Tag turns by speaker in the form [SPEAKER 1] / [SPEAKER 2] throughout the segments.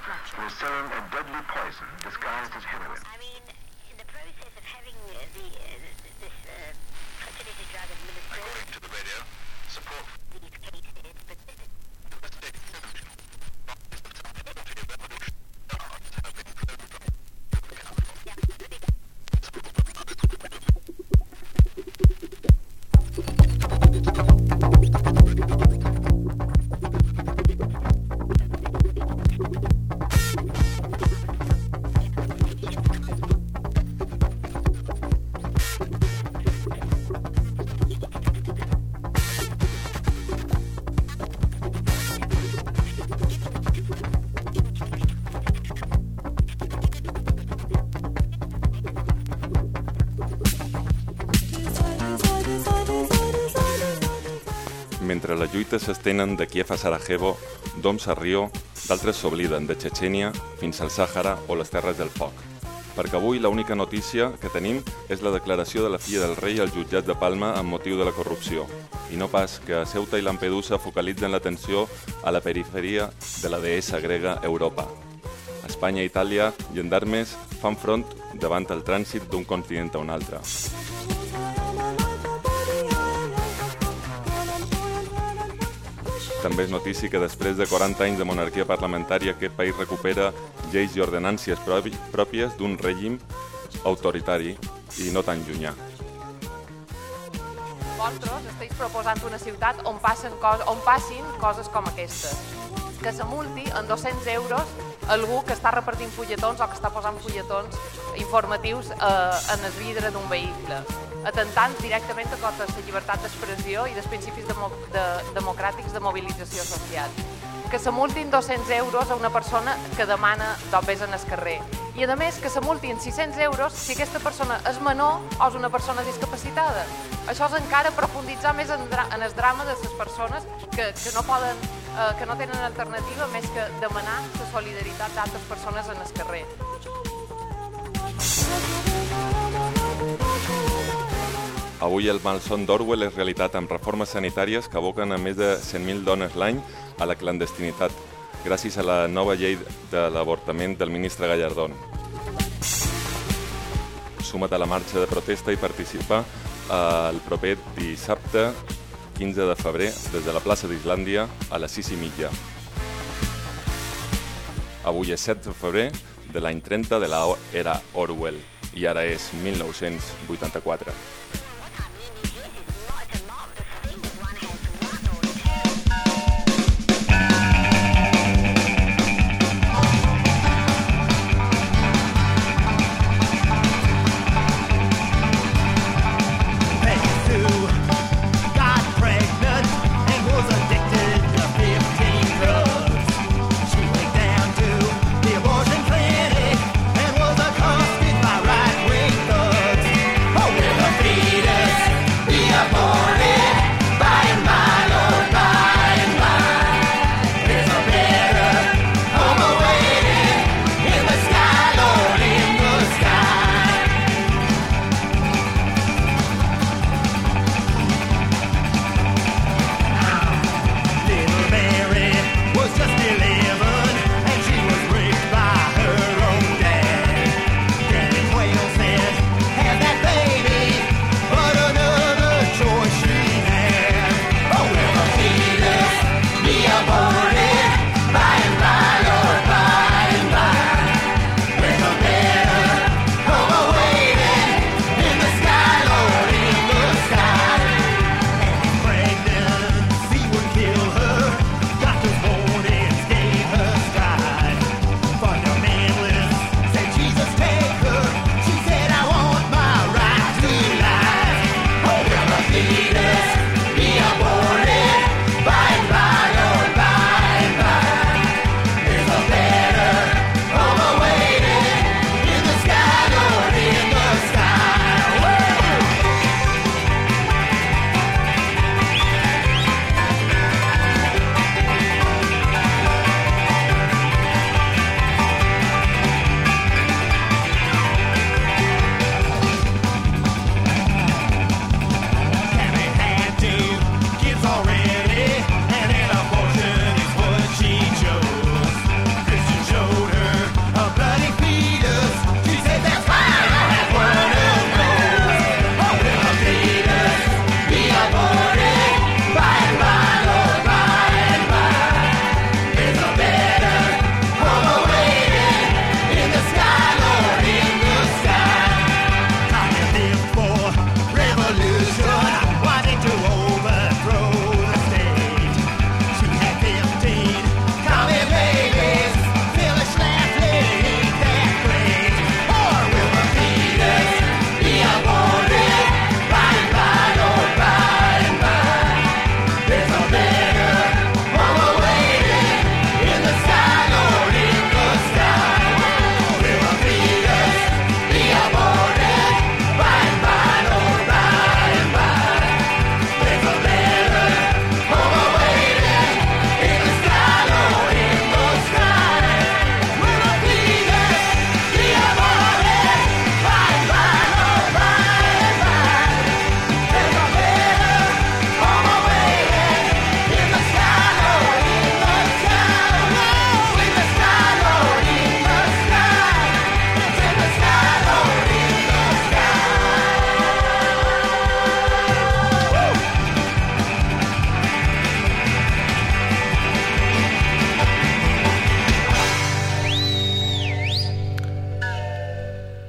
[SPEAKER 1] peddlers were selling a deadly poison disguised as heroin.
[SPEAKER 2] I mean,
[SPEAKER 3] Lluita s'estenen de Kiev a Sarajevo, d'Oms a Rio, d'altres s'obliden de Txetxènia fins al Sàhara o les Terres del Foc. Perquè avui l'única notícia que tenim és la declaració de la filla del rei al jutjat de Palma amb motiu de la corrupció, i no pas que Ceuta i Lampedusa focalitzen l'atenció a la periferia de la deessa grega Europa. Espanya i Itàlia, gendarmes, fan front davant el trànsit d'un continent a un altre. També és notícia que després de 40 anys de monarquia parlamentària aquest país recupera lleis i ordenàncies pròpies d'un règim autoritari i no tan llunyà.
[SPEAKER 4] Vosaltres esteu proposant una ciutat on, passen cos on passin coses com aquestes. Que se multi en 200 euros algú que està repartint fulletons o que està posant fulletons informatius eh, en el vidre d'un vehicle, atentant directament contra la llibertat d'expressió i dels principis de, democràtics de mobilització social. Que se multin 200 euros a una persona que demana d'obres en el carrer. I a més que se multin 600 euros si aquesta persona és menor o és una persona discapacitada. Això és encara profunditzar més en, en el drama de les persones que, que, no poden, eh, que no tenen alternativa més que demanar la solidaritat d'altres persones en el carrer.
[SPEAKER 3] Avui el malson d'Orwell és realitat amb reformes sanitàries que aboquen a més de 100.000 dones l'any a la clandestinitat, gràcies a la nova llei de l'avortament del ministre Gallardón. Suma't a la marxa de protesta i participa el proper dissabte 15 de febrer des de la plaça d'Islàndia a les 6 i mitja. Avui és 7 de febrer de l'any 30 de la era Orwell i ara és 1984.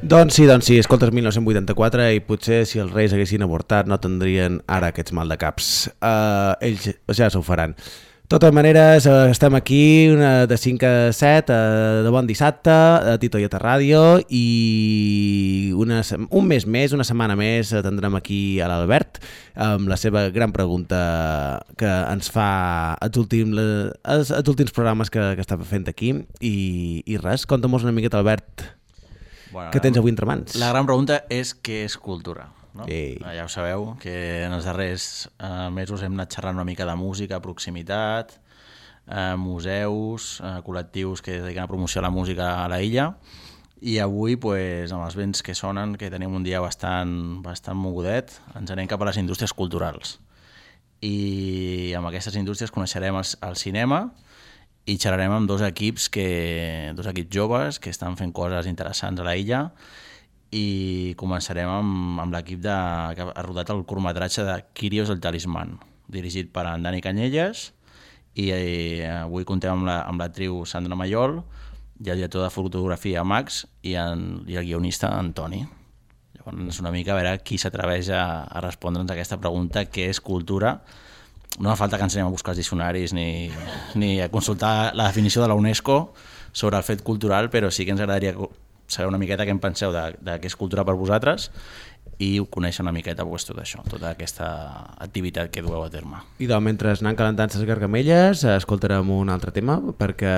[SPEAKER 5] Doncs sí, doncs sí, escoltes 1984 i potser si els reis haguessin avortat no tindrien ara aquests mal de caps. Uh, ells ja s'ho faran. De totes maneres, eh, estem aquí una de 5 a 7 eh, de bon dissabte a Tito i a Ràdio i una, un mes més, una setmana més tindrem aquí a l'Albert amb la seva gran pregunta que ens fa els últims, els, els últims programes que, que està fent aquí i, i res, conta'm-nos una miqueta Albert
[SPEAKER 6] Bueno,
[SPEAKER 5] què tens avui entre mans?
[SPEAKER 6] La gran pregunta és què és cultura. No?
[SPEAKER 5] Ei.
[SPEAKER 6] Eh, Ja ho sabeu, que en els darrers eh, mesos hem anat xerrant una mica de música, proximitat, eh, museus, eh, col·lectius que dediquen a promocionar la música a la illa, i avui, pues, amb els vents que sonen, que tenim un dia bastant, bastant mogudet, ens anem cap a les indústries culturals. I amb aquestes indústries coneixerem el, el cinema, i xerrarem amb dos equips que dos equips joves que estan fent coses interessants a la illa i començarem amb, amb l'equip que ha rodat el curtmetratge de Quirios el talisman dirigit per en Dani Canyelles i eh, avui contem amb la, amb la triu Sandra Mayol i el director de fotografia Max i, en, i el guionista Antoni Llavors una mica a veure qui s'atreveix a, a respondre'ns aquesta pregunta què és cultura no fa falta que ens anem a buscar els diccionaris ni, ni a consultar la definició de la UNESCO sobre el fet cultural, però sí que ens agradaria saber una miqueta què en penseu de, de què és cultura per vosaltres i conèixer una miqueta pues, tot això, tota aquesta activitat que dueu a terme.
[SPEAKER 5] I doncs, mentre anem calentant les gargamelles, escoltarem un altre tema, perquè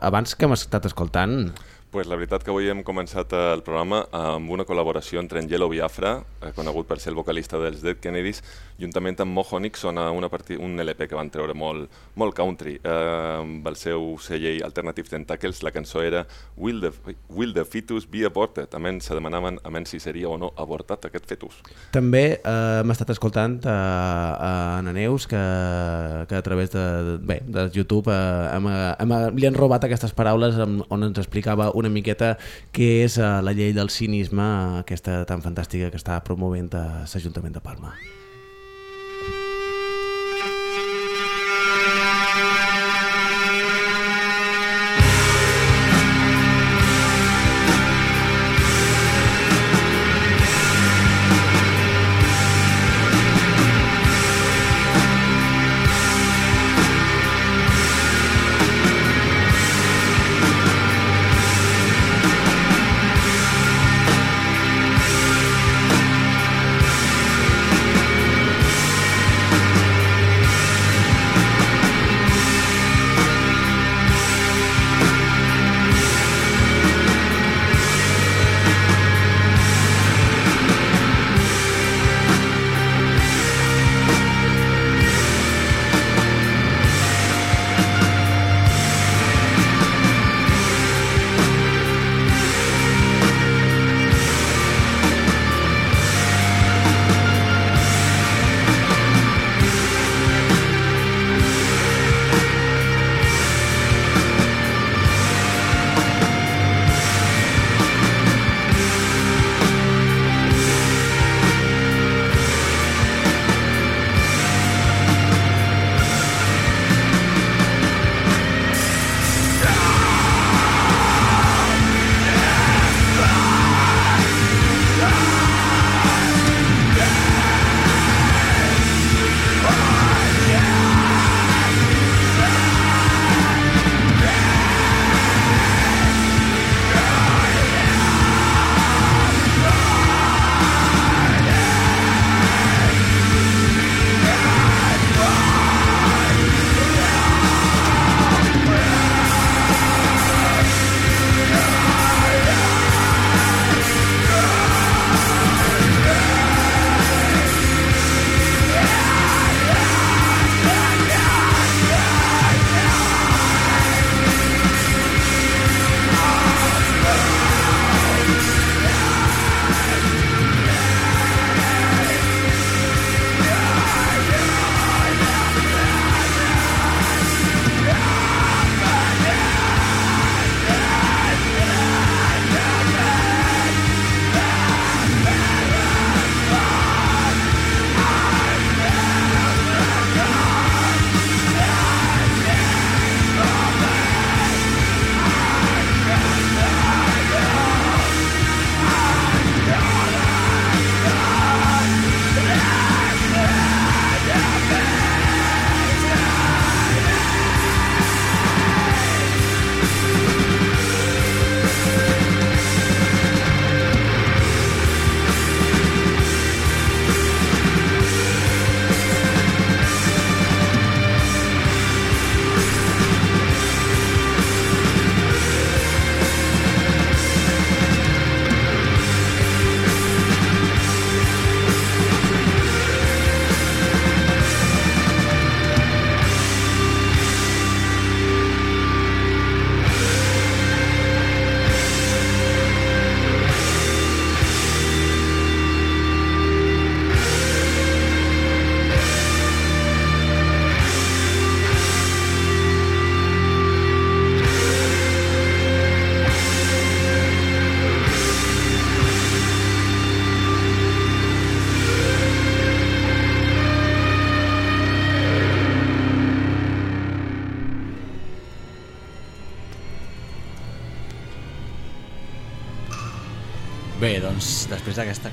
[SPEAKER 5] abans que hem estat escoltant,
[SPEAKER 3] Pues la veritat que avui hem començat el programa amb una col·laboració entre en Yellow Biafra, eh, conegut per ser el vocalista dels Dead Kennedys, juntament amb Mojo Nixon a una parti un LP que van treure molt, molt country. Eh, amb el seu celler Alternative Tentacles, la cançó era Will the, Will the fetus be aborted? A menys se demanaven a si seria o no avortat aquest fetus.
[SPEAKER 5] també eh, hem estat escoltant a, a Anna Neus, que, que a través de, bé, de YouTube eh, hem, hem, li han robat aquestes paraules amb, on ens explicava una miqueta què és eh, la llei del cinisme, aquesta tan fantàstica que està promovent a l'Ajuntament de Palma.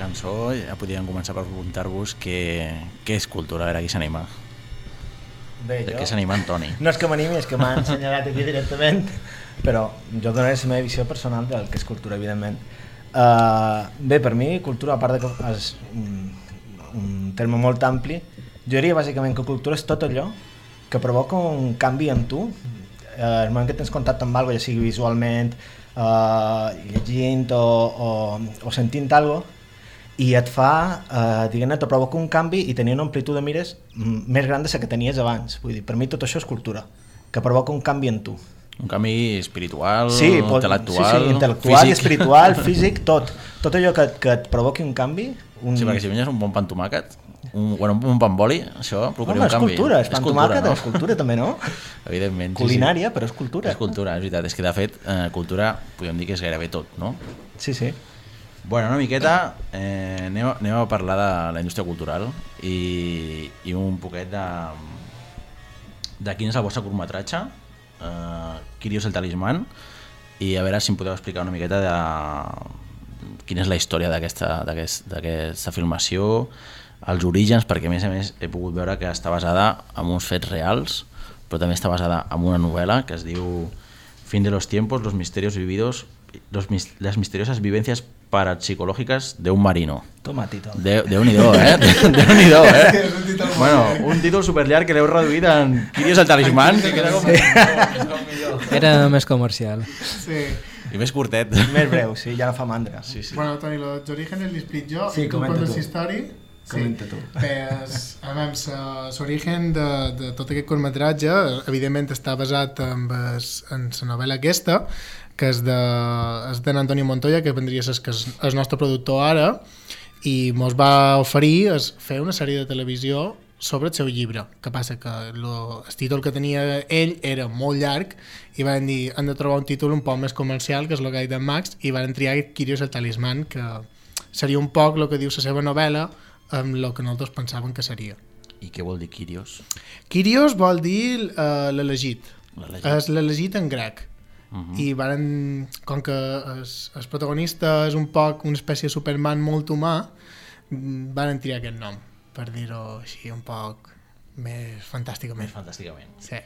[SPEAKER 6] Cançó ja podríem començar per preguntar-vos què, què és cultura, a veure qui s'anima.
[SPEAKER 7] Bé,
[SPEAKER 6] De què s'anima en Toni?
[SPEAKER 7] No és que m'animi, és que m'ha ensenyalat aquí directament, però jo donaré la meva visió personal del que és cultura, evidentment. Uh, bé, per mi, cultura, a part de que és un, un terme molt ampli, jo diria bàsicament que cultura és tot allò que provoca un canvi en tu, uh, el moment que tens contacte amb alguna ja sigui visualment, uh, llegint o, o, o sentint alguna i et fa, eh, diguem-ne, te provoca un canvi i tenir una amplitud de mires mm, més gran de la que tenies abans. Vull dir, per mi tot això és cultura, que provoca un canvi en tu.
[SPEAKER 6] Un canvi espiritual,
[SPEAKER 7] Sí, pot-
[SPEAKER 6] intel·lectual,
[SPEAKER 7] sí, sí, intel·lectual
[SPEAKER 6] físic.
[SPEAKER 7] espiritual, físic, tot. Tot allò que, que et provoqui un canvi... Un...
[SPEAKER 6] Sí, perquè si menges un bon pa amb tomàquet, un, bueno, un bon pa amb oli, això provocaria
[SPEAKER 7] Home,
[SPEAKER 6] un canvi.
[SPEAKER 7] cultura, és pan tomàquet,
[SPEAKER 6] no?
[SPEAKER 7] és cultura també, no?
[SPEAKER 6] Evidentment. sí,
[SPEAKER 7] Culinària,
[SPEAKER 6] sí.
[SPEAKER 7] però és cultura.
[SPEAKER 6] És cultura, és veritat. És que, de fet, eh, cultura, podríem dir que és gairebé tot, no?
[SPEAKER 7] Sí, sí.
[SPEAKER 6] Bueno, una miqueta, eh, anem, a- anem a parlar de la indústria cultural i, i un poquet de, de quin és el vostre curtmetratge, eh, Quirios el talismán, i a veure si em podeu explicar una miqueta de quina és la història d'aquesta d'aquest- d'aquesta filmació, els orígens, perquè a més a més he pogut veure que està basada en uns fets reals, però també està basada en una novel·la que es diu Fin de los tiempos, los misterios vividos, los, las misteriosas vivencias parapsicológicas de un marino.
[SPEAKER 7] Toma, Tito.
[SPEAKER 6] De, Déu-n'hi-do, eh? Déu-n'hi-do, eh? Bueno, un títol superllarg que l'heu reduït en Quirios el talismán, que queda com...
[SPEAKER 8] Era més comercial.
[SPEAKER 9] Sí.
[SPEAKER 6] I més curtet.
[SPEAKER 7] Més breu, sí, ja no fa mandra.
[SPEAKER 6] Sí, sí.
[SPEAKER 9] Bueno, Toni, los orígenes li explico jo.
[SPEAKER 7] Sí, comenta tu.
[SPEAKER 9] història.
[SPEAKER 7] Comenta tu.
[SPEAKER 9] Pues, a veure, l'origen de, de tot aquest curtmetratge, evidentment està basat en, es, en la novel·la aquesta, que és de, és d'en Antonio Montoya, que vendria a ser que és el nostre productor ara, i mos va oferir es fer una sèrie de televisió sobre el seu llibre. que passa que lo, el títol que tenia ell era molt llarg i van dir, han de trobar un títol un poc més comercial, que és el que ha dit Max, i van triar Quirios el talismán, que seria un poc el que diu la seva novel·la amb el que nosaltres pensàvem que seria.
[SPEAKER 6] I què vol dir Quirios?
[SPEAKER 9] Kyrios vol dir uh. L'elegit. És l'elegit en grec.
[SPEAKER 6] Uh -huh.
[SPEAKER 9] I varen, com que el, el protagonista és un poc una espècie de Superman molt humà, varen triar aquest nom, per dir-ho així un poc més fantàsticament.
[SPEAKER 6] Més fantàsticament.
[SPEAKER 9] Sí.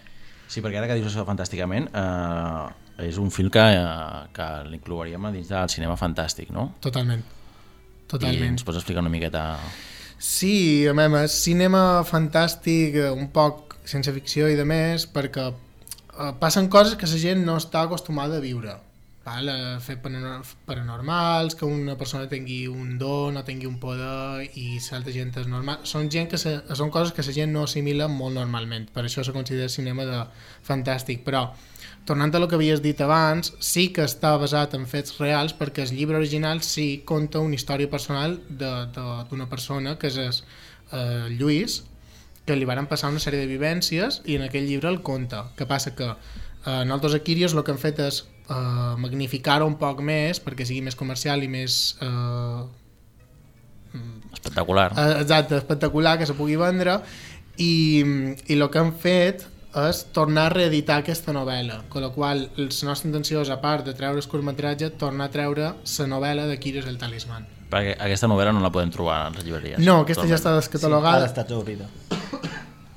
[SPEAKER 6] Sí, perquè ara que dius això fantàsticament, eh, és un film que, eh, que l'inclouríem dins del cinema fantàstic, no?
[SPEAKER 9] Totalment.
[SPEAKER 6] I
[SPEAKER 9] Totalment.
[SPEAKER 6] ens pots explicar una miqueta...
[SPEAKER 9] Sí, a més, és cinema fantàstic, eh, un poc ciència ficció i de més, perquè passen coses que la gent no està acostumada a viure. Val? A fer paranor- paranormals, que una persona tingui un don o tingui un poder i l'altra gent és normal. Són, gent que se, són coses que la gent no assimila molt normalment, per això se considera cinema de fantàstic, però tornant a el que havies dit abans, sí que està basat en fets reals perquè el llibre original sí conta una història personal d'una persona que és eh, Lluís, que li varen passar una sèrie de vivències i en aquell llibre el conta. Que passa que eh, nosaltres a Quirios el que hem fet és eh, magnificar-ho un poc més perquè sigui més comercial i més eh,
[SPEAKER 6] Espectacular.
[SPEAKER 9] eh, exacte, espectacular que se pugui vendre i, i el que han fet és tornar a reeditar aquesta novel·la, con la qual la nostra intenció és, a part de treure el curtmetratge, tornar a treure la novel·la de Quirios el talismán.
[SPEAKER 6] Perquè aquesta novel·la no la podem trobar a les llibreries.
[SPEAKER 9] No, aquesta ja està descatalogada,
[SPEAKER 7] està obrida.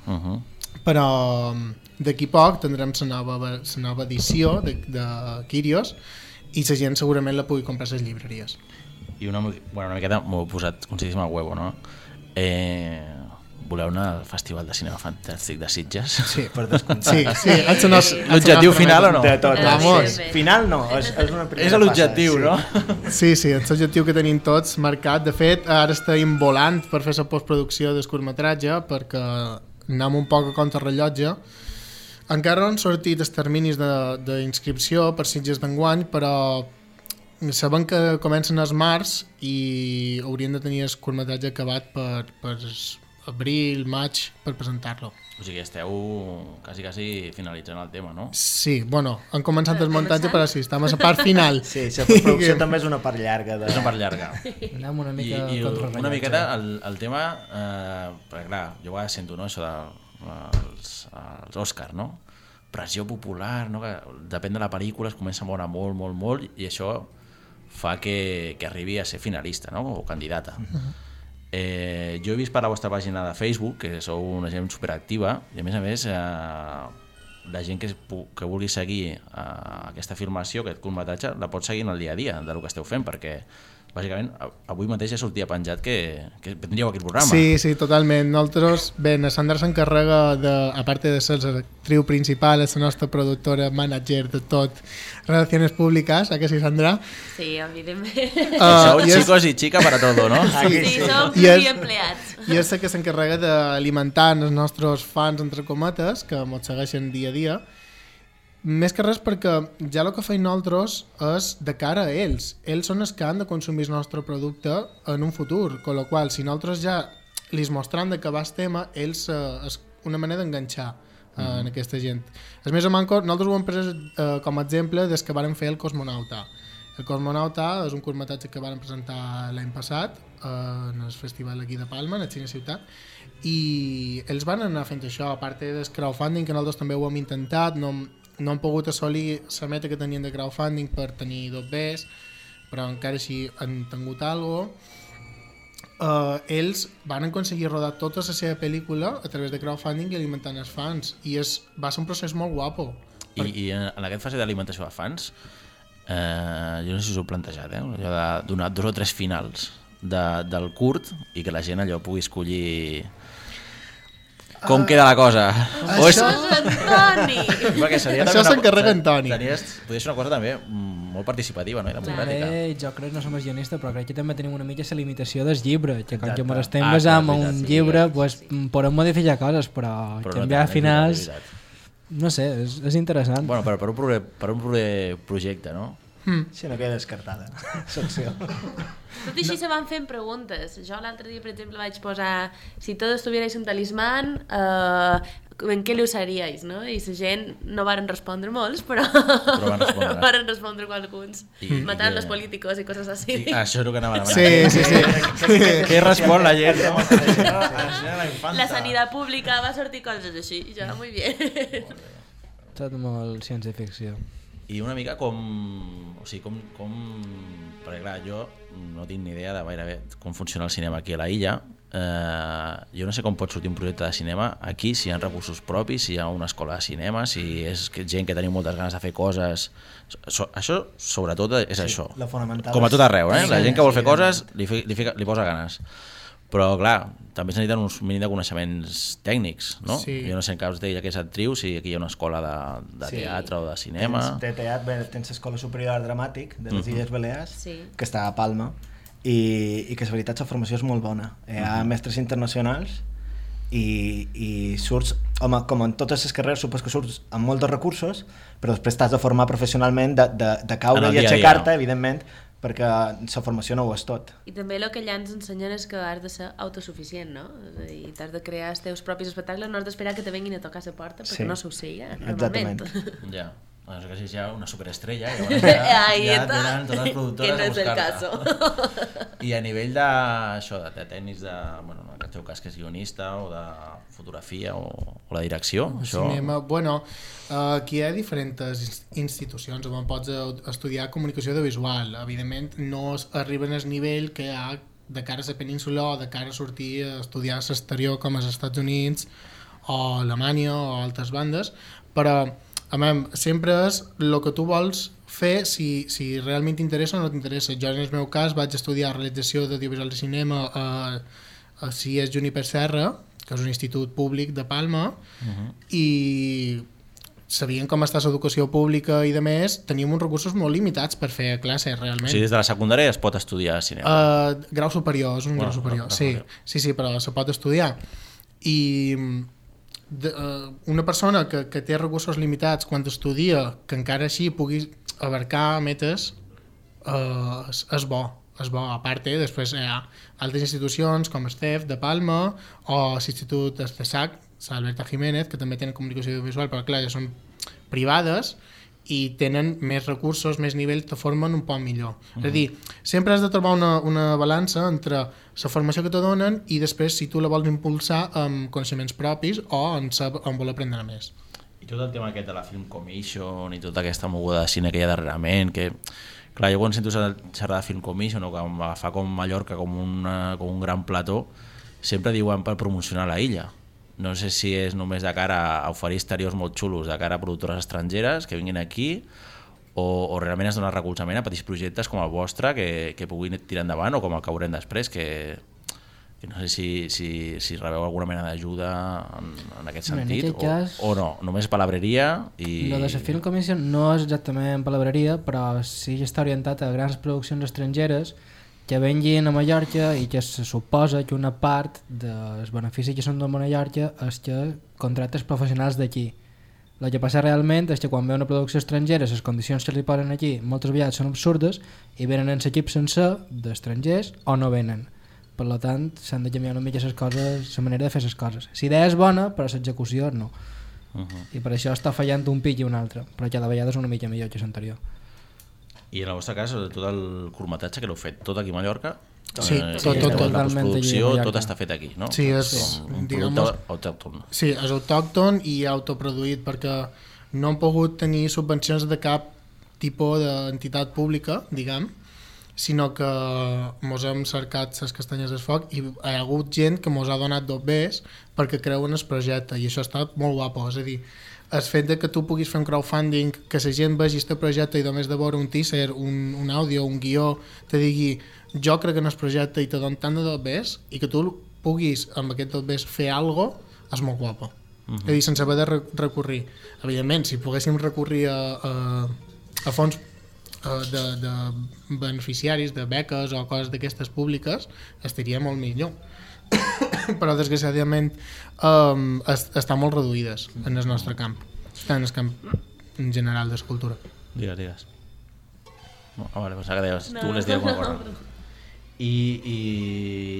[SPEAKER 6] Uh -huh.
[SPEAKER 9] però mm, d'aquí poc tindrem la nova, la nova edició de, de Quirios i la gent segurament la pugui comprar a les llibreries.
[SPEAKER 6] I una, bueno, una miqueta m'ho he posat considíssim al huevo, no? Eh, voleu anar al Festival de Cinema Fantàstic de Sitges?
[SPEAKER 7] Sí, per descomptat.
[SPEAKER 9] Sí, sí, la
[SPEAKER 6] L'objectiu final o no?
[SPEAKER 7] De tot.
[SPEAKER 9] Vamos.
[SPEAKER 7] Sí. Final no, és, és una primera
[SPEAKER 6] És l'objectiu,
[SPEAKER 7] passa,
[SPEAKER 6] no?
[SPEAKER 9] Sí, sí, és l'objectiu que tenim tots marcat. De fet, ara estem volant per fer la postproducció del curtmetratge perquè anem un poc a contrarrellotge. Encara no han sortit els terminis de- d'inscripció per Sitges d'enguany, però sabem que comencen els març i haurien de tenir el curtmetratge acabat per, per abril, maig, per presentar-lo.
[SPEAKER 6] O sigui, esteu quasi, quasi finalitzant el tema, no?
[SPEAKER 9] Sí, bueno, han començat el muntatge, però sí, estem a la part final.
[SPEAKER 7] Sí, la postproducció també és una part llarga. De...
[SPEAKER 6] És una part llarga.
[SPEAKER 8] Anem una
[SPEAKER 6] I,
[SPEAKER 8] mica
[SPEAKER 6] i
[SPEAKER 8] contra
[SPEAKER 6] una miqueta el, el tema, eh, perquè clar, jo a vegades sento no, això dels de, els Òscar, no? Pressió popular, no? que depèn de la pel·lícula, es comença a moure molt, molt, molt, i això fa que, que arribi a ser finalista no? o candidata. Eh, jo he vist per la vostra pàgina de Facebook que sou una gent superactiva i a més a més eh, la gent que, que vulgui seguir eh, aquesta filmació, aquest curtmetratge, la pot seguir en el dia a dia del que esteu fent perquè bàsicament a- avui mateix ja sortia penjat que, que tindríeu aquí el programa.
[SPEAKER 9] Sí, sí, totalment. Nosaltres, bé, la Sandra s'encarrega, de, a part de ser l'actriu principal, és la nostra productora, manager de tot, relacions públiques, eh que sí, Sandra?
[SPEAKER 10] Sí, evidentment.
[SPEAKER 9] Ah,
[SPEAKER 6] Sou
[SPEAKER 9] i és-
[SPEAKER 6] xicos i xica para todo, no?
[SPEAKER 10] Sí, sí, som
[SPEAKER 9] I és-
[SPEAKER 10] pluriempleats.
[SPEAKER 9] I és la que s'encarrega d'alimentar els nostres fans, entre cometes, que ens segueixen dia a dia, més que res perquè ja el que feim nosaltres és de cara a ells. Ells són els que han de consumir el nostre producte en un futur, con la qual si nosaltres ja li mostrant de què va el tema, ells eh, és una manera d'enganxar eh, en aquesta gent. És més o manco, nosaltres ho hem pres eh, com a exemple des que varen fer el Cosmonauta. El Cosmonauta és un curtmetratge que varen presentar l'any passat eh, en el festival aquí de Palma, en el Cine Ciutat, i ells van anar fent això, a part del crowdfunding, que nosaltres també ho hem intentat, no, no han pogut assolir la meta que tenien de crowdfunding per tenir dos Bs, però encara així han tingut alguna uh, ells van aconseguir rodar tota la seva pel·lícula a través de crowdfunding i alimentant els fans i és, va ser un procés molt guapo
[SPEAKER 6] I, i en, en aquest fase d'alimentació de fans, eh, jo no sé si us ho heu plantejat, eh? allò de donar dos o tres finals de, del curt i que la gent allò pugui escollir com queda la cosa. O és...
[SPEAKER 10] Antoni!
[SPEAKER 6] Perquè seria
[SPEAKER 9] Això s'encarrega Antoni.
[SPEAKER 6] Tenies, podria ser una cosa també mm, molt participativa no? i democràtica.
[SPEAKER 8] També, jo crec, no som els guionistes, però crec que també tenim una mica la limitació del llibre, que com que
[SPEAKER 6] Exacte.
[SPEAKER 8] ens estem
[SPEAKER 6] Ah,
[SPEAKER 8] basant en un llibre, pues, podem modificar coses, però, canviar finals, no sé, és, és interessant.
[SPEAKER 6] Bueno, però per un, proper, per un proper projecte, no?
[SPEAKER 7] Si no queda descartada, secció.
[SPEAKER 10] Tot i així se van fent preguntes. Jo l'altre dia, per exemple, vaig posar si todos tuvierais un talismán, uh, en què lo usaríais, no? I la gent no varen respondre molts, però,
[SPEAKER 6] Però van respondre.
[SPEAKER 10] varen respondre alguns.
[SPEAKER 6] I-
[SPEAKER 10] Matant
[SPEAKER 6] i-
[SPEAKER 10] los políticos i coses així.
[SPEAKER 6] Sí, això és el que anava a demanar.
[SPEAKER 9] Sí, sí, sí.
[SPEAKER 6] Què respon la gent? No?
[SPEAKER 10] La sanitat pública va sortir coses així. I jo, muy bien.
[SPEAKER 8] Tot molt ciència-ficció.
[SPEAKER 6] I una mica com... O sigui, com, com... Perquè clar, jo no tinc ni idea de gairebé com funciona el cinema aquí a la illa. Eh, jo no sé com pot sortir un projecte de cinema aquí, si hi ha recursos propis, si hi ha una escola de cinema, si és que gent que teniu moltes ganes de fer coses... So, això, sobretot, és
[SPEAKER 7] Sí,
[SPEAKER 6] això.
[SPEAKER 7] la fonamental
[SPEAKER 6] Com a tot arreu, eh? La gent que vol fer coses li, fi, li, fica, li posa ganes. Però, clar, també es necessiten uns mínim de coneixements tècnics, no?
[SPEAKER 9] Sí.
[SPEAKER 6] Jo no sé en cas d'ella que és actriu, si aquí hi ha una escola de, de
[SPEAKER 7] Sí.
[SPEAKER 6] teatre o de cinema...
[SPEAKER 7] Tens, de teatre, bé, tens l'Escola Superior d'Art Dramàtic de les
[SPEAKER 6] Mhm.
[SPEAKER 7] Illes Balears,
[SPEAKER 10] Sí.
[SPEAKER 7] que està a Palma, i, i que la veritat la formació és molt bona. Hi ha
[SPEAKER 6] Mhm.
[SPEAKER 7] mestres internacionals i, i surts, home, com en totes les carreres, supos que surts amb molts de recursos, però després t'has de formar professionalment, de, de, de caure i aixecar-te, evidentment, perquè la formació no ho és tot.
[SPEAKER 10] I també el que allà ens ensenyen és que has de ser autosuficient, no? És a dir, t'has de crear els teus propis espectacles, no has d'esperar que te venguin a tocar la porta, perquè
[SPEAKER 7] Sí.
[SPEAKER 10] no s'ho sé ja, normalment.
[SPEAKER 7] Exactament.
[SPEAKER 6] Ja. Bueno, és que ja una superestrella i llavors ja,
[SPEAKER 10] Ahí
[SPEAKER 6] ja
[SPEAKER 10] está.
[SPEAKER 6] tenen totes les productores
[SPEAKER 10] Que no
[SPEAKER 6] a
[SPEAKER 10] és el
[SPEAKER 6] buscar-te. I a nivell de, això, de, de tècnics de, bueno, en el teu cas que és guionista o de fotografia o, o la direcció, això...
[SPEAKER 9] Cinema, bueno, uh, aquí hi ha diferents ins- institucions on pots eh, estudiar comunicació audiovisual. Evidentment, no es- arriben al nivell que hi ha de cara a la península o de cara a sortir a estudiar a l'exterior com als Estats Units o Alemanya o altres bandes, però a veure, sempre és el que tu vols fer si, si realment t'interessa o no t'interessa. Jo, en el meu cas, vaig estudiar realització d'audiovisual de cinema a, a CIES Juniper Serra, que és un institut públic de Palma, i sabien com està l'educació pública i de més, teníem uns recursos molt limitats per fer classes,
[SPEAKER 6] O
[SPEAKER 9] realment.
[SPEAKER 6] sigui, des de la secundària es pot estudiar cinema.
[SPEAKER 9] Uh, grau superior, és un
[SPEAKER 6] Bueno,
[SPEAKER 9] grau superior,
[SPEAKER 6] grau
[SPEAKER 9] sí, sí, sí, però se pot estudiar. I de, uh, una persona que, que té recursos limitats quan estudia, que encara així pugui abarcar metes, uh, és, és bo, és bo. A part, eh, després hi ha altres institucions com Estef de Palma o l'Institut Estesac, l'Alberta Jiménez, que també tenen comunicació audiovisual, però clar, ja són privades i tenen més recursos, més nivells, te formen un poc millor. Uh -huh. És a dir, sempre has de trobar una, una balança entre la formació que te donen i després si tu la vols impulsar amb coneixements propis o en, sab, en vol aprendre més.
[SPEAKER 6] I tot el tema aquest de la Film Commission i tota aquesta moguda de cine que hi ha darrerament, que, Clar, jo quan sento xerrar de Film Commission o que agafar com Mallorca com, una, com un gran plató, sempre diuen per promocionar la illa. No sé si és només de cara a oferir exteriors molt xulos, de cara a productores estrangeres que vinguin aquí, o, o realment es dona recolzament a petits projectes com el vostre que, que puguin tirar endavant o com el que veurem després, que, que no sé si, si, si rebeu alguna mena d'ajuda en, en aquest
[SPEAKER 8] Bé, en
[SPEAKER 6] sentit
[SPEAKER 8] aquest cas-
[SPEAKER 6] o, o no, només palabreria i...
[SPEAKER 8] Lo de la Film Commission no és exactament palabreria, però sí que està orientat a grans produccions estrangeres que venguin a Mallorca i que se suposa que una part dels beneficis que són de Mallorca és que contractes professionals d'aquí. El que passa realment és que quan ve una producció estrangera les condicions que li posen aquí moltes vegades són absurdes i venen en l'equip sencer d'estrangers o no venen. Per tant, s'han de canviar una mica les coses, la manera de fer les coses. La idea és bona, però l'execució no.
[SPEAKER 6] Uh -huh.
[SPEAKER 8] I per això està fallant un pic i un altre, però cada vegada és una mica millor que l'anterior.
[SPEAKER 6] I en el vostre cas, tot el curtmetratge que l'heu fet tot aquí a Mallorca,
[SPEAKER 9] Sí,
[SPEAKER 6] eh,
[SPEAKER 9] tot, tot,
[SPEAKER 6] la
[SPEAKER 9] tot.
[SPEAKER 8] Totalment aquí a
[SPEAKER 6] postproducció, tot està fet aquí, no?
[SPEAKER 9] Sí, és,
[SPEAKER 6] Com un producte autòcton.
[SPEAKER 9] Sí, és autòcton i autoproduït perquè no hem pogut tenir subvencions de cap tipus d'entitat pública, diguem, sinó que mos hem cercat les castanyes del foc i hi ha hagut gent que mos ha donat dobbers perquè creuen el projecte i això ha estat molt guapo, és a dir, el fet de que tu puguis fer un crowdfunding, que la gent vegi aquest projecte i només de veure un teaser, un, un àudio, un guió, te digui jo crec en el projecte i te donen tant de dobbers i que tu puguis amb aquest dobbers fer algo és molt guapo. Uh -huh. És a dir, sense haver de re recurrir. Evidentment, si poguéssim recurrir a, a, a fons de, de beneficiaris, de beques o coses d'aquestes públiques, estaria molt millor. Però, desgraciadament, um, es, està molt reduïdes en el nostre camp, en el camp en general d'escultura.
[SPEAKER 6] Digues, digues. No, ah, vale, pensava que deies,
[SPEAKER 10] No,
[SPEAKER 6] tu les alguna
[SPEAKER 10] no,
[SPEAKER 6] cosa.
[SPEAKER 10] no.
[SPEAKER 6] I, I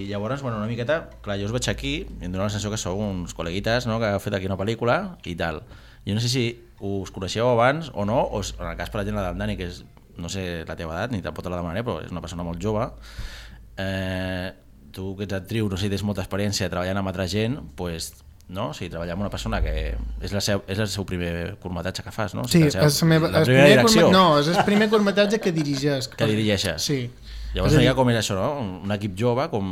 [SPEAKER 6] llavors, bueno, una miqueta, clar, jo us veig aquí i em dóna la sensació que sou uns col·leguites no, que heu fet aquí una pel·lícula i tal. Jo no sé si us coneixeu abans o no, o en el cas, per exemple, del Dani, que és, no sé la teva edat, ni tampoc te la demanaré, però és una persona molt jove, eh, tu que ets actriu, no sé si tens molta experiència treballant amb altra gent, pues, no? O sigui, treballar amb una persona que és, la seu, és el seu primer curtmetatge que fas, no? O
[SPEAKER 9] Sí,
[SPEAKER 6] sigui,
[SPEAKER 9] és, la meva,
[SPEAKER 6] la
[SPEAKER 9] el
[SPEAKER 6] primera
[SPEAKER 9] primer
[SPEAKER 6] direcció
[SPEAKER 9] curma, no, és el primer curtmetratge que dirigeix.
[SPEAKER 6] que dirigeixes.
[SPEAKER 9] Sí.
[SPEAKER 6] Llavors,
[SPEAKER 9] dir-
[SPEAKER 6] com és això, no? Un equip jove, com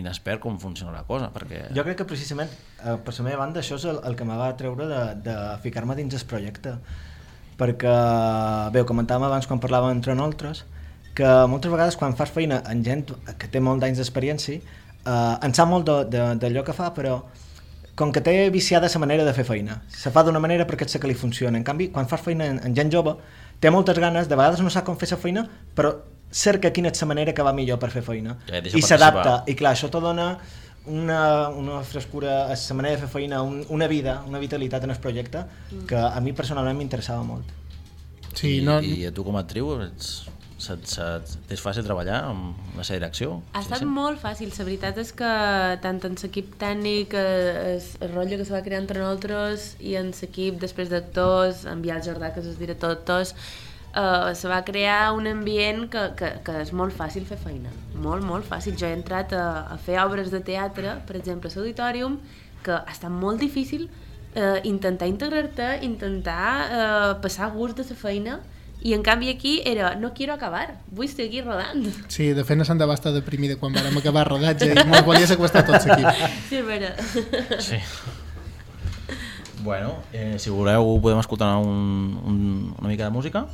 [SPEAKER 6] inexpert, com funciona la cosa, perquè...
[SPEAKER 7] Jo crec que precisament, eh, per la meva banda, això és el, el que me va treure de, de ficar-me dins el projecte. Perquè, bé, ho comentàvem abans quan parlàvem entre nosaltres, que moltes vegades quan fas feina amb gent que té molt d'anys d'experiència, eh, en sap molt de- de- d'allò que fa, però com que té viciada la manera de fer feina. Se fa d'una manera perquè és la que li funciona. En canvi, quan fas feina amb, amb gent jove, té moltes ganes, de vegades no sap com fer la feina, però cerca quina és la manera que va millor per fer feina.
[SPEAKER 6] Ja,
[SPEAKER 7] I s'adapta. I clar, això te dona una, una frescura a la manera de fer feina, un, una vida, una vitalitat en el projecte que a mi personalment m'interessava molt.
[SPEAKER 9] Sí,
[SPEAKER 6] I,
[SPEAKER 9] no,
[SPEAKER 6] I a tu com a actriu ets, se't, se't, és fàcil treballar amb la seva direcció?
[SPEAKER 10] Ha estat
[SPEAKER 6] sí.
[SPEAKER 10] molt fàcil, la veritat és que tant en l'equip tècnic, eh, el rotllo que se va crear entre nosaltres i en l'equip després d'actors, en Biel Jordà, que és el director d'actors, eh, se va crear un ambient que, que, que és molt fàcil fer feina, molt, molt fàcil. Jo he entrat a, a fer obres de teatre, per exemple, a l'Auditorium, que ha estat molt difícil eh, intentar integrar-te, intentar eh, passar gust de la feina, i en canvi aquí era, no quiero acabar, vull aquí rodant.
[SPEAKER 9] sí, de fet, la Santa va estar deprimida quan vam acabar el rodatge i mos volia sequestrar tot l'equip.
[SPEAKER 10] Sí, és vera.
[SPEAKER 6] Sí. Bueno, eh, si voleu podem escoltar un, un, una mica de música.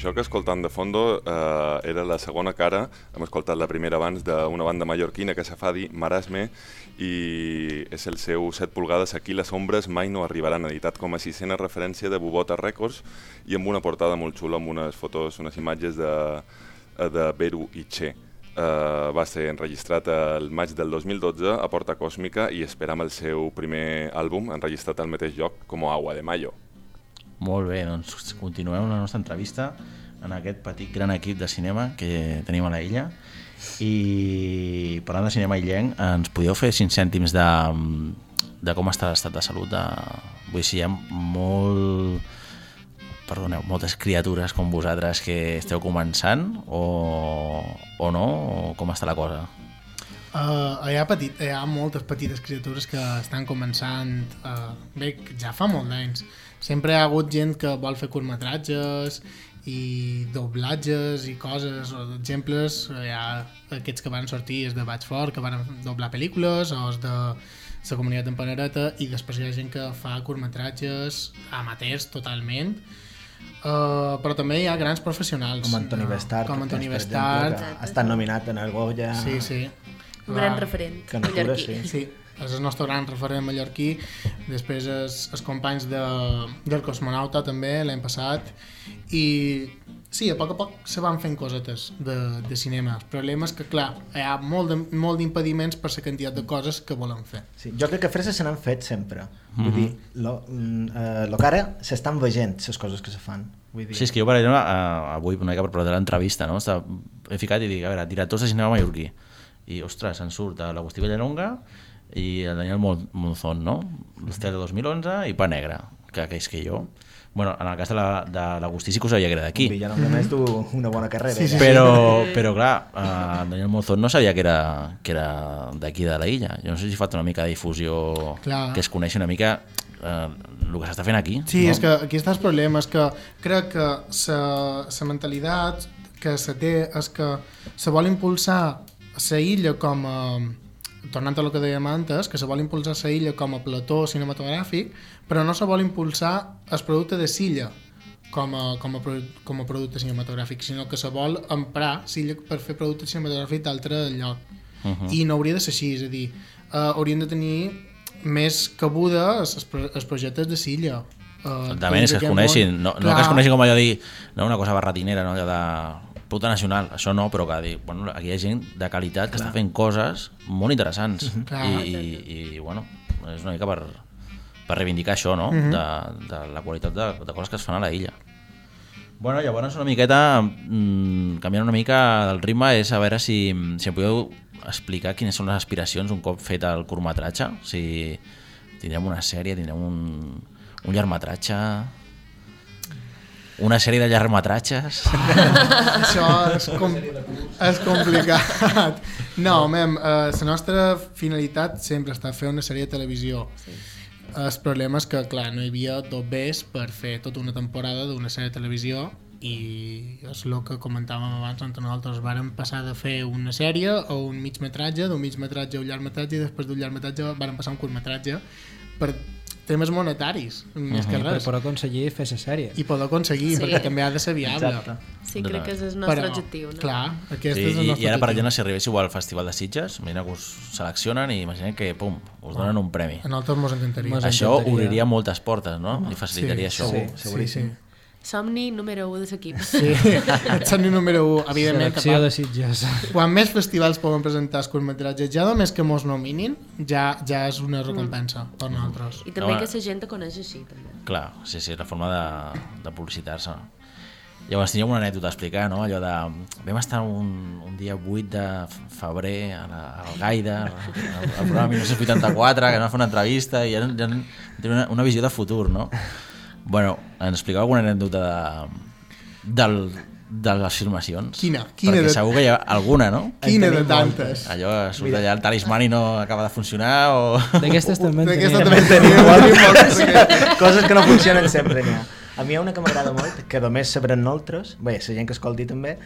[SPEAKER 3] Això que escoltam de fondo eh, era la segona cara, hem escoltat la primera abans d'una banda mallorquina que se fa dir Marasme i és el seu 7 pulgades Aquí les ombres mai no arribaran, editat com a sisena referència de Bubota Records i amb una portada molt xula amb unes fotos, unes imatges de, de Beru i Che. Uh, va ser enregistrat el maig del 2012 a Porta Còsmica i esperam el seu primer àlbum enregistrat al mateix lloc com Agua de Mayo.
[SPEAKER 6] Molt bé, doncs continuem la nostra entrevista en aquest petit gran equip de cinema que tenim a la illa i parlant de cinema illenc ens podíeu fer 5 cèntims de, de com està l'estat de salut de... vull dir, si hi ha molt perdoneu, moltes criatures com vosaltres que esteu començant o, o no, o com està la cosa?
[SPEAKER 9] Uh, hi, ha petit, hi ha moltes petites criatures que estan començant uh, bé, ja fa molt d'anys sempre hi ha hagut gent que vol fer curtmetratges i doblatges i coses, o exemples hi ha aquests que van sortir és de Vaig Fort, que van doblar pel·lícules o és de la comunitat en Panereta i després hi ha gent que fa curtmetratges amateurs totalment Uh, però també hi ha grans professionals
[SPEAKER 7] Com Antoni Bestart.
[SPEAKER 9] com Antoni
[SPEAKER 7] per
[SPEAKER 9] Bestart
[SPEAKER 7] exemple, que ha estat nominat en el Goya.
[SPEAKER 9] sí, sí
[SPEAKER 10] Un gran referent
[SPEAKER 7] Que natura,
[SPEAKER 10] mallorquí.
[SPEAKER 7] sí.
[SPEAKER 9] Sí, és el nostre gran referent mallorquí. Després els, els companys de, del Cosmonauta també l'any passat. I sí, a poc a poc se van fent cosetes de, de cinema. El problema és que, clar, hi ha molt de- molt d'impediments per la quantitat de coses que volen fer.
[SPEAKER 7] Sí, jo crec que freses se n'han fet sempre. Vull
[SPEAKER 6] Mhm.
[SPEAKER 7] dir, lo, mm, eh, lo que ara s'estan veient, les coses que se fan. Vull dir,
[SPEAKER 6] Sí, és que jo, per exemple, eh, avui, una mica per preparar l'entrevista, no? Està, he ficat i dic, a veure, directors de cinema mallorquí. I, ostres, en surt l'Agustí Villalonga i el Daniel Mon- Monzón, no? L'Estel de 2011 i Pa Negra, que, que és que jo... Bueno, en el cas de la- de l'Agustí sí que us havia que era d'aquí.
[SPEAKER 7] Villalonga mm -hmm. du una bona carrera.
[SPEAKER 9] Sí, sí,
[SPEAKER 7] ja.
[SPEAKER 6] Però, però clar, eh, el Daniel Monzón no sabia que era, que era d'aquí de la illa. Jo no sé si fa una mica de difusió,
[SPEAKER 9] Clar.
[SPEAKER 6] que es coneix una mica eh, el que s'està fent aquí.
[SPEAKER 9] Sí,
[SPEAKER 6] no?
[SPEAKER 9] és que aquí està el problema, és que crec que la mentalitat que se té és que se vol impulsar la illa com a tornant a lo que dèiem antes, que se vol impulsar la illa com a plató cinematogràfic, però no se vol impulsar el producte de silla com a, com a, com a producte cinematogràfic, sinó que se vol emprar silla per fer producte cinematogràfic d'altre lloc.
[SPEAKER 6] Uh -huh.
[SPEAKER 9] I no hauria de ser així, és a dir, uh, haurien de tenir més cabuda els, els projectes de silla. Uh,
[SPEAKER 6] També és que es coneixin, no, no que es coneixin com allò de dir no, una cosa barratinera, no? allò de puta nacional, això no, però que dir, bueno, aquí hi ha gent de qualitat que està fent coses molt interessants
[SPEAKER 9] Clar.
[SPEAKER 6] I, i, i bueno, és una mica per, per reivindicar això, no?
[SPEAKER 9] Mhm.
[SPEAKER 6] de, de la qualitat de, de coses que es fan a la illa. Bueno, llavors una miqueta, mm, canviant una mica del ritme, és a veure si, si em podeu explicar quines són les aspiracions un cop fet el curtmetratge, si tindrem una sèrie, tindrem un, un llargmetratge, una sèrie de llargmetratges...
[SPEAKER 9] Això és, com, és complicat. No, mem, eh, la nostra finalitat sempre està fer una sèrie de televisió. Sí. El problema és que, clar, no hi havia dobbers per fer tota una temporada d'una sèrie de televisió i és el que comentàvem abans entre nosaltres vàrem passar de fer una sèrie o un mig metratge, d'un mig metratge a un llarg metratge i després d'un llarg metratge vàrem passar a un curt metratge per temes monetaris més que
[SPEAKER 8] I per poder aconseguir fer la sèrie.
[SPEAKER 9] i poder aconseguir,
[SPEAKER 10] Sí.
[SPEAKER 9] perquè també ha de ser viable
[SPEAKER 7] Exacte.
[SPEAKER 10] Sí, crec que és el nostre objectiu. No?
[SPEAKER 9] Clar, aquest
[SPEAKER 6] Sí,
[SPEAKER 9] és el
[SPEAKER 6] i,
[SPEAKER 9] nostre
[SPEAKER 6] I ara, per
[SPEAKER 9] objectiu.
[SPEAKER 6] exemple, si arribéssiu al Festival de Sitges, imagina que us seleccionen i imagina que, pum, us donen un premi.
[SPEAKER 9] A nosaltres mos encantaria.
[SPEAKER 8] Mos
[SPEAKER 6] Això
[SPEAKER 8] encantaria.
[SPEAKER 6] obriria moltes portes, no? I facilitaria
[SPEAKER 9] Sí,
[SPEAKER 6] això.
[SPEAKER 9] Sí,
[SPEAKER 7] seguríssim.
[SPEAKER 9] sí.
[SPEAKER 10] Somni número 1 de l'equip.
[SPEAKER 9] Sí, el número 1, evidentment.
[SPEAKER 8] Selecció de Sitges.
[SPEAKER 9] Quan més festivals poden presentar els curtmetratges, ja només que mos nominin, ja, ja és una recompensa per nosaltres.
[SPEAKER 10] I també
[SPEAKER 6] No,
[SPEAKER 10] que la gent te coneix així, també.
[SPEAKER 6] Clar, sí, sí, és la forma de, de publicitar-se. Llavors teníem una anècdota a explicar, no? Allò de... Vam estar un, un dia 8 de febrer a la, al Gaida, al, al programa 1984, que vam fer una entrevista i ja, ja tenia una, una visió de futur, no? Bueno, ens explicava alguna anècdota de, del, de les filmacions?
[SPEAKER 9] Quina? Quina
[SPEAKER 6] Perquè
[SPEAKER 9] de-
[SPEAKER 6] segur que hi ha alguna, no?
[SPEAKER 9] Quina de tantes.
[SPEAKER 6] Allò surt allà el talismà i no acaba de funcionar o...
[SPEAKER 8] D'aquestes també en
[SPEAKER 9] també tenim, moltes d'aquestes.
[SPEAKER 7] Coses que no funcionen sempre n'hi ha. A mi hi ha una que m'agrada molt, que només sabrem nosaltres, bé, la gent que escolti també,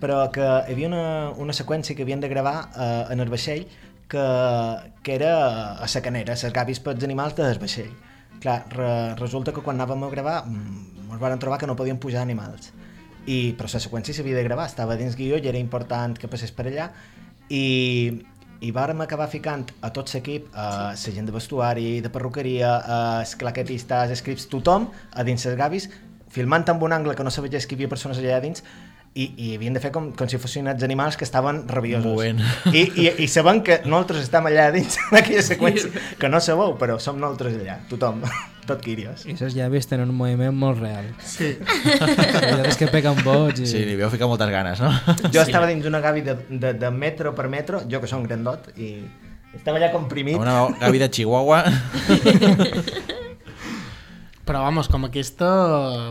[SPEAKER 7] però que hi havia una, una seqüència que havien de gravar eh, en el vaixell que, que era a la canera, les gavis pels animals del vaixell. Clar, re, resulta que quan anàvem a gravar mm, ens van trobar que no podien pujar animals. i, però la seqüència s'havia de gravar, estava dins guió i era important que passés per allà i, i vàrem acabar ficant a tot l'equip, a la gent de vestuari, de perruqueria, a els claquetistes, scripts, tothom, a dins les gavis, filmant amb un angle que no se veiés que hi havia persones allà dins i, i havien de fer com, com si fossin els animals que estaven rabiosos.
[SPEAKER 6] Movent.
[SPEAKER 7] I, i, I sabem que nosaltres estem allà dins d'aquella seqüència, que no sabeu, però som nosaltres allà, tothom, tot quírios.
[SPEAKER 8] I les llavis tenen un moviment molt real.
[SPEAKER 9] Sí.
[SPEAKER 8] És que peguen bots i...
[SPEAKER 6] Sí, li veu ficar moltes ganes, no?
[SPEAKER 7] Jo estava dins d'una gavi de, de, de metro per metro, jo que som grandot, i estava allà comprimit.
[SPEAKER 6] Una gavi de Chihuahua.
[SPEAKER 9] Però, vamos, com aquesta,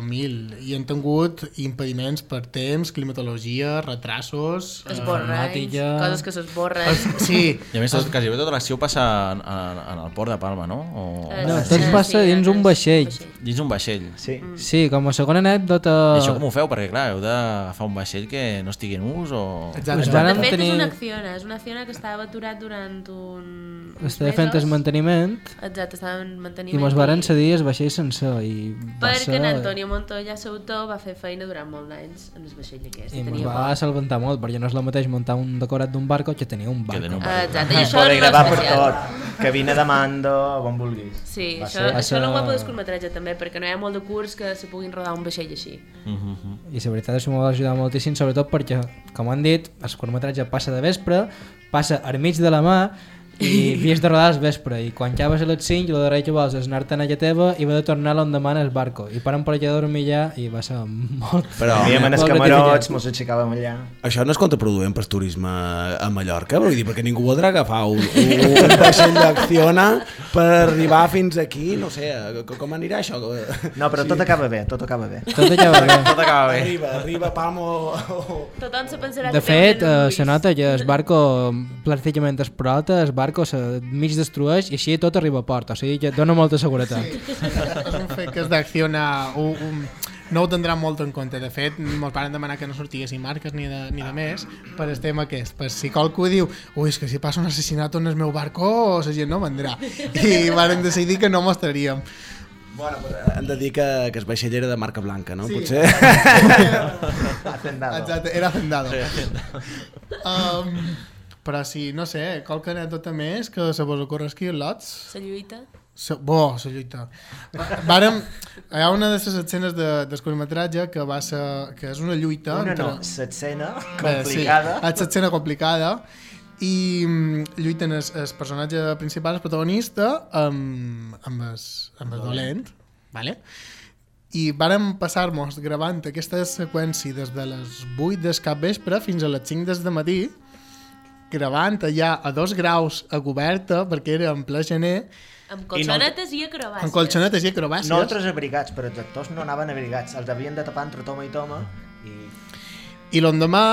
[SPEAKER 9] mil. I han tingut impediments per temps, climatologia, retrasos...
[SPEAKER 10] Esborranys,
[SPEAKER 8] Informàtica.
[SPEAKER 10] coses que s'esborren.
[SPEAKER 9] Eh, sí,
[SPEAKER 6] I a més, tot, quasi bé tota l'acció passa en, en, en el port de Palma, no? O...
[SPEAKER 10] Eh,
[SPEAKER 8] No,
[SPEAKER 10] sí,
[SPEAKER 8] tot passa
[SPEAKER 10] sí,
[SPEAKER 8] dins un
[SPEAKER 10] en-
[SPEAKER 8] vaixell.
[SPEAKER 6] Dins un vaixell.
[SPEAKER 7] Sí.
[SPEAKER 8] Sí, com a segona anècdota...
[SPEAKER 6] I això com ho feu? Perquè, clar, heu d'agafar un vaixell que no estigui en ús o...
[SPEAKER 9] exacte.
[SPEAKER 8] Us
[SPEAKER 10] De
[SPEAKER 8] vàrem
[SPEAKER 10] fet,
[SPEAKER 8] tenir-
[SPEAKER 10] és una acciona, és una acciona que estava aturat durant un...
[SPEAKER 8] Estava fent el manteniment
[SPEAKER 10] Exacte, estava en
[SPEAKER 8] i
[SPEAKER 10] manteniment.
[SPEAKER 8] mos varen cedir el vaixell sencer i va
[SPEAKER 10] Perquè
[SPEAKER 8] ser...
[SPEAKER 10] en Antonio Montoya, autor, va fer feina durant molts anys en el vaixell aquest.
[SPEAKER 8] I
[SPEAKER 10] tenia
[SPEAKER 8] va
[SPEAKER 10] por.
[SPEAKER 8] salventar molt, perquè no és el mateix muntar un decorat d'un barco que tenir un barco.
[SPEAKER 6] un barco.
[SPEAKER 10] Exacte, i això
[SPEAKER 7] poder
[SPEAKER 10] no
[SPEAKER 7] gravar per tot. Cabina de mando, on vulguis.
[SPEAKER 10] Sí,
[SPEAKER 7] Va
[SPEAKER 10] això,
[SPEAKER 7] ser-
[SPEAKER 8] va
[SPEAKER 10] això és el
[SPEAKER 8] ser-
[SPEAKER 10] guapo del curtmetratge també, perquè no hi ha molt de curs que se puguin rodar un vaixell així.
[SPEAKER 6] Mhm.
[SPEAKER 8] I la veritat és que m'ho va ajudar moltíssim, sobretot perquè, com han dit, el curtmetratge passa de vespre, passa al mig de la mà i havies de rodar al vespre i quan ja vas a les 5 el darrer que vols és anar-te'n a teva i va de tornar l'endemà en el barco i parem per allà a dormir allà i va ser molt...
[SPEAKER 5] Però
[SPEAKER 7] Aníem en els camarots, mos aixecàvem allà.
[SPEAKER 5] això no és contraproduent per turisme a Mallorca, vull dir, perquè ningú voldrà agafar un, un, vaixell d'acciona per arribar fins aquí, no sé, com, anirà això?
[SPEAKER 7] No, però tot acaba bé, tot acaba bé.
[SPEAKER 8] Tot va bé.
[SPEAKER 6] Tot acaba bé.
[SPEAKER 5] Arriba, arriba, Palmo...
[SPEAKER 10] Tothom se pensarà
[SPEAKER 8] De fet, eh, se nota que el barco pràcticament es prota, el barco se mig destrueix i així tot arriba a port, o sigui que dona molta seguretat.
[SPEAKER 9] és un fet que és d'accionar un, un, no ho tindran molt en compte. De fet, mos van demanar que no sortiguessin marques ni de, ni de més per el tema aquest, per si qualcú diu ui, és que si passa un assassinat en el meu barco? La gent no vendrà. I varen decidir que no mostraríem.
[SPEAKER 5] Bueno, però hem de dir que, que el vaixell era de marca blanca, no?
[SPEAKER 9] Sí.
[SPEAKER 5] Potser...
[SPEAKER 7] Hacendado.
[SPEAKER 9] exacte, era hacendado um, però sí, no sé qualque anècdota més que se vos ocorresqui en lots
[SPEAKER 10] La lluita.
[SPEAKER 9] Se, bo, la lluita. Vàrem, hi ha una de les escenes de, del curtmetratge que va ser, que és una lluita
[SPEAKER 7] Una
[SPEAKER 9] entre...
[SPEAKER 7] no, l'escena
[SPEAKER 9] Bé,
[SPEAKER 7] complicada.
[SPEAKER 9] Sí, és escena complicada i mm, lluiten el, el personatge principal, el protagonista, amb, amb, el, amb el dolent, vale? i vàrem passar-nos gravant aquesta seqüència des de les 8 del capvespre fins a les 5 des de matí gravant allà a dos graus a coberta perquè era en ple gener
[SPEAKER 10] Amb
[SPEAKER 7] I no-
[SPEAKER 10] colxonetes i acrobàcies.
[SPEAKER 9] amb colxonetes i acrobàcies
[SPEAKER 7] Nosaltres abrigats, però els actors no anaven abrigats. Els havien de tapar entre toma i toma. I...
[SPEAKER 9] I l'endemà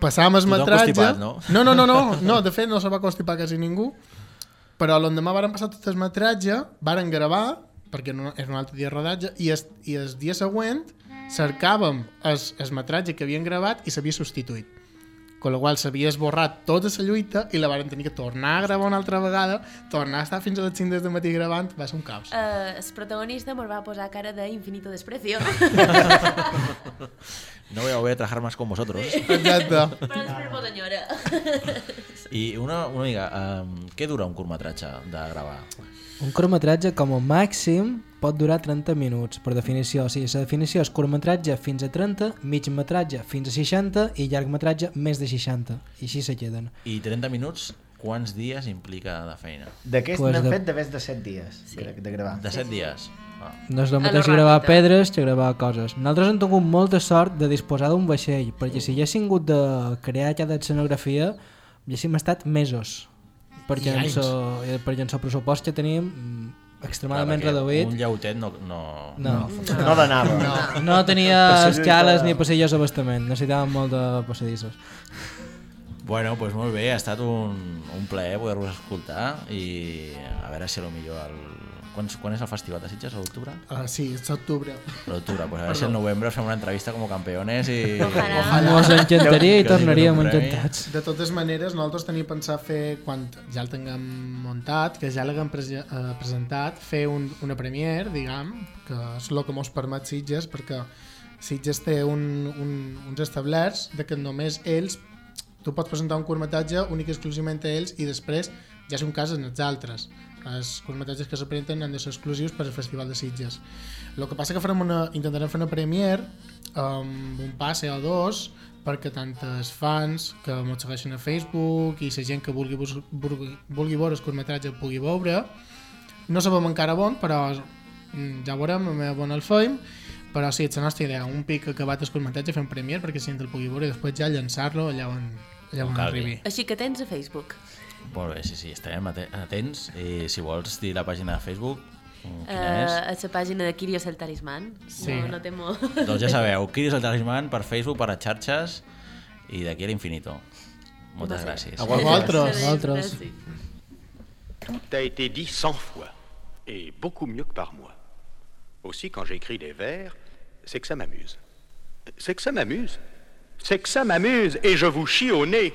[SPEAKER 9] passàvem el
[SPEAKER 6] Tothom
[SPEAKER 9] metratge...
[SPEAKER 6] constipat, no?
[SPEAKER 9] no? No, no, no, no, de fet no se va constipar quasi ningú, però l'endemà varen passar tot el metratge, varen gravar, perquè no, és un altre dia de rodatge, i el, i el dia següent cercàvem el, el metratge que havien gravat i s'havia substituït. Con la qual s'havia esborrat tota la lluita i la varen tenir que tornar a gravar una altra vegada, tornar a estar fins a les 5 des de matí gravant, va ser un caos.
[SPEAKER 10] Uh, el protagonista mos va posar cara de infinito desprecio.
[SPEAKER 6] No voy a volver a trabajar más con vosotros.
[SPEAKER 9] Exacte.
[SPEAKER 10] Però després mos enyora.
[SPEAKER 6] I una, una mica, um, què dura un curtmetratge de gravar?
[SPEAKER 8] Un curtmetratge com a màxim pot durar 30 minuts, per definició. O sigui, la definició és curtmetratge fins a 30, mitjmetratge fins a 60 i llargmetratge més de 60. I així se queden.
[SPEAKER 6] I 30 minuts, quants dies implica de feina?
[SPEAKER 7] D'aquest
[SPEAKER 8] Pues
[SPEAKER 7] n'han
[SPEAKER 8] de-
[SPEAKER 7] fet de més de 7 dies, sí. crec, de gravar.
[SPEAKER 6] De 7 dies? Ah.
[SPEAKER 8] No és el mateix gravar pedres que gravar coses. Nosaltres hem tingut molta sort de disposar d'un vaixell, perquè si haguéssim hagut de crear cada escenografia, haguéssim estat mesos.
[SPEAKER 9] I
[SPEAKER 8] so, eh, en el pressupost que tenim mm, extremadament
[SPEAKER 6] Clar,
[SPEAKER 8] reduït
[SPEAKER 6] Un lleutet no... no...
[SPEAKER 8] no, no.
[SPEAKER 7] No donava.
[SPEAKER 9] No.
[SPEAKER 8] no tenia
[SPEAKER 7] Per
[SPEAKER 8] escales ni passadillos d'abastament, necessitàvem molt de passadissos.
[SPEAKER 6] Bueno, doncs molt bé, ha estat un, un plaer poder-vos escoltar i a veure si a lo millor el... Quan, quan és el festival de Sitges? A l'octubre?
[SPEAKER 9] Uh, sí, és octubre.
[SPEAKER 6] A l'octubre, pues a veure si al novembre fem una entrevista com a campeones i...
[SPEAKER 10] Ojalà.
[SPEAKER 8] Ens encantaria i tornaríem
[SPEAKER 6] premi.
[SPEAKER 8] encantats.
[SPEAKER 9] De totes maneres, nosaltres tenim pensat fer, quan ja el tinguem muntat, que ja l'haguem prese eh, presentat, fer un, una premier, diguem, que és el que mos permet Sitges, perquè Sitges té un, un, uns establerts de que només ells tu pots presentar un curtmetratge únic i exclusivament a ells i després ja si un cas en els altres els curtmetratges que se presenten han de ser exclusius per al Festival de Sitges. El que passa que farem una, intentarem fer una premier amb un passe o dos perquè tant els fans que ens segueixen a Facebook i la gent que vulgui, vulgui, vulgui veure el curtmetratge pugui veure. No sabem encara bon però mm, ja veurem, a meva bona el feim. Però sí, és la nostra idea, un pic acabat el curtmetratge fem premier perquè gent el pugui veure i després ja llançar-lo allà on, allà
[SPEAKER 6] On
[SPEAKER 9] on arribi.
[SPEAKER 10] Així que tens a Facebook.
[SPEAKER 6] Molt bé, sí, sí, estarem ate- atents. I si vols dir la pàgina de Facebook, mm, quina
[SPEAKER 10] Uh,
[SPEAKER 6] és?
[SPEAKER 10] a la pàgina de Kirios el Talisman.
[SPEAKER 9] Sí.
[SPEAKER 10] No, no té molt...
[SPEAKER 6] Doncs ja sabeu, Quiris el Talisman per Facebook, per les xarxes i d'aquí a l'infinito. Moltes gràcies.
[SPEAKER 9] A vosaltres.
[SPEAKER 8] Vosaltres.
[SPEAKER 10] Merci.
[SPEAKER 11] Tout a été dit cent fois, et beaucoup mieux que par moi. Aussi, quand j'écris des vers, c'est que ça m'amuse. C'est que ça m'amuse. C'est que ça m'amuse, et je vous chie au nez.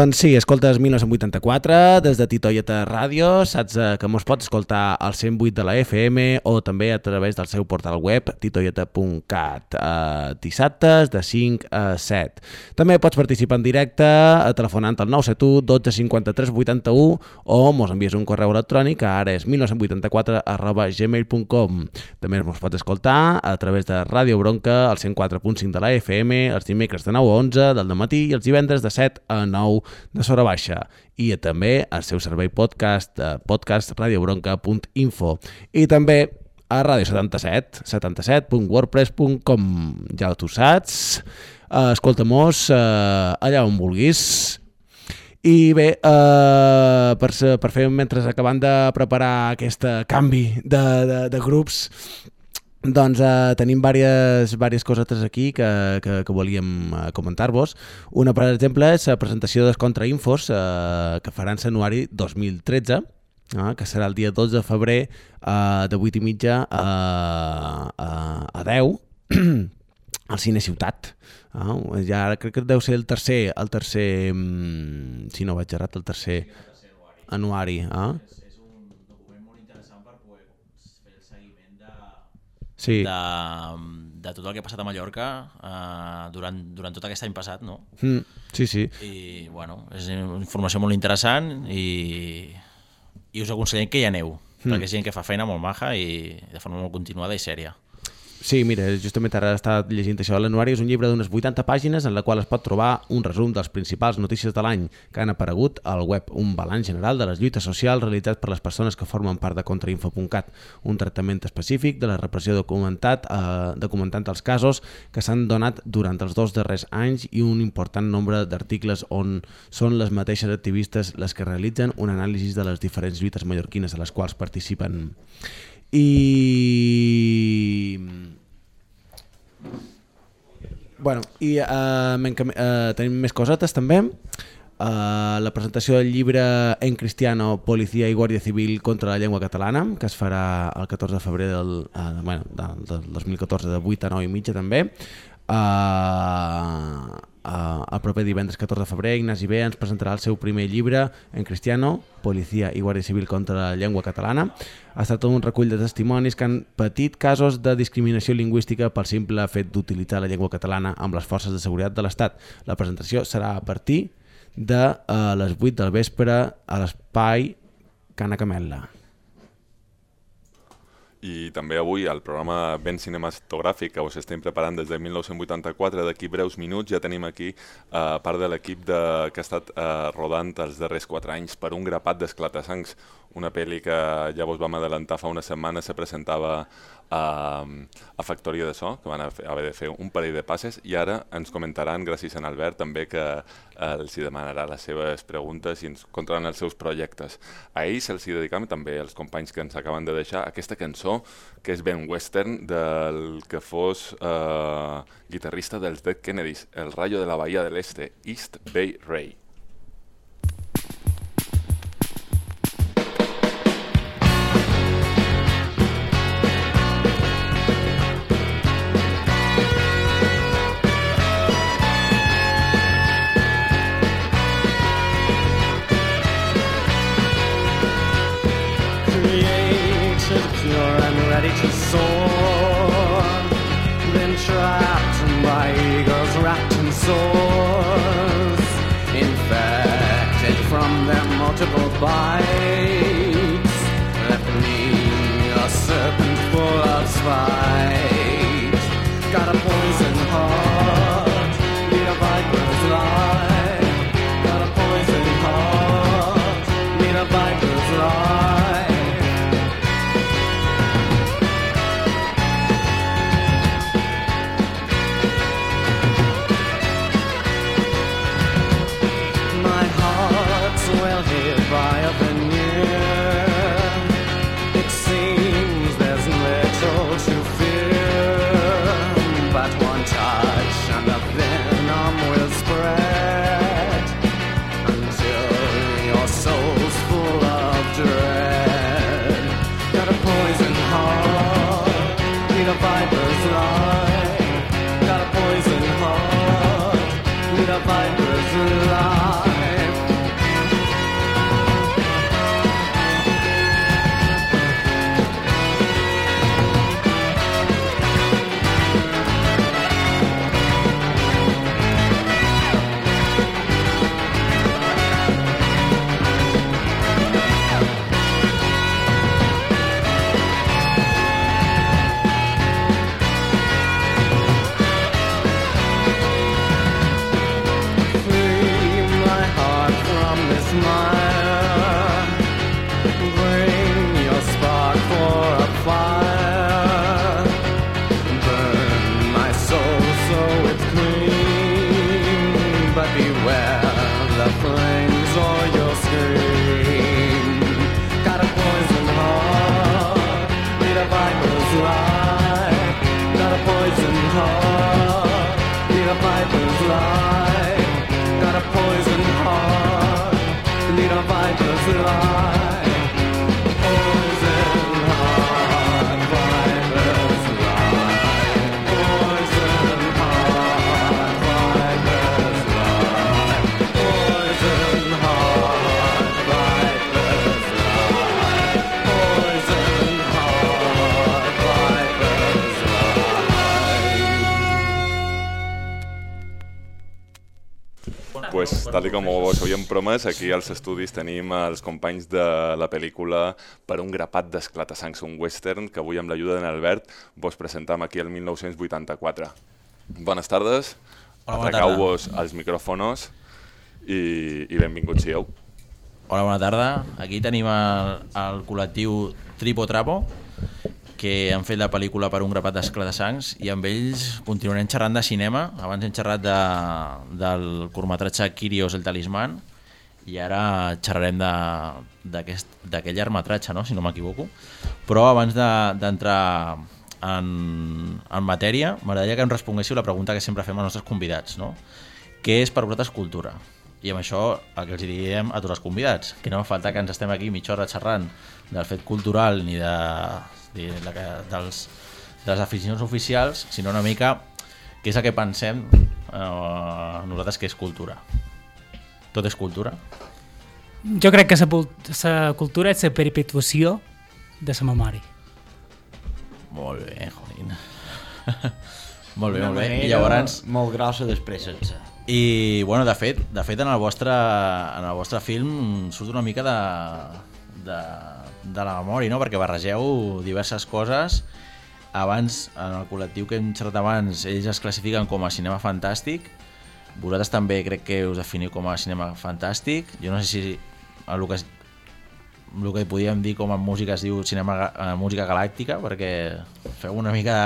[SPEAKER 5] Doncs sí, escoltes 1984 des de Titoieta Ràdio, saps eh, que mos pots escoltar al 108 de la FM o també a través del seu portal web titoieta.cat eh, dissabtes de 5 a 7. També pots participar en directe eh, telefonant al 971 12 53 81 o mos envies un correu electrònic a ara és 1984 arroba gmail.com També mos pots escoltar a través de Ràdio Bronca al 104.5 de la FM els dimecres de 9 a 11 del matí i els divendres de 7 a 9 de Sora Baixa. I també al seu servei podcast eh, podcastradiobronca.info i també a Ràdio 77 77.wordpress.com ja tu saps. Eh, escolta-mos eh, allà on vulguis. I bé, eh, per, per fer mentre acabant de preparar aquest canvi de, de, de grups Doncs eh, tenim diverses, diverses cosetes aquí que, que, que volíem eh, comentar-vos. Una, per exemple, és la presentació dels contrainfos eh, que faran l'anuari 2013, eh, que serà el dia 12 de febrer eh, de 8 i mitja a, a, a 10 al Cine Ciutat. Ah, ja crec que deu ser el tercer, el tercer, mm, si no vaig errat, el tercer anuari. Ah? Sí.
[SPEAKER 6] de, de tot el que ha passat a Mallorca eh, durant, durant tot aquest any passat, no?
[SPEAKER 5] Mm, sí, sí.
[SPEAKER 6] I, bueno, és informació molt interessant i, i us aconsellem que hi aneu,
[SPEAKER 5] Mm.
[SPEAKER 6] perquè és gent que fa feina molt maja i de forma molt continuada i sèria.
[SPEAKER 5] Sí, mira, justament ara estat llegint això. L'anuari és un llibre d'unes 80 pàgines en la qual es pot trobar un resum dels principals notícies de l'any que han aparegut al web, un balanç general de les lluites socials realitzats per les persones que formen part de contrainfo.cat, un tractament específic de la repressió documentat, eh, documentant els casos que s'han donat durant els dos darrers anys i un important nombre d'articles on són les mateixes activistes les que realitzen un anàlisi de les diferents lluites mallorquines a les quals participen i bueno, i uh, uh, tenim més cosetes també. Uh, la presentació del llibre En Cristiano, Policia i Guàrdia Civil contra la llengua catalana que es farà el 14 de febrer del, uh, bueno, del, del 2014 de 8 a 9 i mitja també. Uh, Uh, el proper divendres 14 de febrer Ignasi B ens presentarà el seu primer llibre en cristiano, Policia i Guàrdia Civil contra la llengua catalana. Ha estat un recull de testimonis que han patit casos de discriminació lingüística pel simple fet d'utilitzar la llengua catalana amb les forces de seguretat de l'Estat. La presentació serà a partir de uh, les 8 del vespre a l'espai Cana Camel·la.
[SPEAKER 3] I també avui al programa Ben Cinematogràfic que us estem preparant des de 1984, d'aquí breus minuts ja tenim aquí uh, part de l'equip que ha estat uh, rodant els darrers 4 anys per un grapat d'esclatasangs, una pel·li que ja vos vam adelantar fa una setmana, se presentava a, a Factoria de So, que van haver de fer un parell de passes, i ara ens comentaran, gràcies a en Albert, també que eh, els demanarà les seves preguntes i ens contaran els seus projectes. A ells se'ls hi dedicam també els companys que ens acaben de deixar aquesta cançó, que és ben western, del que fos eh, guitarrista dels Dead Kennedys, el Rayo de la Bahía del Este, East Bay Ray.
[SPEAKER 12] Bye. will
[SPEAKER 3] Pues, tal com us havíem promès, aquí als estudis tenim els companys de la pel·lícula Per un grapat d'esclatasangs, un western que avui amb l'ajuda d'Albert vos presentam aquí el 1984. Bones tardes, atracau-vos als micròfonos i, i benvinguts sieu.
[SPEAKER 6] Hola, bona tarda. Aquí tenim el, el col·lectiu Tripo Trapo, que han fet la pel·lícula per un grapat d'esclatasangs i amb ells continuarem xerrant de cinema. Abans hem xerrat de, del curtmetratge Kyrios el talisman i ara xerrarem de- d'aquell llargmetratge, no? si no m'equivoco. Però abans de- d'entrar en, en matèria, m'agradaria que em responguéssiu la pregunta que sempre fem als nostres convidats. No? Què és per vosaltres cultura? I amb això el que els diem a tots els convidats, que no fa falta que ens estem aquí mitja hora xerrant del fet cultural ni de, de, la, que- dels, de les aficions oficials, sinó una mica què és el que pensem eh, nosaltres que és cultura. Tot és cultura?
[SPEAKER 13] Jo crec que la cultura és la perpetuació de la memòria.
[SPEAKER 6] Molt bé, Jolín. molt bé,
[SPEAKER 14] Una
[SPEAKER 6] molt bé. I llavors...
[SPEAKER 14] molt grossa d'expressar-se.
[SPEAKER 6] I, bueno, de fet, de fet en, el vostre, en el vostre film surt una mica de, de, de la memòria, no? perquè barregeu diverses coses. Abans, en el col·lectiu que hem xerrat abans, ells es classifiquen com a cinema fantàstic. Vosaltres també crec que us definiu com a cinema fantàstic. Jo no sé si el que, el que podíem dir com a música es diu cinema, eh, música galàctica, perquè feu una mica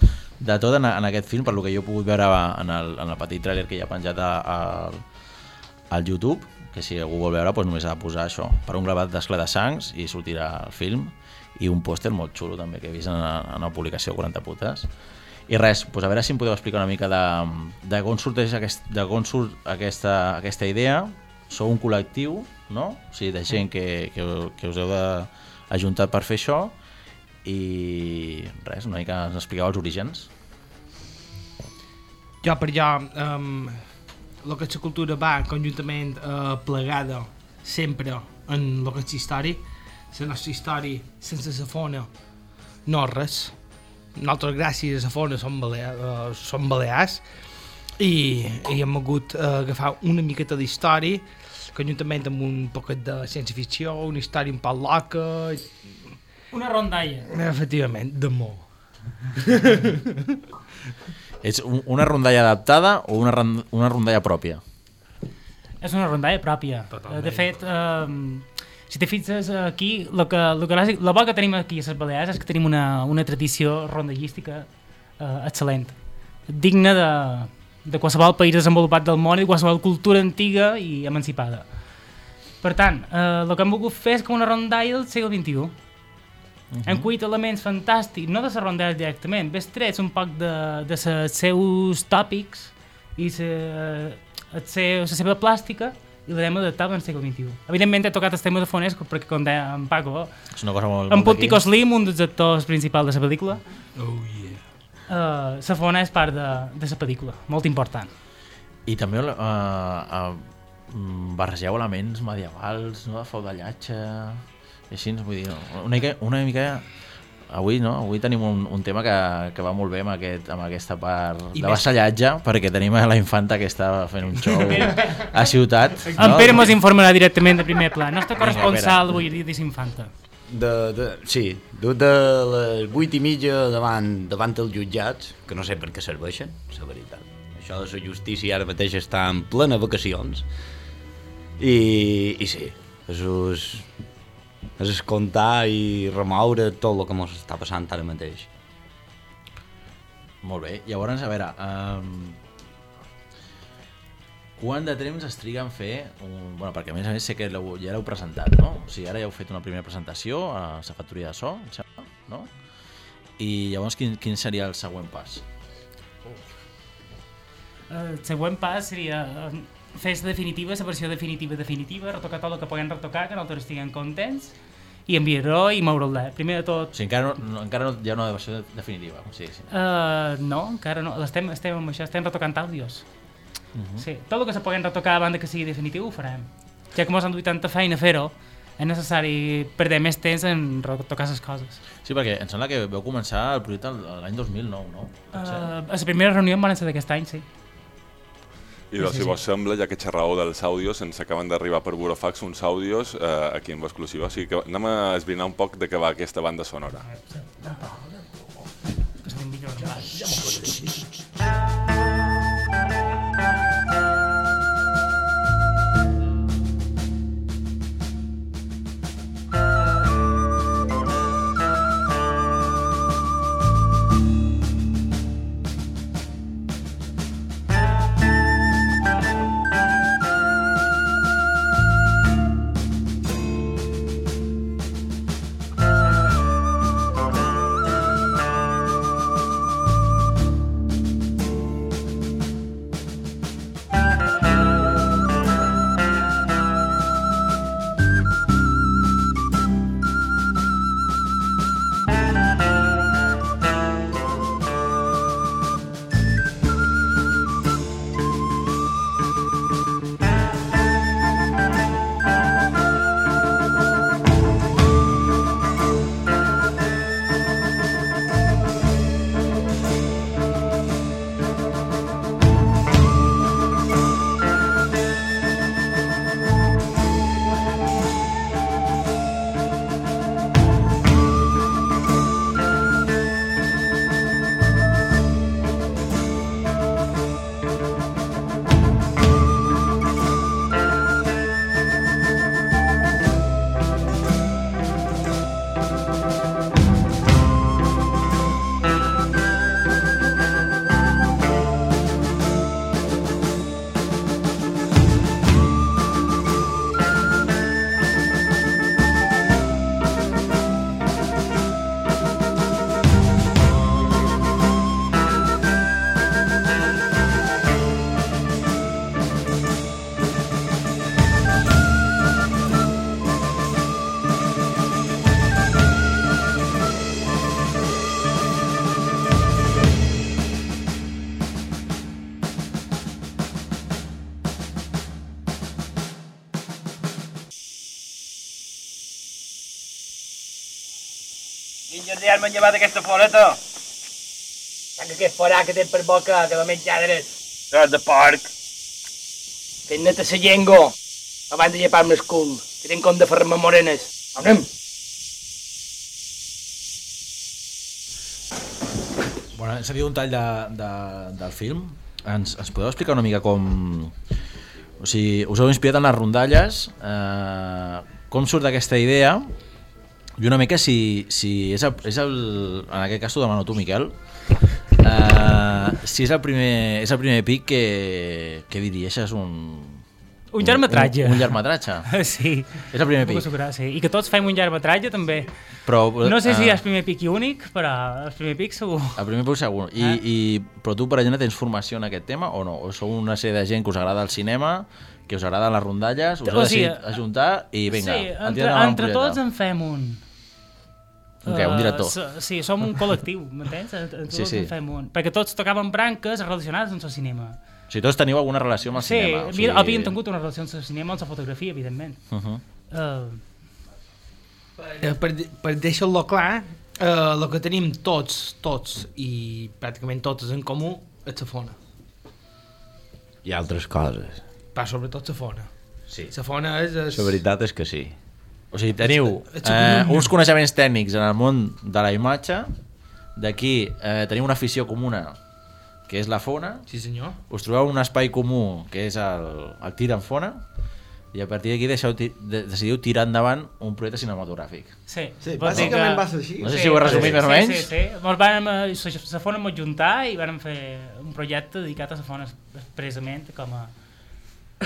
[SPEAKER 6] de, de tot en, en aquest film, per lo que jo he pogut veure en el, en el petit tràiler que hi ha penjat a, a, al YouTube, que si algú vol veure doncs només ha de posar això, per un gravat d'escla de sangs i sortirà el film, i un pòster molt xulo també que he vist en, en una publicació 40 putes. I res, doncs a veure si em podeu explicar una mica de, de on sorteix aquest, de on surt aquesta, aquesta idea. Sou un col·lectiu, no? O sigui, de gent que, que, que us heu de, ajuntat per fer això i res, una mica ens expliqueu els orígens.
[SPEAKER 15] Jo, per jo, um, el que és la cultura va conjuntament uh, plegada sempre en el que és històric. La nostra història, sense la fona, no és res. Nosaltres, gràcies a la fona, som, balea, uh, som balears i, i hem hagut uh, agafar una miqueta d'història conjuntament amb un poquet de ciència-ficció, una història un poc loca...
[SPEAKER 13] Una rondalla.
[SPEAKER 15] Efectivament, de molt.
[SPEAKER 6] És un, una rondalla adaptada o una, una rondalla pròpia?
[SPEAKER 13] És una rondalla pròpia.
[SPEAKER 6] Totalment.
[SPEAKER 13] De fet, eh, si te fixes aquí, lo que, lo que, la, la bo que tenim aquí a les Balears és que tenim una, una tradició rondallística eh, excel·lent, digna de, de qualsevol país desenvolupat del món i de qualsevol cultura antiga i emancipada. Per tant, eh, el que hem volgut fer és com una rondalla del segle XXI.
[SPEAKER 6] Mhm.
[SPEAKER 13] Hem cuit elements fantàstics, no de la rondalla directament, ves trets un poc de, de els seus tòpics i se, la seva plàstica i l'hem adaptat al segle XXI. Evidentment he tocat el tema de fonès perquè com deia en Paco,
[SPEAKER 6] És una cosa molt...
[SPEAKER 13] en Puntico. Slim, un dels actors principals de la pel·lícula,
[SPEAKER 15] Oh yeah.
[SPEAKER 13] uh, la fona és part de, de la pel·lícula, molt important.
[SPEAKER 6] I també uh, uh, barregeu elements medievals, no? de feudallatge, i així, vull dir, una mica, una mica avui, no? Avui tenim un, un tema que, que va molt bé amb, aquest, amb aquesta part
[SPEAKER 13] I
[SPEAKER 6] de
[SPEAKER 13] més-
[SPEAKER 6] vassallatge, perquè tenim a la infanta que està fent un show a ciutat.
[SPEAKER 13] En Pere mos informarà directament de primer pla, nostre corresponsal, vull dir, d'Infanta.
[SPEAKER 14] De, de, sí, de, de les vuit i mitja davant, davant els jutjats, que no sé per què serveixen, la veritat. Això de la justícia ara mateix està en plena vacacions. I, i sí, és, és, escoltar i remoure tot el que ens està passant ara mateix.
[SPEAKER 6] Molt bé, llavors, a veure, um, quant de temps es triga en fer un... Bueno, perquè a més a més sé que l'heu- ja l'heu presentat, no? O sigui, ara ja heu fet una primera presentació a la factoria de so, em sembla, no? I llavors quin, quin seria el següent pas?
[SPEAKER 13] El següent pas seria eh, fer la definitiva, la versió definitiva definitiva, retocar tot el que puguem retocar, que nosaltres estiguem contents, i enviar-ho i moure'l d'ell. Primer de tot...
[SPEAKER 6] O sigui, encara, no, no, encara no, hi ha una versió definitiva. Sí, sí.
[SPEAKER 13] Uh, no, encara no. Estem, estem amb això, estem retocant àudios.
[SPEAKER 6] Uh -huh.
[SPEAKER 13] Sí, tot el que se puguem retocar abans de que sigui definitiu ho farem. Ja que ens han duit tanta feina a fer-ho, és necessari perdre més temps en retocar les coses.
[SPEAKER 6] Sí, perquè em sembla que vau començar el projecte l'any 2009, no?
[SPEAKER 13] Uh, a la primera reunió van ser d'aquest any, sí.
[SPEAKER 3] I doncs,
[SPEAKER 13] Sí,
[SPEAKER 3] si
[SPEAKER 13] sí.
[SPEAKER 3] vos sembla, ja que xerrau dels àudios, ens acaben d'arribar per Burofax uns àudios eh, aquí en exclusiva. O sigui que anem a esbrinar un poc de què va aquesta banda sonora.
[SPEAKER 13] Que estem millor.
[SPEAKER 16] M'han llevat aquesta foreta? Tanca aquest forà que té per boca, que només lladres. Tros de porc. Fent neta sa llengua, abans de llepar-me el cul, que tinc com de fer-me morenes. Anem.
[SPEAKER 6] Bueno, ha dit un tall de, de, del film. Ens, ens podeu explicar una mica com... O sigui, us heu inspirat en les rondalles, eh, com surt aquesta idea, i una mica si, si és, el, és el... En aquest cas t'ho demano tu, Miquel, eh, si és el primer, és el primer pic que, que dirigeixes un...
[SPEAKER 13] Un llargmetratge.
[SPEAKER 6] Un, un llargmetratge.
[SPEAKER 13] Sí.
[SPEAKER 6] És el primer pic.
[SPEAKER 13] assegurar, sí. I que tots fem un llargmetratge, també.
[SPEAKER 6] Però,
[SPEAKER 13] No sé si
[SPEAKER 6] eh,
[SPEAKER 13] és primer pic i únic, però el primer pic segur.
[SPEAKER 6] El primer pic segur. I,
[SPEAKER 13] Eh?
[SPEAKER 6] i, però tu, per exemple, tens formació en aquest tema o no? O sou una sèrie de gent que us agrada el cinema, que us agraden les rondalles, us
[SPEAKER 13] O
[SPEAKER 6] heu
[SPEAKER 13] sigui,
[SPEAKER 6] decidit ajuntar i vinga,
[SPEAKER 13] sí, entre, entre tots en fem un.
[SPEAKER 6] Un què? Un director?
[SPEAKER 13] Uh, sí, som un col·lectiu, m'entens? Entre entre
[SPEAKER 6] Sí,
[SPEAKER 13] tots
[SPEAKER 6] sí.
[SPEAKER 13] en fem un. Perquè tots tocàvem branques relacionades amb el cinema.
[SPEAKER 6] O sigui, tots teniu alguna relació amb el
[SPEAKER 13] sí,
[SPEAKER 6] cinema. O
[SPEAKER 13] sigui...
[SPEAKER 6] sigui...
[SPEAKER 13] havíem tingut una relació amb el cinema, amb la fotografia, evidentment.
[SPEAKER 6] Uh -huh.
[SPEAKER 13] Uh,
[SPEAKER 15] Eh, per, per deixar-lo clar, eh, el que tenim tots, tots i pràcticament totes en comú és la fona.
[SPEAKER 14] I altres coses.
[SPEAKER 15] Per sobretot la fona.
[SPEAKER 14] Sí.
[SPEAKER 15] La fona és... és...
[SPEAKER 14] La veritat és que sí.
[SPEAKER 6] O sigui, teniu eh, uns coneixements tècnics en el món de la imatge, d'aquí eh, teniu una afició comuna, que és la fona,
[SPEAKER 15] Sí, senyor.
[SPEAKER 6] us trobeu un espai comú, que és el, el tir en fona, i a partir d'aquí de, decidiu tirar endavant un projecte cinematogràfic.
[SPEAKER 13] Sí,
[SPEAKER 17] Sí, bàsicament va ser així.
[SPEAKER 6] No sé si ho he resumit més o menys.
[SPEAKER 13] Sí, sí, sí. Mos vam, eh, la la fona ens juntar i vam fer un projecte dedicat a la fona expressament com a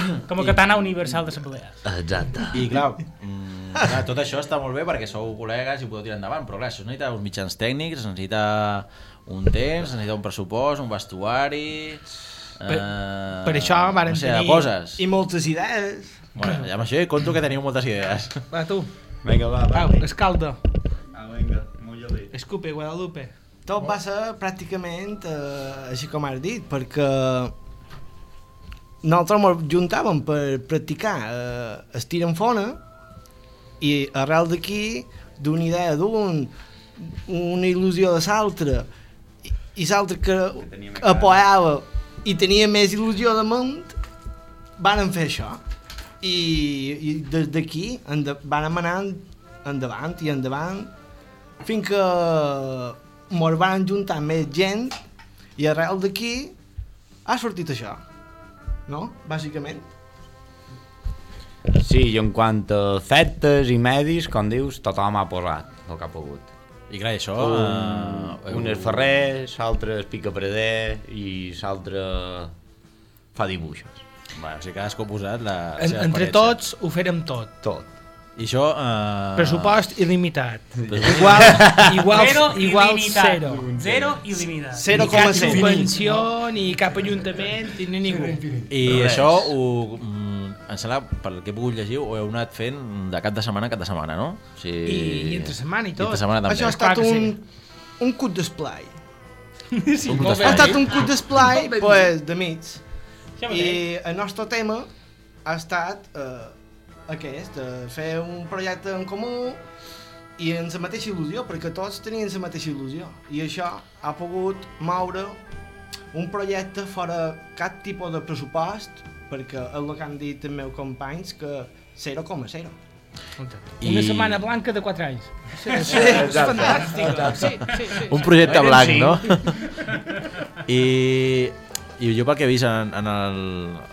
[SPEAKER 13] Com a katana universal de les Balears.
[SPEAKER 14] Exacte.
[SPEAKER 6] I clar, mm, clar, tot això està molt bé perquè sou col·legues i ho podeu tirar endavant, però clar, això es necessita uns mitjans tècnics, es necessita un temps, es necessita un pressupost, un vestuari...
[SPEAKER 15] Per-
[SPEAKER 6] eh,
[SPEAKER 15] per això varen
[SPEAKER 6] no sé,
[SPEAKER 15] tenir-
[SPEAKER 6] coses.
[SPEAKER 15] i moltes idees.
[SPEAKER 6] Bueno, ja amb això hi conto que teniu moltes idees.
[SPEAKER 15] Va, tu.
[SPEAKER 14] Vinga, va, va.
[SPEAKER 15] Au, escalda.
[SPEAKER 14] Ah, vinga, molt gelí.
[SPEAKER 15] Escupe, Guadalupe.
[SPEAKER 18] Tot va ser pràcticament eh, així com has dit, perquè nosaltres ens juntàvem per practicar eh, estir en fona i arrel d'aquí, d'una idea d'un, una il·lusió de l'altre, i, i l'altre que, que apoyava i tenia més il·lusió de ment, van fer això. I, i des d'aquí van anar endavant i endavant fins que ens van juntar més gent i arrel d'aquí ha sortit això. No? Bàsicament.
[SPEAKER 14] Sí, i en quant a efectes i medis, com dius, tothom ha posat el que ha pogut.
[SPEAKER 6] I clar, això...
[SPEAKER 14] Un,
[SPEAKER 6] eh,
[SPEAKER 14] un és ferrer, l'altre és picapreder i l'altre fa dibuixos.
[SPEAKER 6] Bueno, o sigui, cadascú ha posat la
[SPEAKER 15] En, entre tots ho farem tot.
[SPEAKER 14] Tot.
[SPEAKER 6] I això... Eh...
[SPEAKER 15] Pressupost il·limitat. Igual, igual,
[SPEAKER 13] Zero
[SPEAKER 15] igual
[SPEAKER 13] il·limitat.
[SPEAKER 15] zero.
[SPEAKER 13] Zero il·limitat.
[SPEAKER 15] Ni cap subvenció, ni cap ajuntament, ni ningú.
[SPEAKER 6] I
[SPEAKER 15] Res.
[SPEAKER 6] això, ho, mm, em sembla, pel que he pogut llegir, ho heu anat fent de cap de setmana a cap de setmana, no? O sigui,
[SPEAKER 15] I, I entre setmana i tot.
[SPEAKER 6] I entre setmana també.
[SPEAKER 18] Això ha estat un, un cut d'esplai.
[SPEAKER 15] Sí,
[SPEAKER 6] Un.
[SPEAKER 18] Ha estat un cut d'esplai pues, de mig. I el nostre tema ha estat eh, aquest, eh, fer un projecte en comú i en la mateixa il·lusió, perquè tots tenien la mateixa il·lusió. I això ha pogut moure un projecte fora cap tipus de pressupost, perquè és el que han dit els meus companys, que 0,0.
[SPEAKER 15] I... Una setmana blanca de 4 anys. Sí,
[SPEAKER 18] Sí,
[SPEAKER 15] sí, és fantàstic. Sí, sí, sí.
[SPEAKER 6] Un projecte blanc, no? I, I jo pel que he vist en, en, el,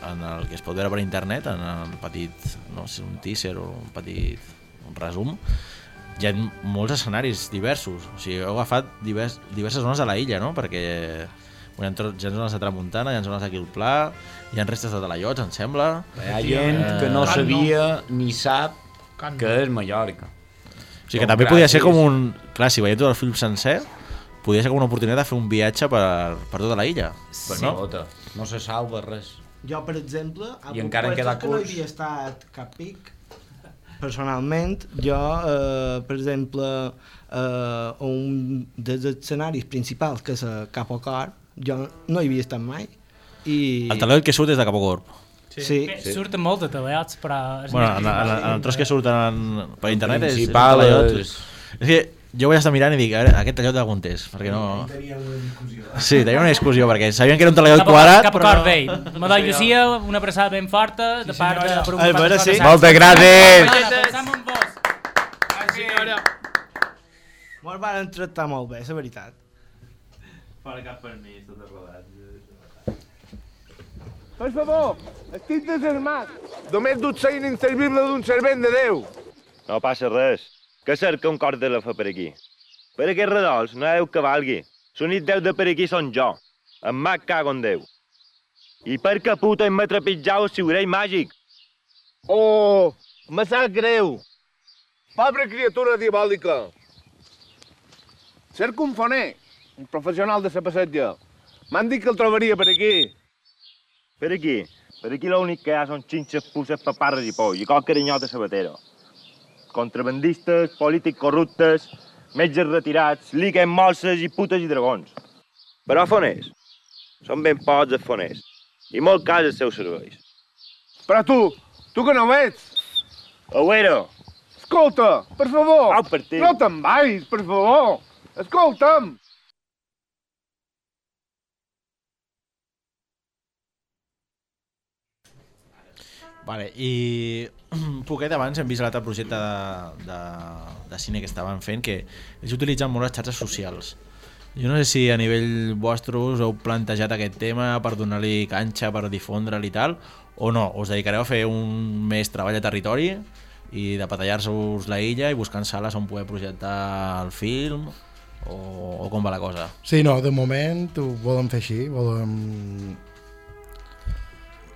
[SPEAKER 6] en el que es pot veure per internet, en el petit, no sé, un teaser o un petit un resum, hi ha molts escenaris diversos. O sigui, heu agafat divers, diverses zones de la illa, no? Perquè hi ha, hi ha zones de Tramuntana, hi ha zones d'aquí al Pla, hi ha restes de talaiots, em sembla.
[SPEAKER 14] Hi ha gent que no
[SPEAKER 6] Eh,
[SPEAKER 14] sabia ni sap
[SPEAKER 15] Can
[SPEAKER 14] que és Mallorca.
[SPEAKER 6] O sigui que també podia ser com un... Clar, si veiem tot el film sencer, podia ser com una oportunitat de fer un viatge per, per tota la illa.
[SPEAKER 14] Sí.
[SPEAKER 6] no?
[SPEAKER 14] No? no se salva res.
[SPEAKER 18] Jo, per exemple,
[SPEAKER 14] I encara en queda
[SPEAKER 18] que no
[SPEAKER 14] curs.
[SPEAKER 18] havia estat cap pic, personalment, jo, eh, per exemple, eh, un dels escenaris principals, que és a Capo Cor, jo no hi havia estat mai. I...
[SPEAKER 6] El talaiot que surt és de Capocorp.
[SPEAKER 18] Sí.
[SPEAKER 13] Bé, Surten molts de teleats, però... és
[SPEAKER 6] Bueno,
[SPEAKER 13] més
[SPEAKER 6] en, en, en, en tros que surten per internet és, és,
[SPEAKER 14] principal
[SPEAKER 6] talaiot.
[SPEAKER 14] és-
[SPEAKER 6] És que jo vaig estar mirant i dic, a veure, aquest talaiot d'algun és, perquè no... Sí, tenia una discussió, perquè sabien que era un talaiot
[SPEAKER 13] Cap a-
[SPEAKER 6] quadrat,
[SPEAKER 13] cap a
[SPEAKER 6] però...
[SPEAKER 13] cor vell. Madó Llucia, una abraçada ben forta, de part de... per costat de
[SPEAKER 18] sí.
[SPEAKER 14] Moltes gràcies.
[SPEAKER 18] Ens van tractar molt bé, la veritat.
[SPEAKER 19] Fora cap permís, tot rodat.
[SPEAKER 20] Per favor, estic desarmat. Només duc seguint inservible d'un servent de Déu.
[SPEAKER 21] No passa res. Que cerca un cor de la fa per aquí? Per aquests redols no hi ha Déu que valgui. L'únic Déu de per aquí són jo. Em mà cago en Déu. I per que puta em m'ha trepitjat el ciurell màgic?
[SPEAKER 20] Oh, me sap greu. Pobre criatura diabòlica. Cerco un foner, un professional de la passetja. M'han dit que el trobaria per aquí.
[SPEAKER 21] Per aquí? Per aquí l'únic que hi ha són xinxes, puces, paparres i por, i qualque carinyot de sabatero. Contrabandistes, polítics corruptes, metges retirats, liques, molses i putes i dragons. Però foners, són ben pocs els foners, i molt cars els seus serveis.
[SPEAKER 20] Però tu, tu que no ho ets.
[SPEAKER 21] Agüero,
[SPEAKER 20] Escolta, per favor.
[SPEAKER 21] Au per.
[SPEAKER 20] No te'n vagis, per favor. Escolta'm.
[SPEAKER 6] Vale, i poquet abans hem vist l'altre projecte de, de, de cine que estaven fent que ells utilitzen molt les xarxes socials. Jo no sé si a nivell vostre us heu plantejat aquest tema per donar-li canxa, per difondre'l i tal, o no, us dedicareu a fer un més treball a territori i de patallar-vos la illa i buscant sales on poder projectar el film o, o com va la cosa?
[SPEAKER 22] Sí, no, de moment ho volem fer així, volem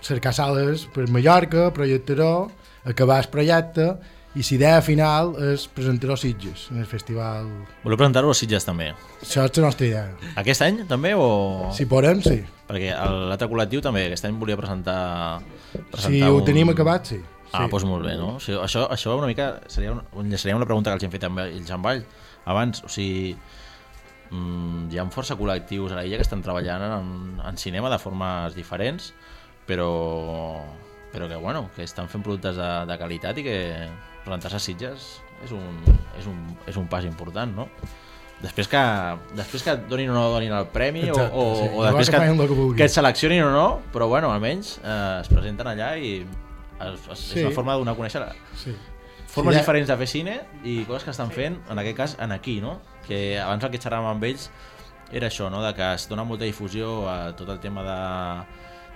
[SPEAKER 22] cercar sales per Mallorca, projectaró, acabar el projecte i la idea final és presentar-ho a Sitges, en el festival.
[SPEAKER 6] Voleu presentar-ho a Sitges també?
[SPEAKER 22] Això és la nostra idea.
[SPEAKER 6] Aquest any també o...?
[SPEAKER 22] Si podem, sí.
[SPEAKER 6] Perquè l'altre col·lectiu també aquest any volia presentar... presentar
[SPEAKER 22] Si ho tenim acabat, sí.
[SPEAKER 6] Ah,
[SPEAKER 22] Sí.
[SPEAKER 6] doncs molt bé, no? O sigui, això, això una mica seria una, enllaçaríem la pregunta que els hem fet amb el Jean Vall abans, o sigui, mm, hi ha força col·lectius a l'illa que estan treballant en, en cinema de formes diferents, però, però que, bueno, que estan fent productes de, de qualitat i que presentar-se a Sitges és un, és, un, és un pas important, no? Després que, després que et donin o no donin el premi
[SPEAKER 22] Exacte,
[SPEAKER 6] o, o,
[SPEAKER 22] sí.
[SPEAKER 6] o després
[SPEAKER 22] que
[SPEAKER 6] que,
[SPEAKER 22] que
[SPEAKER 6] que et seleccionin o no, però bueno, almenys eh, es presenten allà i es, es,
[SPEAKER 22] Sí.
[SPEAKER 6] és una forma de donar a conèixer
[SPEAKER 22] Sí.
[SPEAKER 6] formes
[SPEAKER 22] Sí, ja-
[SPEAKER 6] diferents de fer cine i coses que estan fent, en aquest cas, en aquí, no? Que abans el que xerràvem amb ells era això, no? De que es dona molta difusió a tot el tema de,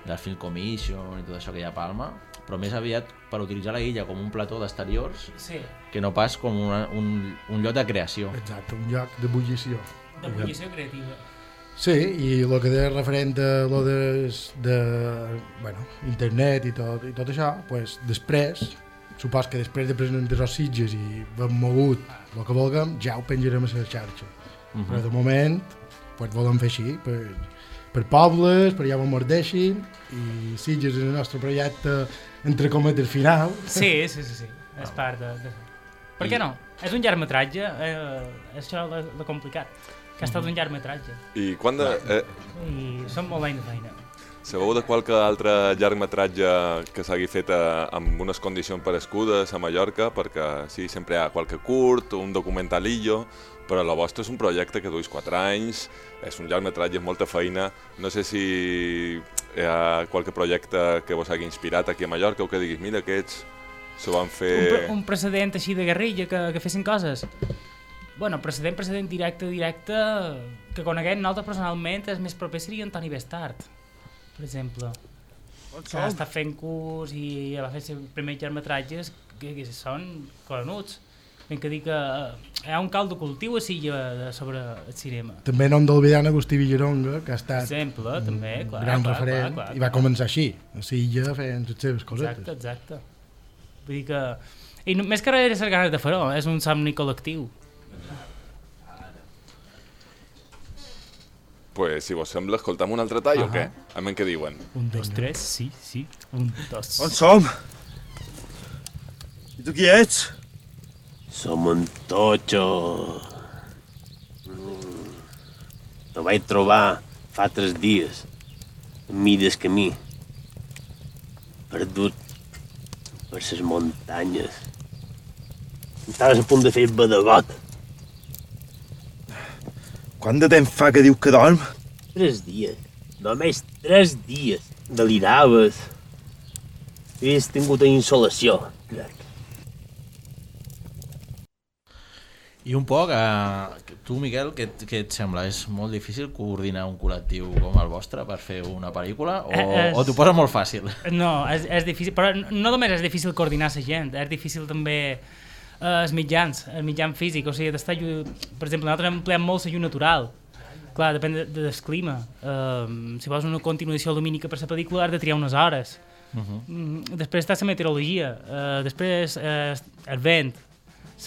[SPEAKER 6] del Film Commission i tot això que hi ha a Palma, però més aviat per utilitzar la illa com un plató d'exteriors
[SPEAKER 13] Sí.
[SPEAKER 6] que no pas com una, un, un lloc de creació.
[SPEAKER 22] Exacte, un lloc d'ebullició.
[SPEAKER 13] De bullició creativa.
[SPEAKER 22] Sí, i el que de referent a lo de, de bueno, internet i tot, i tot això, pues, després, supos que després de presentar els Sitges i hem mogut el que vulguem, ja ho penjarem a la xarxa.
[SPEAKER 6] Mhm.
[SPEAKER 22] Però de moment pues, volem fer així, per, per pobles, per allà on mordeixin, i Sitges és el nostre projecte entre cometes final.
[SPEAKER 13] Sí, sí, sí, sí. És part de... de... Per què no? És un llargmetratge, eh, és això el complicat, que ha estat un llargmetratge.
[SPEAKER 3] I quan de... Eh,
[SPEAKER 13] I són molt anys de feina.
[SPEAKER 3] sabeu de qualque altre llargmetratge que s'hagi fet eh, amb unes condicions parescudes a Mallorca? Perquè sí, sempre hi ha qualque curt, un documentalillo, però el vostre és un projecte que duis 4 anys, és un llargmetratge, és molta feina. No sé si hi ha qualque projecte que vos hagi inspirat aquí a Mallorca o que diguis, mira, aquests s'ho van
[SPEAKER 13] Un,
[SPEAKER 3] fer...
[SPEAKER 13] pre un precedent així de guerrilla que, que fessin coses. Bueno, precedent, precedent directe, directe, que coneguem nosaltres personalment, és més proper seria Antoni Bestart, per exemple. Que estat fent curs i va fer els primers llargmetratges que, que són colonuts. Ben que que eh, hi ha un caldo cultiu a Silla de- sobre el cinema.
[SPEAKER 22] També no hem d'oblidar en Agustí Villaronga, que ha estat
[SPEAKER 13] Exemple, també, clar,
[SPEAKER 22] gran
[SPEAKER 13] clar,
[SPEAKER 22] referent,
[SPEAKER 13] clar, clar,
[SPEAKER 22] i va
[SPEAKER 13] clar.
[SPEAKER 22] començar així, a Silla fent les seves cosetes.
[SPEAKER 13] Exacte, exacte. Vull dir que... I no, més que res és ganes de fer-ho, és un somni col·lectiu.
[SPEAKER 3] Pues, si vos sembla, escoltam un altre tall o
[SPEAKER 13] Ahà.
[SPEAKER 3] què? A veure què diuen.
[SPEAKER 13] Un, dos, tres, sí, sí. Un, dos.
[SPEAKER 23] On som? I tu qui ets?
[SPEAKER 24] Som un totxo. Mm. Lo vaig trobar fa tres dies, a mides camí, perdut per les muntanyes. Estaves a punt de fer el badagot.
[SPEAKER 23] Quant de temps fa que diu que dorm?
[SPEAKER 24] Tres dies. Només tres dies. Deliraves. Havies tingut insolació, crec.
[SPEAKER 6] I un poc, eh, tu, Miquel, què, què et sembla? És molt difícil coordinar un col·lectiu com el vostre per fer una pel·lícula? O,
[SPEAKER 13] Eh, és-
[SPEAKER 6] o t'ho posa molt fàcil?
[SPEAKER 13] No, és, és difícil, però no només és difícil coordinar la gent, és difícil també eh, els mitjans, el mitjan físic, o sigui, d'estar llu- per exemple, nosaltres empleem molt la llum natural, clar, depèn de, de, del clima, uh, si vols una continuació lumínica per la pel·lícula has de triar unes hores,
[SPEAKER 6] Mhm.
[SPEAKER 13] Mm, després està la meteorologia, uh, després uh, el vent,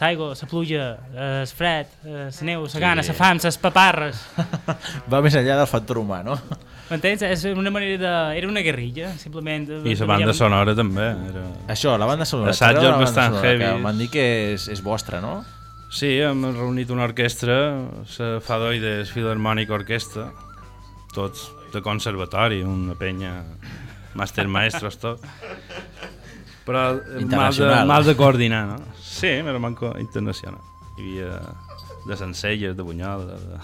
[SPEAKER 13] l'aigua, la pluja, el fred, uh, la neu, la
[SPEAKER 6] Sí.
[SPEAKER 13] gana, la fam, les paparres.
[SPEAKER 6] Va més enllà del factor humà, no?
[SPEAKER 13] M'entens? És una manera de... Era una guerrilla, simplement. de-
[SPEAKER 19] I la banda sonora també. Era...
[SPEAKER 6] Això, la banda sonora.
[SPEAKER 19] Assajos
[SPEAKER 6] banda
[SPEAKER 19] bastant
[SPEAKER 6] sonora,
[SPEAKER 19] heavy.
[SPEAKER 6] M'han dit que és, és vostra, no?
[SPEAKER 19] Sí, hem reunit una orquestra, la Fadoides Philharmonic Orquestra, tots de conservatori, una penya, màster maestros, tot. Però eh, mal de, mal de coordinar, no? Sí, era manco internacional. Hi havia de Sencelles, de Bunyol, de... de...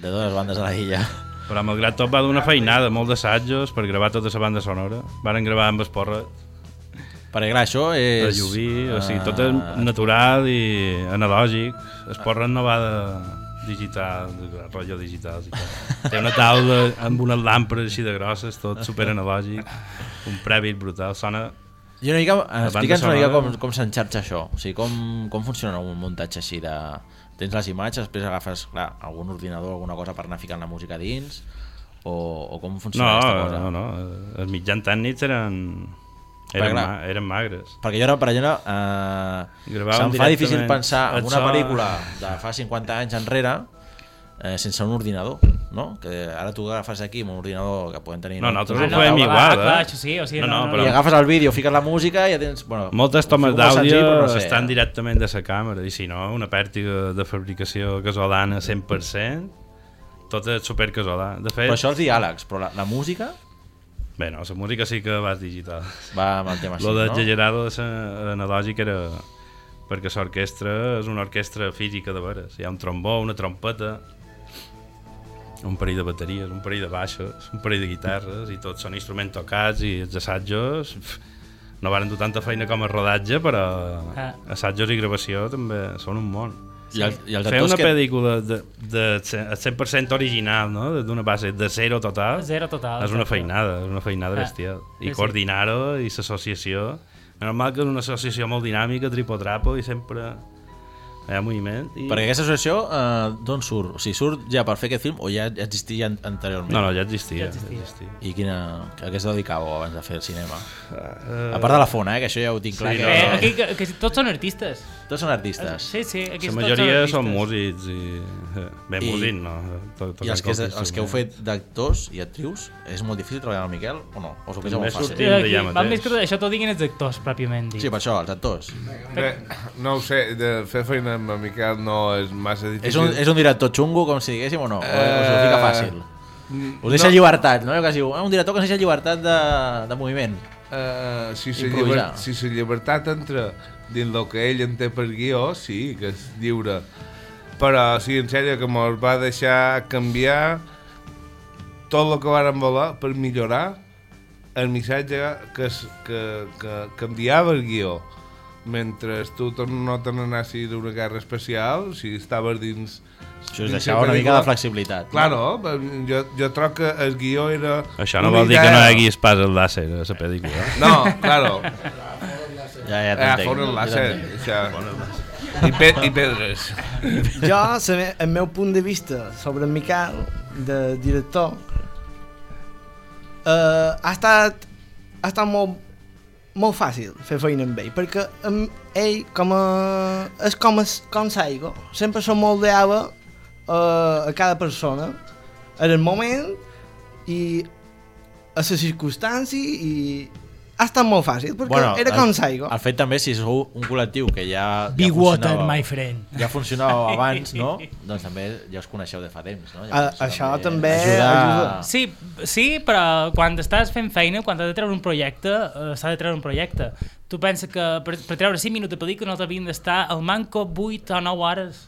[SPEAKER 6] De dues bandes a la illa.
[SPEAKER 19] Però malgrat tot va d'una feinada, molt d'assajos per gravar tota la banda sonora. Varen gravar amb esporra.
[SPEAKER 6] Perquè clar, això és...
[SPEAKER 19] De lluví, o sigui, tot és
[SPEAKER 6] Ah.
[SPEAKER 19] natural i analògic. Esporra no va de digital, de rotllo digital. I tal. Té una taula amb unes làmperes així de grosses, tot super analògic, un prèvit brutal, sona...
[SPEAKER 6] I una mica, explica'ns una mica com, com s'enxarxa això, o sigui, com, com funciona un muntatge així de... Tens les imatges, després agafes, clar, algun ordinador, alguna cosa per anar ficant la música dins, O, o com
[SPEAKER 19] No,
[SPEAKER 6] funciona aquesta cosa?
[SPEAKER 19] no, no, els mitjans tècnics eren,
[SPEAKER 6] Perquè,
[SPEAKER 19] eren,
[SPEAKER 6] clar,
[SPEAKER 19] ma, eren magres.
[SPEAKER 6] Perquè jo ara, per exemple, eh, se'm fa difícil pensar en una
[SPEAKER 19] so-
[SPEAKER 6] pel·lícula de fa 50 anys enrere eh, sense un ordinador, no? Que ara tu agafes aquí amb un ordinador que poden tenir...
[SPEAKER 19] No, nosaltres
[SPEAKER 6] tots
[SPEAKER 19] ho
[SPEAKER 6] a
[SPEAKER 19] fèiem
[SPEAKER 6] taula,
[SPEAKER 19] igual,
[SPEAKER 13] clar,
[SPEAKER 19] eh?
[SPEAKER 13] això sí, o sigui,
[SPEAKER 19] no,
[SPEAKER 13] no,
[SPEAKER 19] no,
[SPEAKER 13] no,
[SPEAKER 19] però...
[SPEAKER 6] I agafes el vídeo, fiques la música i ja tens... Bueno,
[SPEAKER 19] Moltes
[SPEAKER 6] ho
[SPEAKER 19] tomes d'àudio
[SPEAKER 6] no sé,
[SPEAKER 19] estan
[SPEAKER 6] eh?
[SPEAKER 19] directament de la càmera i si no, una pèrtiga de fabricació casolana 100% tot és super casolà. De fet...
[SPEAKER 6] Però això els diàlegs, però la, la música...
[SPEAKER 19] Bé, no, la música sí que vas digital.
[SPEAKER 6] Va amb el tema així,
[SPEAKER 19] Lo de
[SPEAKER 6] no?
[SPEAKER 19] exagerado de la analògic era perquè l'orquestra és una orquestra física de veres. Hi ha un trombó, una trompeta, un parell de bateries, un parell de baixes, un parell de guitarres i tots són instruments tocats i els assajos no varen dur tanta feina com el rodatge però
[SPEAKER 13] Ah.
[SPEAKER 19] assajos i gravació també són un món
[SPEAKER 6] I el- i els
[SPEAKER 19] fer una
[SPEAKER 6] que-
[SPEAKER 19] pel·lícula de, de, el 100% original no? d'una base de zero total
[SPEAKER 13] Zero total,
[SPEAKER 19] és una feinada és una feinada
[SPEAKER 13] Ah,
[SPEAKER 19] bestial
[SPEAKER 13] sí,
[SPEAKER 19] i
[SPEAKER 13] sí.
[SPEAKER 19] coordinar-ho i l'associació normal que és una associació molt dinàmica tripotrapo i sempre hi ha moviment i...
[SPEAKER 6] Perquè aquesta associació eh, d'on surt? O sigui, surt ja per fer aquest film o ja ja existia an- anteriorment?
[SPEAKER 19] No, no, ja existia,
[SPEAKER 13] Ja existia.
[SPEAKER 19] ja existia.
[SPEAKER 6] I quina, a què es dedicàveu abans de fer el cinema?
[SPEAKER 19] Uh,
[SPEAKER 6] a part de la fona, eh, que això ja ho tinc clar.
[SPEAKER 19] sí,
[SPEAKER 6] que...
[SPEAKER 19] no,
[SPEAKER 13] Eh, aquí, que, que tots són artistes.
[SPEAKER 6] Tots són artistes.
[SPEAKER 13] Sí, sí, aquí
[SPEAKER 19] la
[SPEAKER 13] tots
[SPEAKER 19] majoria
[SPEAKER 13] artistes.
[SPEAKER 19] són músics i... eh, bé,
[SPEAKER 6] I-
[SPEAKER 19] músics no to,
[SPEAKER 6] I els que, els que heu fet d'actors i actrius, és molt difícil treballar amb el Miquel o no? O s'ho pensa molt
[SPEAKER 19] Només
[SPEAKER 6] fàcil?
[SPEAKER 13] Aquí,
[SPEAKER 19] mateix.
[SPEAKER 13] més que això t'ho diguin els actors, pròpiament dit.
[SPEAKER 6] Sí, per això, els actors.
[SPEAKER 25] Bé, no ho sé, de fer feina amb en Miquel no és massa difícil.
[SPEAKER 6] És un, és un director xungo, com si diguéssim, o no? Uh, o us ho fica fàcil? Us deixa
[SPEAKER 25] no.
[SPEAKER 6] llibertat, no? Que diu, ah, un director que ens deixa llibertat de, de moviment.
[SPEAKER 25] Uh, si la
[SPEAKER 6] Improvisar.
[SPEAKER 25] lliber, si la llibertat entra dins el que ell en té per guió, sí, que és lliure. Però sí, en sèrio, que mos va deixar canviar tot el que vàrem voler per millorar el missatge que, es, que, que canviava el guió. Mentre tu no te n'anessis d'una guerra especial, si estaves dins...
[SPEAKER 6] Això
[SPEAKER 25] dins
[SPEAKER 6] deixava una mica de flexibilitat. no?
[SPEAKER 25] Claro, jo, jo trobo que el guió era...
[SPEAKER 19] Això no vol dir que no hi hagi pas el làser a la pel·lícula.
[SPEAKER 25] No, claro.
[SPEAKER 6] Ja, ja
[SPEAKER 25] Ah,
[SPEAKER 6] t'entenc.
[SPEAKER 25] fora el
[SPEAKER 6] Ja
[SPEAKER 25] làser. Això. I, pe I pedres.
[SPEAKER 7] Jo, me- el meu punt de vista sobre en Miquel, de director, eh, ha estat, ha estat molt, molt fàcil fer feina amb ell, perquè amb ell, com a, és com, es, com Saigo, sempre se moldeava eh, a cada persona, en el moment i a la circumstància i ha estat molt fàcil, perquè bueno, era com Saigo.
[SPEAKER 6] El fet també, si sou un col·lectiu que ja... Ja
[SPEAKER 13] water, my friend.
[SPEAKER 6] Ja funcionava abans, no? doncs també ja us coneixeu de fa temps, no? Ja
[SPEAKER 7] A- això també
[SPEAKER 6] ajuda...
[SPEAKER 7] ajuda.
[SPEAKER 13] Sí, sí, però quan estàs fent feina, quan has de treure un projecte, eh, s'ha de treure un projecte. Tu penses que per, per treure 5 minuts de pel·lícula no t'havien d'estar al manco 8 o 9 hores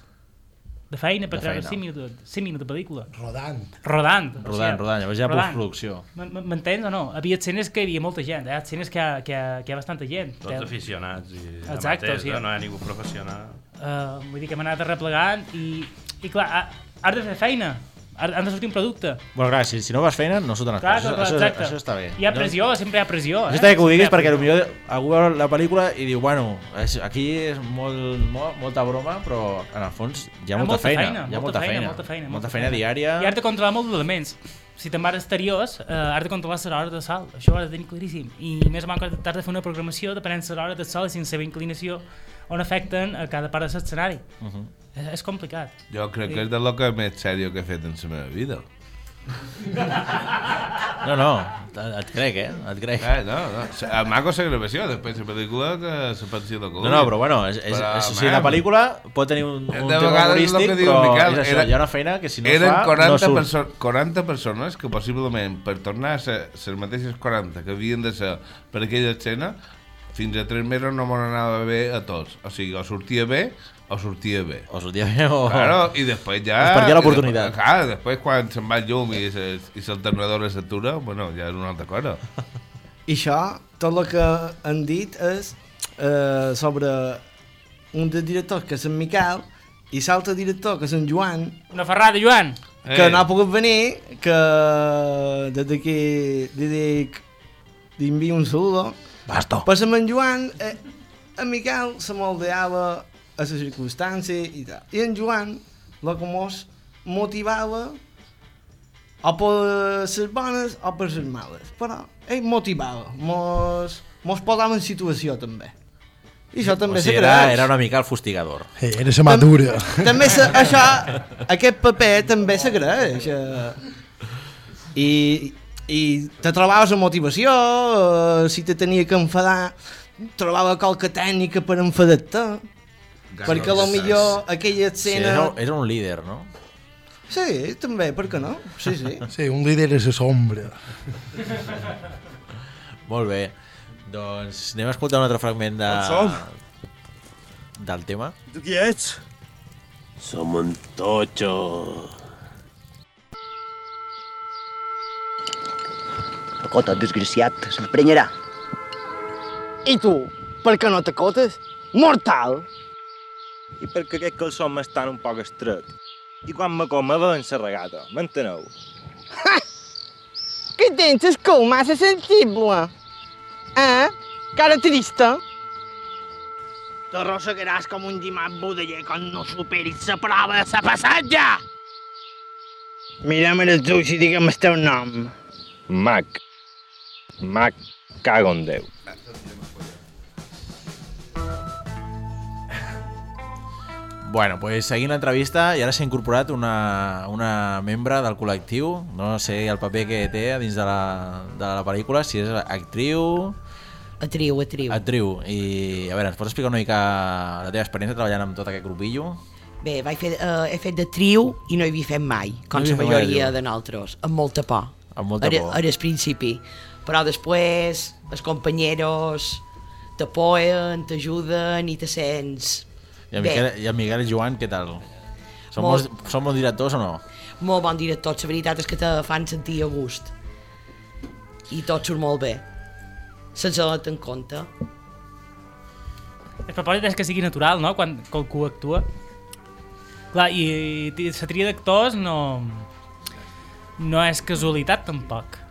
[SPEAKER 13] de feina per
[SPEAKER 6] De
[SPEAKER 13] treure
[SPEAKER 6] feina.
[SPEAKER 13] 5 minuts, 5 minuts de pel·lícula.
[SPEAKER 22] Rodant.
[SPEAKER 13] Rodant.
[SPEAKER 6] Rodant, rodant, llavors ja postproducció.
[SPEAKER 13] M- m- M'entens o no? Havia escenes que hi havia molta gent, hi ha escenes que hi ha, que hi ha, que hi ha bastanta gent.
[SPEAKER 19] Tots aficionats i
[SPEAKER 13] Exacte,
[SPEAKER 19] amateurs,
[SPEAKER 13] o sigui-
[SPEAKER 19] no hi ha ningú professional.
[SPEAKER 13] Uh, vull dir que hem anat arreplegant i, i clar, ha- has de fer feina, han de sortir un producte.
[SPEAKER 6] Bueno, clar, si, si no vas feina, no surten les
[SPEAKER 13] Clar,
[SPEAKER 6] coses.
[SPEAKER 13] clar,
[SPEAKER 6] això,
[SPEAKER 13] exacte.
[SPEAKER 6] això està bé.
[SPEAKER 13] Hi ha pressió, sempre hi ha pressió.
[SPEAKER 6] Això
[SPEAKER 13] eh?
[SPEAKER 6] està bé que ho diguis
[SPEAKER 13] ha
[SPEAKER 6] perquè potser algú veu la pel·lícula i diu, bueno, és, aquí és molt, molt, molta broma, però en el fons hi ha molta, feina, Hi ha molta, feina,
[SPEAKER 13] molta feina,
[SPEAKER 6] molta feina diària.
[SPEAKER 13] I has de controlar molts elements. Si te'n vas exteriors, eh, has de controlar les hores de sol. Això ho has de tenir claríssim. I més o menys t'has de fer una programació depenent de les hores de sol i sense saber inclinació on afecten a cada part de l'escenari.
[SPEAKER 6] Uh -huh.
[SPEAKER 13] És, és complicat.
[SPEAKER 25] Jo crec
[SPEAKER 13] I-
[SPEAKER 25] que és de lo que més sèrio que he fet en la meva vida.
[SPEAKER 6] No, no, et, et crec, eh? Et crec.
[SPEAKER 25] Eh, no, no. A maco la gravació, després la pel·lícula que se pensi la
[SPEAKER 6] No, no, però bueno, és, és,
[SPEAKER 25] Però,
[SPEAKER 6] és, o sigui, la pel·lícula pot tenir un,
[SPEAKER 25] de
[SPEAKER 6] un tema humorístic,
[SPEAKER 25] que diu
[SPEAKER 6] però
[SPEAKER 25] Miquel,
[SPEAKER 6] és això,
[SPEAKER 25] era-
[SPEAKER 6] hi ha una feina que si no
[SPEAKER 25] eren
[SPEAKER 6] fa,
[SPEAKER 25] 40,
[SPEAKER 6] no surt.
[SPEAKER 25] perso 40 persones que possiblement per tornar a ser les mateixes 40 que havien de ser per aquella escena fins a 3 mesos no m'ho anava bé a tots o sigui, o sortia bé o sortia bé
[SPEAKER 6] o sortia bé o...
[SPEAKER 25] claro, i després ja
[SPEAKER 6] Es perdia l'oportunitat.
[SPEAKER 25] clar, després quan se'n va el llum i se- i l'alternador s'atura bueno, ja és una altra cosa
[SPEAKER 7] I això, tot el que han dit és eh, sobre un dels directors que és en Miquel i l'altre director que és en Joan
[SPEAKER 13] Una ferrada, Joan!
[SPEAKER 7] que
[SPEAKER 25] Eh.
[SPEAKER 7] no ha pogut venir que des d'aquí li dic li envio un saludo
[SPEAKER 6] Basto.
[SPEAKER 7] per ser en Joan eh, en Miquel se moldeava a les circumstàncies i tal i en Joan el que mos motivava o per les bones o per les males, però ell motivava, mos, mos posava en situació també. I això també
[SPEAKER 6] o sigui, era, era una mica el fustigador.
[SPEAKER 22] Eh, era la madura.
[SPEAKER 7] També se, això, aquest paper també s'agraeix. Eh, I, I te trobaves la motivació, eh, si te tenia que enfadar, trobava qualque tècnica per enfadar-te. Perquè a lo millor aquella
[SPEAKER 6] Sí,
[SPEAKER 7] escena...
[SPEAKER 6] era, era un líder, no?
[SPEAKER 7] Sí, també, per què no? Sí, sí.
[SPEAKER 22] Sí, un líder és la sombra.
[SPEAKER 6] Molt bé. Doncs anem a escoltar un altre fragment de... Del tema.
[SPEAKER 24] Tu qui ets? Som un totxo.
[SPEAKER 26] Acota, desgraciat, s'emprenyarà.
[SPEAKER 7] I tu, per què no t'acotes? Mortal!
[SPEAKER 21] I perquè aquest calçó m'estan un poc estret. I quan me com me veuen la regata, m'enteneu?
[SPEAKER 7] Que tens el cul massa sensible. Eh? Cara trista.
[SPEAKER 16] T'arrossegaràs com un llimat budeller quan no superis la prova de la passatge!
[SPEAKER 7] Mira'm els ulls i digue'm el teu nom.
[SPEAKER 21] Mac. Mac, cago en Déu.
[SPEAKER 6] Bueno, pues seguint l'entrevista i ara s'ha incorporat una, una membre del col·lectiu, no sé el paper que té dins de la, de la pel·lícula, si és actriu...
[SPEAKER 27] Atriu, atriu.
[SPEAKER 6] Actriu. I a veure, ens pots explicar una mica la teva experiència treballant amb tot aquest grupillo?
[SPEAKER 27] Bé, vaig fer, uh, he fet de trio i no hi havia fet mai, com
[SPEAKER 6] No
[SPEAKER 27] la majoria de nosaltres, amb molta por.
[SPEAKER 6] Amb molta por.
[SPEAKER 27] Ara al principi. Però després els companyeros t'apoyen, t'ajuden i te sents
[SPEAKER 6] I
[SPEAKER 27] bé.
[SPEAKER 6] Miquel, i el Miguel i Joan, què tal? Són,
[SPEAKER 27] Molt.
[SPEAKER 6] bons, són bons directors o no?
[SPEAKER 27] Molt bon director, la veritat és que te fan sentir a gust. I tot surt molt bé. Sense donar en compte.
[SPEAKER 13] El propòsit és que sigui natural, no?, quan qualcú actua. Clar, i, i la tria d'actors no... no és casualitat, tampoc.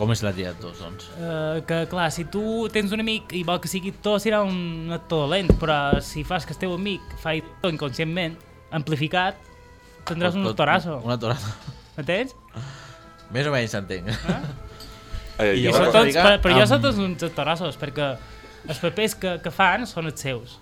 [SPEAKER 6] Com és la tia de tots, doncs?
[SPEAKER 13] Uh, que, clar, si tu tens un amic i vol que sigui actor, serà un actor dolent, però si fas que el teu amic fa actor inconscientment, amplificat, tindràs un actorazo.
[SPEAKER 6] Un actorazo.
[SPEAKER 13] Entens?
[SPEAKER 6] Més o menys s'entenc.
[SPEAKER 3] Eh,
[SPEAKER 13] I
[SPEAKER 3] jo
[SPEAKER 13] són
[SPEAKER 3] una
[SPEAKER 13] tots,
[SPEAKER 3] mica
[SPEAKER 13] per, per jo
[SPEAKER 3] amb-
[SPEAKER 13] són tots uns actorazos, perquè els papers que, que fan són els seus.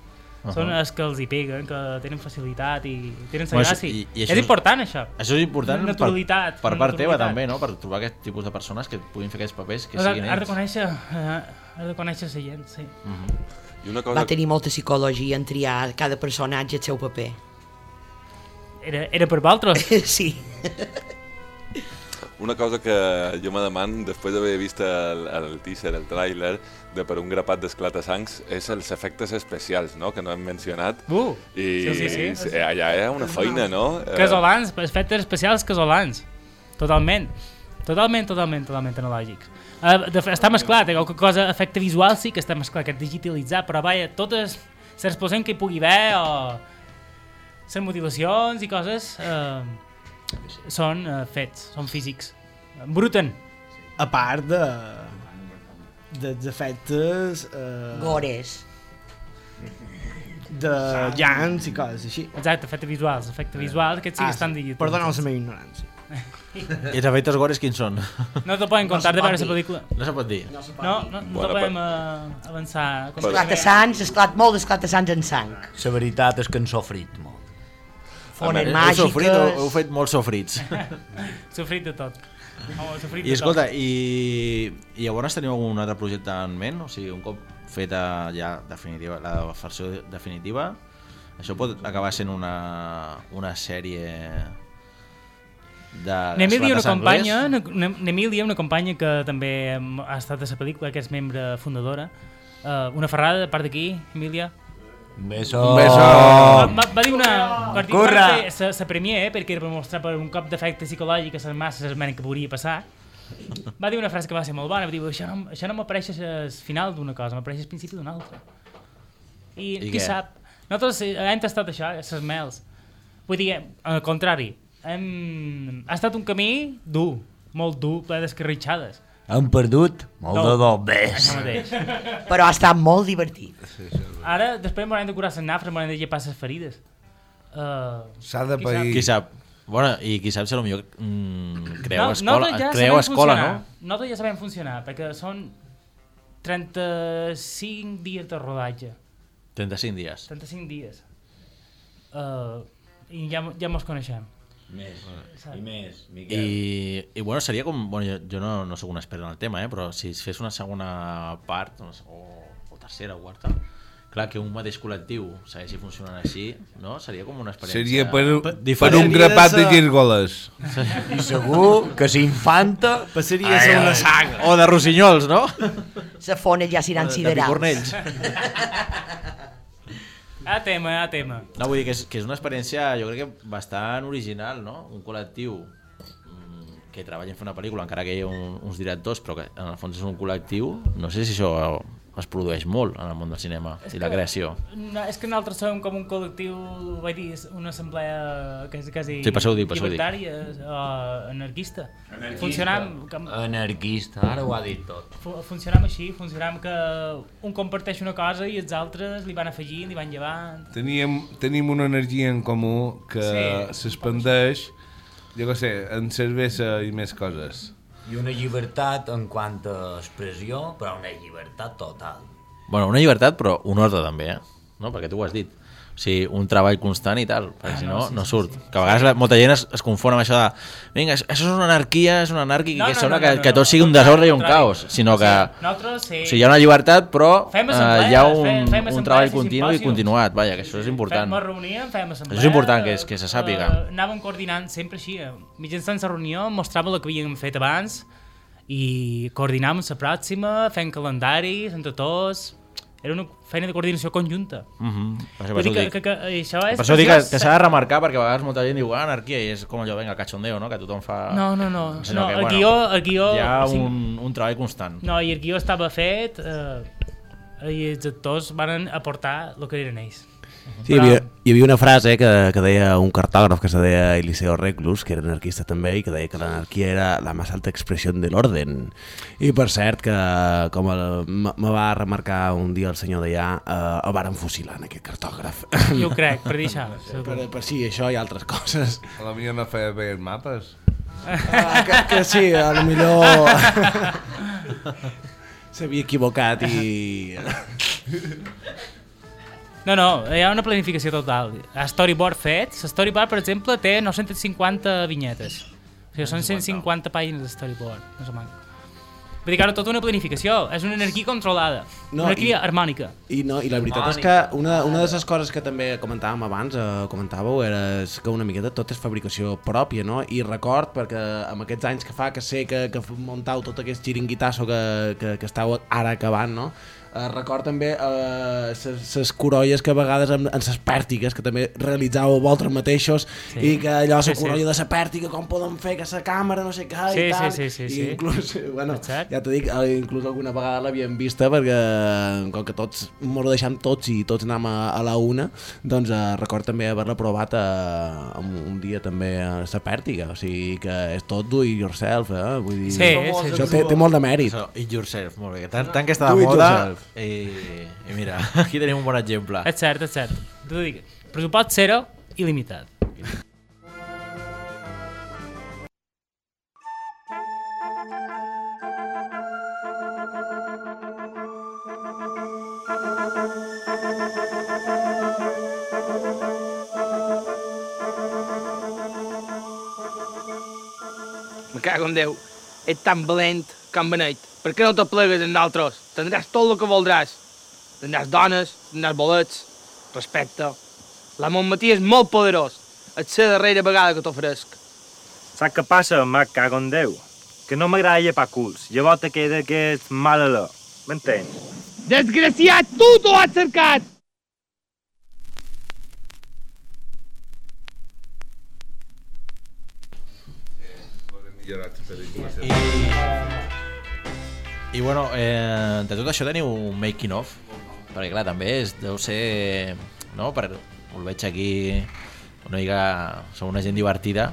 [SPEAKER 6] Ahà.
[SPEAKER 13] Són els que els hi peguen, que tenen facilitat i tenen
[SPEAKER 6] Bueno,
[SPEAKER 13] la
[SPEAKER 6] això-
[SPEAKER 13] gràcia.
[SPEAKER 6] i- i
[SPEAKER 13] és,
[SPEAKER 6] això és-
[SPEAKER 13] important, això.
[SPEAKER 6] Això és important
[SPEAKER 13] Una naturalitat.
[SPEAKER 6] per, per
[SPEAKER 13] una
[SPEAKER 6] part teva
[SPEAKER 13] naturalitat.
[SPEAKER 6] també, no? Per trobar aquest tipus de persones que puguin fer aquests papers que
[SPEAKER 13] Has
[SPEAKER 6] siguin
[SPEAKER 13] has de
[SPEAKER 6] ells.
[SPEAKER 13] conèixer, eh, has de conèixer la gent, sí.
[SPEAKER 6] Mhm.
[SPEAKER 3] I una
[SPEAKER 27] Va tenir molta psicologia en triar cada personatge el seu paper.
[SPEAKER 13] Era, era per vosaltres?
[SPEAKER 27] sí.
[SPEAKER 3] Una cosa que jo me deman, després d'haver vist el, el teaser, el tràiler, de per un grapat d'esclata-sangs, és els efectes especials, no?, que no hem mencionat.
[SPEAKER 13] Uh,
[SPEAKER 3] I
[SPEAKER 13] sí, sí, sí.
[SPEAKER 3] eh, allà hi ha una feina, no? Eh,
[SPEAKER 13] Casolans, efectes especials casolans. Totalment. Totalment, totalment, totalment analògics. Uh, de, fet, està mesclat, eh, qualque cosa, efecte visual sí que està mesclat, que és digitalitzat, però vaja, totes exposicions que hi pugui haver o les motivacions i coses eh, són eh, fets, són físics. Bruten.
[SPEAKER 7] A part de... dels efectes... Eh,
[SPEAKER 27] Gores.
[SPEAKER 7] De llans i coses així.
[SPEAKER 13] Exacte, efectes visuals, efectes visuals, aquests sí que
[SPEAKER 7] Ah,
[SPEAKER 13] estan
[SPEAKER 7] sí.
[SPEAKER 13] digitalitzats.
[SPEAKER 7] Perdoneu la meva ignorància.
[SPEAKER 6] I els efectes gores quins són?
[SPEAKER 13] No te poden contar
[SPEAKER 27] No
[SPEAKER 13] de veure la pel·lícula.
[SPEAKER 6] No se pot dir.
[SPEAKER 13] No, no, no, no
[SPEAKER 6] Bueno,
[SPEAKER 13] podem uh, avançar.
[SPEAKER 27] Esclat de sants, esclat, molt d'esclat de sants en sang.
[SPEAKER 14] La veritat és que en sofrit molt.
[SPEAKER 27] Fonen
[SPEAKER 6] Heu
[SPEAKER 27] màgiques.
[SPEAKER 6] sofrit o heu fet molts sofrits?
[SPEAKER 13] Sofrit de tot. Oh, sofrit
[SPEAKER 6] I
[SPEAKER 13] de
[SPEAKER 6] escolta,
[SPEAKER 13] tot.
[SPEAKER 6] i, i llavors teniu algun altre projecte en ment? O sigui, un cop feta ja definitiva, la versió definitiva, això pot acabar sent una, una sèrie de
[SPEAKER 13] una companya, n'Emília, una companya que també ha estat a la pel·lícula, que és membre fundadora. Uh, una ferrada de part d'aquí, Emília.
[SPEAKER 14] Un beso.
[SPEAKER 13] Un beso. Va, va, va dir una...
[SPEAKER 14] Corre.
[SPEAKER 13] la premier, eh, perquè era per mostrar per un cop d'efecte psicològic a les masses esmenen que podria passar. Va dir una frase que va ser molt bona, va dir, això no, això no m'apareix al final d'una cosa, m'apareix al principi d'una altra. I,
[SPEAKER 6] I
[SPEAKER 13] qui
[SPEAKER 6] què?
[SPEAKER 13] sap? Nosaltres eh, hem tastat això, les mels. Vull dir, al contrari, hem... ha estat un camí dur, molt dur, ple d'escarritxades.
[SPEAKER 14] Hem perdut molt de dobbers.
[SPEAKER 13] Això mateix.
[SPEAKER 27] Però ha estat molt divertit.
[SPEAKER 13] Ara, després m'haurem de curar les nafres, m'haurem de llepar les ferides. Uh,
[SPEAKER 25] S'ha de
[SPEAKER 13] qui sap?
[SPEAKER 6] Qui sap? Bueno, i qui sap si potser mm, creeu escola, creeu
[SPEAKER 13] sabem
[SPEAKER 6] escola
[SPEAKER 13] funcionar.
[SPEAKER 6] no?
[SPEAKER 13] Nosaltres ja sabem funcionar, perquè són 35 dies de rodatge.
[SPEAKER 6] 35 dies.
[SPEAKER 13] 35 dies. Uh, I ja, ja mos coneixem.
[SPEAKER 14] Més, i més, Miquel.
[SPEAKER 6] I, i bueno, seria com... Bueno, jo, jo no, no sóc un expert en el tema, eh, però si es fes una segona part, o, o tercera o quarta, clar, que un mateix col·lectiu segueixi funcionant així, no? Seria com una experiència...
[SPEAKER 25] Seria per, per un grapat de gírgoles.
[SPEAKER 14] I segur que si infanta
[SPEAKER 7] passaria a ser una saga.
[SPEAKER 6] O de rossinyols, no?
[SPEAKER 27] Se fonen ja seran
[SPEAKER 6] De- de
[SPEAKER 27] siderals.
[SPEAKER 6] picornells.
[SPEAKER 13] A tema, a tema.
[SPEAKER 6] No, vull dir que és, que és una experiència, jo crec que bastant original, no? Un col·lectiu mm, que treballa en fer una pel·lícula, encara que hi ha un, uns directors, però que en el fons és un col·lectiu, no sé si això es produeix molt en el món del cinema
[SPEAKER 13] És
[SPEAKER 6] i la creació.
[SPEAKER 13] No, és que nosaltres som com un col·lectiu, vaig dir, una assemblea quasi, quasi
[SPEAKER 6] Sí, passeu-ho dir, passeu-ho dir.
[SPEAKER 13] llibertària, o anarquista.
[SPEAKER 14] Anarquista.
[SPEAKER 13] Funcionam... Com,
[SPEAKER 14] Anarquista, ara ho ha dit tot.
[SPEAKER 13] fu- funcionam així, funcionam que un comparteix una cosa i els altres li van afegint, li van llevant.
[SPEAKER 25] Teníem, tenim una energia en comú que
[SPEAKER 13] Sí.
[SPEAKER 25] s'expandeix, jo què sé, en cervesa i més coses.
[SPEAKER 14] I una llibertat en quant a expressió, però una llibertat total.
[SPEAKER 6] Bueno, una llibertat, però un ordre també, eh? No? Perquè tu ho has dit. O sigui, un treball constant i tal, perquè
[SPEAKER 13] Ah,
[SPEAKER 6] si
[SPEAKER 13] no,
[SPEAKER 6] no,
[SPEAKER 13] sí,
[SPEAKER 6] no
[SPEAKER 13] sí,
[SPEAKER 6] surt.
[SPEAKER 13] sí.
[SPEAKER 6] Que a vegades la, molta gent es, es confon amb això de vinga, això és una anarquia, és una anàrquic,
[SPEAKER 13] No,
[SPEAKER 6] i que
[SPEAKER 13] no,
[SPEAKER 6] sembla
[SPEAKER 13] no,
[SPEAKER 6] que,
[SPEAKER 13] no,
[SPEAKER 6] que
[SPEAKER 13] no,
[SPEAKER 6] tot sigui un desordre i un caos, sinó que...
[SPEAKER 13] Sí, sí.
[SPEAKER 6] O sigui, hi ha una llibertat, però
[SPEAKER 13] Fem
[SPEAKER 6] eh, hi ha un,
[SPEAKER 13] fem- fem
[SPEAKER 6] un treball continu i continuat, vaja, que això és important.
[SPEAKER 13] Fem, reuníem, fem.
[SPEAKER 6] Això és important, que es- que se sàpiga.
[SPEAKER 13] Uh, anàvem coordinant sempre així. eh, Mitjançant la reunió mostràvem el que havíem fet abans i coordinàvem la pròxima, fent calendaris entre tots. Era una feina de coordinació conjunta.
[SPEAKER 6] Mhm. Per això,
[SPEAKER 13] Vull dir
[SPEAKER 6] per això
[SPEAKER 13] que, que, que, això és
[SPEAKER 6] Per això dic que, que s'ha de remarcar, perquè a vegades molta gent diu ah, anarquia, i és com allò, venga, cachondeo, no? que tothom fa...
[SPEAKER 13] No, no, no.
[SPEAKER 6] Sinó
[SPEAKER 13] No,
[SPEAKER 6] que,
[SPEAKER 13] el
[SPEAKER 6] bueno,
[SPEAKER 13] guió- el guió-
[SPEAKER 6] Hi ha un, un treball constant.
[SPEAKER 13] No, i el guió estava fet eh, i els actors van aportar el que eren ells.
[SPEAKER 5] Sí, hi havia, hi havia una frase que, que deia un cartògraf que se deia Eliseo Reclus, que era anarquista també, i que deia que l'anarquia era la més alta expressió de l'orden. I per cert, que com el- me va remarcar un dia el senyor d'allà, eh, el varen fusilar en aquest cartògraf.
[SPEAKER 13] Jo ho crec, per dir això.
[SPEAKER 5] Per, per sí, això i altres coses.
[SPEAKER 25] A la millor no feia bé els mapes.
[SPEAKER 5] Ah, que, que sí, a lo millor s'havia equivocat i...
[SPEAKER 13] No, no, hi ha una planificació total. A Storyboard fet, la Storyboard, per exemple, té 950 vinyetes. O sigui, són 150 pàgines de Storyboard, més o menys. Vull dir que ara tota una planificació, és una energia controlada,
[SPEAKER 5] No,
[SPEAKER 13] una energia
[SPEAKER 5] i-
[SPEAKER 13] harmònica.
[SPEAKER 5] I, no, I la veritat és que una, una de les coses que també comentàvem abans, eh, comentàveu, era que una miqueta tot és fabricació pròpia, no? I record, perquè amb aquests anys que fa que sé que, que muntau tot aquest xiringuitasso que, que, que estàu ara acabant, no? Eh, record també eh, les corolles que a vegades en, en les pèrtiques que també realitzàveu vosaltres mateixos
[SPEAKER 13] Sí.
[SPEAKER 5] i que allò, la
[SPEAKER 13] Sí, sí.
[SPEAKER 5] corolla de la pèrtica com poden fer que la càmera no sé què
[SPEAKER 13] Sí,
[SPEAKER 5] i tal
[SPEAKER 13] sí, sí, sí,
[SPEAKER 5] i
[SPEAKER 13] sí.
[SPEAKER 5] inclús, bueno, ja t'ho dic, eh, inclús alguna vegada l'havíem vista perquè com que tots mos ho deixam tots i tots anem a, a la una doncs eh, record també haver-la provat a, un, un dia també a la pèrtiga o sigui que és tot do it yourself eh? vull dir,
[SPEAKER 13] Sí, sí,
[SPEAKER 5] això
[SPEAKER 13] sí.
[SPEAKER 5] té, té molt de mèrit
[SPEAKER 6] Això, it yourself, molt bé. que Tant, tant que està de moda,
[SPEAKER 5] yourself.
[SPEAKER 6] I, i mira, aquí tenim un bon exemple.
[SPEAKER 13] És cert, és cert. T'ho dic, pressupost zero il·limitat.
[SPEAKER 15] Me cago en Déu. Ets tan valent com beneit. Per què no te plegues en nosaltres? Tindràs tot el que voldràs. Tindràs dones, tindràs bolets, respecte. L'amo Matí és molt poderós. És la darrera vegada que t'ofresc.
[SPEAKER 21] Saps què passa, me cago en Déu? Que no m'agrada llepar culs. Llavors te queda aquest mal alè. M'entens?
[SPEAKER 15] Desgraciat, tu t'ho has cercat!
[SPEAKER 6] I, i bueno, eh, de tot això teniu un making of, perquè clar, també és, deu ser, no, per, ho veig aquí una mica, som una gent divertida,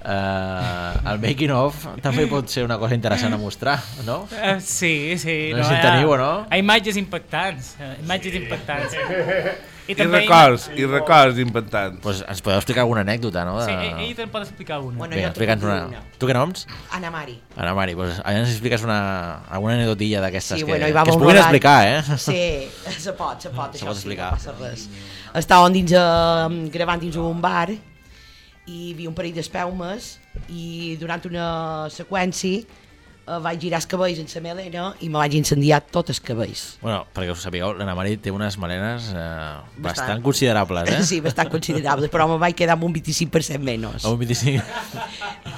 [SPEAKER 6] eh, el making of també pot ser una cosa interessant a mostrar, no?
[SPEAKER 13] Eh, sí, sí.
[SPEAKER 6] No sé si en teniu o no.
[SPEAKER 13] Hi ha imatges impactants. eh, Imatges impactants.
[SPEAKER 25] I, records, i records inventats.
[SPEAKER 6] Pues ens podeu explicar alguna anècdota, no? De...
[SPEAKER 13] Sí, ell, ell te'n pot explicar una.
[SPEAKER 27] Bueno, te'n
[SPEAKER 6] explica'ns una.
[SPEAKER 27] una.
[SPEAKER 6] Tu què noms?
[SPEAKER 27] Ana Mari.
[SPEAKER 6] Ana Mari, pues, ara ens expliques una, alguna anecdotilla d'aquestes
[SPEAKER 27] Sí,
[SPEAKER 6] que,
[SPEAKER 27] bueno,
[SPEAKER 6] que es puguin explicar, eh?
[SPEAKER 27] Sí, se pot, se pot,
[SPEAKER 6] Se
[SPEAKER 27] això
[SPEAKER 6] pot
[SPEAKER 27] sí,
[SPEAKER 6] explicar.
[SPEAKER 27] no passa res. Estàvem dins, uh, gravant dins un bar i hi havia un parell d'espelmes i durant una seqüència vaig girar els cabells en la melena i me vaig incendiar tots els cabells.
[SPEAKER 6] Bueno, perquè us sapigueu, l'Anna Mari té unes melenes eh, bastant.
[SPEAKER 27] Bastant.
[SPEAKER 6] considerables, eh?
[SPEAKER 27] Sí, bastant considerable, però me vaig quedar amb un 25% menys.
[SPEAKER 6] A un 25.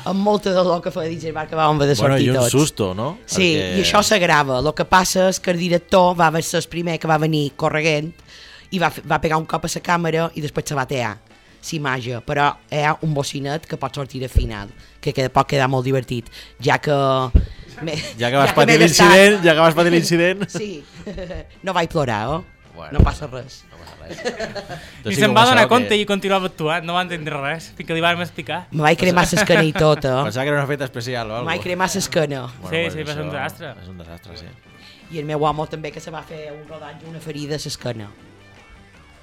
[SPEAKER 27] Amb molta de lo que feia dins el bar que vam haver de
[SPEAKER 6] Bueno,
[SPEAKER 27] sortir
[SPEAKER 6] i un
[SPEAKER 27] tots.
[SPEAKER 6] susto, no?
[SPEAKER 27] Sí,
[SPEAKER 6] Perquè-
[SPEAKER 27] i això s'agrava. El que passa és que el director va ser el primer que va venir correguent i va, va pegar un cop a la càmera i després se va tear imatge, però hi ha un bocinet que pot sortir al final, que queda, pot quedar molt divertit, ja que... me-
[SPEAKER 6] Ja que vas
[SPEAKER 27] m'he
[SPEAKER 6] patir l'incident, ja que vas patir l'incident.
[SPEAKER 27] Sí, no vaig plorar, oh?
[SPEAKER 6] Bueno,
[SPEAKER 27] no passa res.
[SPEAKER 6] No passa res.
[SPEAKER 13] I
[SPEAKER 6] sí
[SPEAKER 13] se'n va donar
[SPEAKER 6] que-
[SPEAKER 13] compte i continuava actuant, no va entendre res, fins que li vam explicar.
[SPEAKER 27] Me vaig cremar l'esquena i tot, eh?
[SPEAKER 6] Pensava que era un efecte especial o
[SPEAKER 27] Me
[SPEAKER 6] alguna
[SPEAKER 27] vaig cremar l'esquena.
[SPEAKER 13] Sí, sí, va ser un desastre.
[SPEAKER 6] És un desastre, sí.
[SPEAKER 27] I el meu home també que se va fer un rodatge, una ferida a.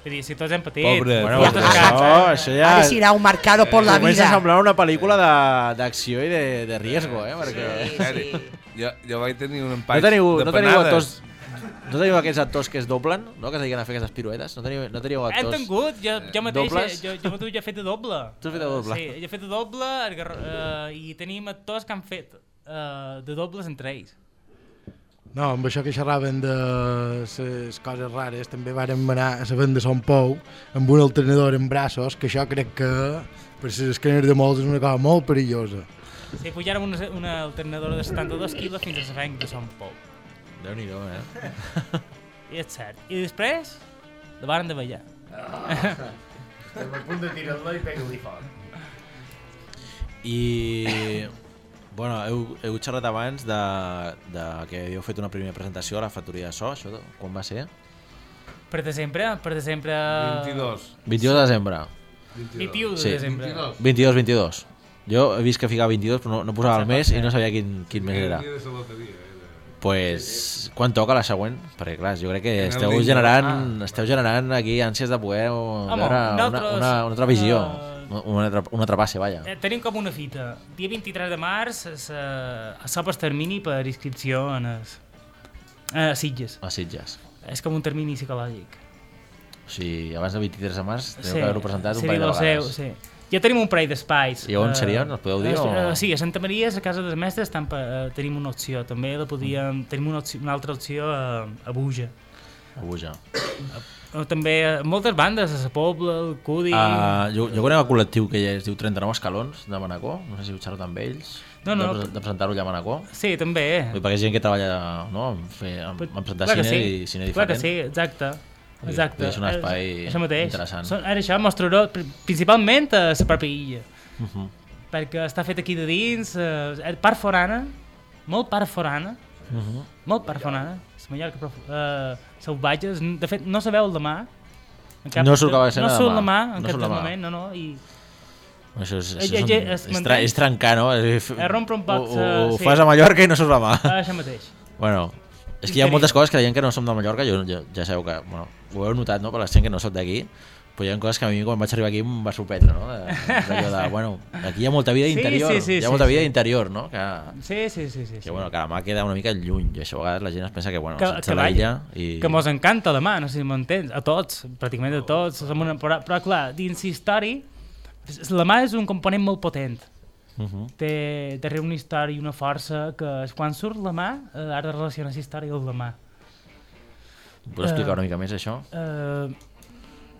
[SPEAKER 13] Vull dir, si tots hem patit...
[SPEAKER 6] Pobre,
[SPEAKER 13] bueno,
[SPEAKER 6] pobre.
[SPEAKER 13] moltes
[SPEAKER 6] Això,
[SPEAKER 13] caps, eh?
[SPEAKER 6] això ja...
[SPEAKER 27] Ara serà un marcado por la
[SPEAKER 6] Comença
[SPEAKER 27] vida.
[SPEAKER 6] a semblar una pel·lícula de- d'acció i de, de riesgo, eh? Perquè...
[SPEAKER 25] Sí, sí. Jo, jo vaig tenir un empat
[SPEAKER 6] No teniu,
[SPEAKER 25] de
[SPEAKER 6] no teniu
[SPEAKER 25] penades.
[SPEAKER 6] actors... No teniu aquests actors que es doblen, no? que es dediquen a fer aquestes piruetes? No teniu, no teniu
[SPEAKER 13] Hem
[SPEAKER 6] actors...
[SPEAKER 13] tingut, jo, jo mateix,
[SPEAKER 6] dobles?
[SPEAKER 13] jo, jo mateix ja he fet de doble.
[SPEAKER 6] Tu has fet de doble?
[SPEAKER 13] Sí, he fet de doble eh, i tenim actors que han fet eh, de dobles entre ells.
[SPEAKER 22] No, amb això que xerraven de les coses rares, també vàrem anar a la venda de Son Pou amb un alternador en braços, que això crec que per les esquenes de molts és una cosa molt perillosa.
[SPEAKER 13] Sí, pujàrem una, una alternadora de 72 quilos fins a la fenc de Sant Pol.
[SPEAKER 6] Déu-n'hi-do, eh?
[SPEAKER 13] I és cert. I després, la varen de ballar.
[SPEAKER 7] Estem a punt de tirar-la i pega-li fort.
[SPEAKER 6] I... Bueno, heu, heu xerrat abans de, de que havíeu fet una primera presentació a la factoria de so, això quan va ser?
[SPEAKER 13] Per desembre, per desembre...
[SPEAKER 25] 22.
[SPEAKER 6] 22 de desembre.
[SPEAKER 13] 21 de
[SPEAKER 6] Sí.
[SPEAKER 13] desembre.
[SPEAKER 6] 22, 22. Jo he vist que ficava 22, però no, no posava el mes i no sabia quin, quin mes era.
[SPEAKER 25] Era.
[SPEAKER 6] Pues, quan toca la següent? Perquè clar, jo crec que esteu generant, esteu generant aquí ànsies de poder veure una, una, una altra visió,
[SPEAKER 13] eh,
[SPEAKER 6] una, altra, una altra base, vaja.
[SPEAKER 13] Eh, tenim com una fita. Dia 23 de març s'obre el termini per inscripció en es, a Sitges.
[SPEAKER 6] A Sitges.
[SPEAKER 13] És com un termini psicològic.
[SPEAKER 6] O sigui, abans del 23 de març teniu que haver-ho presentat un parell de
[SPEAKER 13] del seu,
[SPEAKER 6] vegades.
[SPEAKER 13] sí. Ja tenim un parell d'espais.
[SPEAKER 6] I on
[SPEAKER 13] Eh,
[SPEAKER 6] serien? Els podeu dir,
[SPEAKER 13] eh,
[SPEAKER 6] o-
[SPEAKER 13] eh, Sí, a Santa Maria, a Casa dels Mestres, per, eh, tenim una opció. També la podíem, tenim una, opció, una altra opció a, a Buja.
[SPEAKER 6] A Buja.
[SPEAKER 13] Eh, també eh, moltes bandes, a la Pobla, el Cudi...
[SPEAKER 6] Uh, jo, jo conec el col·lectiu que ja es diu 39 escalons de Manacor, no sé si heu xerrat amb ells,
[SPEAKER 13] No, no.
[SPEAKER 6] de, de presentar-ho allà a Manacor.
[SPEAKER 13] Sí, també.
[SPEAKER 6] Vull dir, perquè és gent que treballa no, en, fer, en, en presentar
[SPEAKER 13] Clar que
[SPEAKER 6] cine
[SPEAKER 13] sí.
[SPEAKER 6] i cine
[SPEAKER 13] Clar
[SPEAKER 6] diferent.
[SPEAKER 13] que sí, exacte. Exacte.
[SPEAKER 6] És un espai
[SPEAKER 13] Eh, això mateix.
[SPEAKER 6] interessant.
[SPEAKER 13] Són, ara això mostrarà pri- principalment a la pròpia illa.
[SPEAKER 6] Uh -huh.
[SPEAKER 13] Perquè està fet aquí de dins, eh, part forana, molt part forana,
[SPEAKER 6] Uh -huh.
[SPEAKER 13] molt part forana, Mallorca però, eh, salvatges, de fet no sabeu el demà. En
[SPEAKER 6] No surt cap escena
[SPEAKER 13] No surt
[SPEAKER 6] demà.
[SPEAKER 13] demà, en
[SPEAKER 6] No
[SPEAKER 13] cap moment, no, no, i...
[SPEAKER 6] Això és,
[SPEAKER 13] Eh,
[SPEAKER 6] això és,
[SPEAKER 13] eh,
[SPEAKER 6] un,
[SPEAKER 13] eh,
[SPEAKER 6] és,
[SPEAKER 13] es
[SPEAKER 6] tra, és trencar, no? És,
[SPEAKER 13] Es rompre un poc,
[SPEAKER 6] Ho, ho,
[SPEAKER 13] eh,
[SPEAKER 6] ho
[SPEAKER 13] sí.
[SPEAKER 6] fas a Mallorca i no surts demà.
[SPEAKER 13] Això mateix.
[SPEAKER 6] Bueno, és que hi ha moltes coses que la gent que no som de Mallorca, jo, jo ja sabeu que, bueno, ho heu notat, no?, per la gent que no sóc d'aquí, però hi ha coses que a mi quan vaig arribar aquí em va sorprendre, no? De, de, bueno, aquí hi ha molta vida
[SPEAKER 13] Sí,
[SPEAKER 6] interior,
[SPEAKER 13] sí, sí,
[SPEAKER 6] hi ha
[SPEAKER 13] sí,
[SPEAKER 6] molta vida
[SPEAKER 13] sí.
[SPEAKER 6] interior, no? Que,
[SPEAKER 13] Sí, sí, sí. sí,
[SPEAKER 6] que
[SPEAKER 13] sí.
[SPEAKER 6] bueno, que la mà queda una mica lluny, i això a vegades la gent es pensa que, bueno,
[SPEAKER 13] que, que.
[SPEAKER 6] I...
[SPEAKER 13] que mos encanta la mà, no sé si m'entens, a tots, pràcticament a tots, som una, però, però clar, dins història, la mà és un component molt potent.
[SPEAKER 6] Uh -huh.
[SPEAKER 13] Té darrere una història i una força que és quan surt la mà, eh, has de relacionar la història amb la mà.
[SPEAKER 6] Pots explicar
[SPEAKER 13] Eh,
[SPEAKER 6] una mica més això?
[SPEAKER 13] Eh, mm,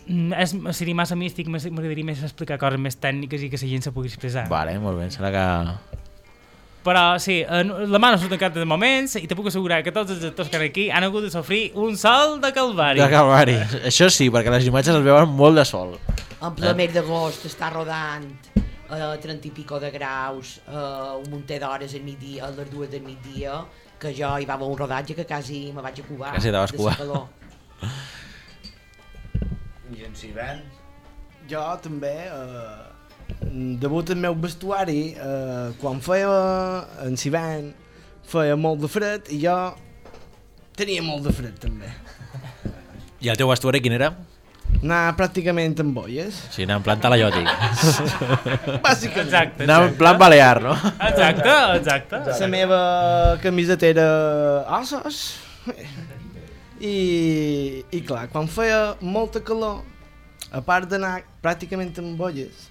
[SPEAKER 13] és, seria massa místic, m'agradaria més explicar coses més tècniques i que la gent se pugui expressar.
[SPEAKER 6] Vale, molt bé, serà que...
[SPEAKER 13] Però sí, eh, la mà no surt en cap de moments i te puc assegurar que tots els actors que han aquí han hagut de sofrir un sol de calvari.
[SPEAKER 6] De Calvari. Això sí, perquè les imatges es veuen molt de sol.
[SPEAKER 27] En ple mes d'agost està rodant a 30 i pico de graus, uh, un munter d'hores al migdia, a les dues del migdia, que jo hi va haver un rodatge que quasi me vaig a cubar.
[SPEAKER 6] Quasi te vas cubar.
[SPEAKER 7] I en Sivan?
[SPEAKER 18] Jo també, eh, debut el meu vestuari, eh, quan feia en Sivan, feia molt de fred i jo tenia molt de fred també.
[SPEAKER 6] I el teu vestuari quin era?
[SPEAKER 18] anar pràcticament amb boies.
[SPEAKER 6] Sí, anar en plan talaiòtic.
[SPEAKER 18] Bàsicament.
[SPEAKER 13] Exacte,
[SPEAKER 6] Anar en plan balear, no?
[SPEAKER 13] Exacte, exacte.
[SPEAKER 18] La meva camiseta era ossos. I, I clar, quan feia molta calor, a part d'anar pràcticament amb bolles,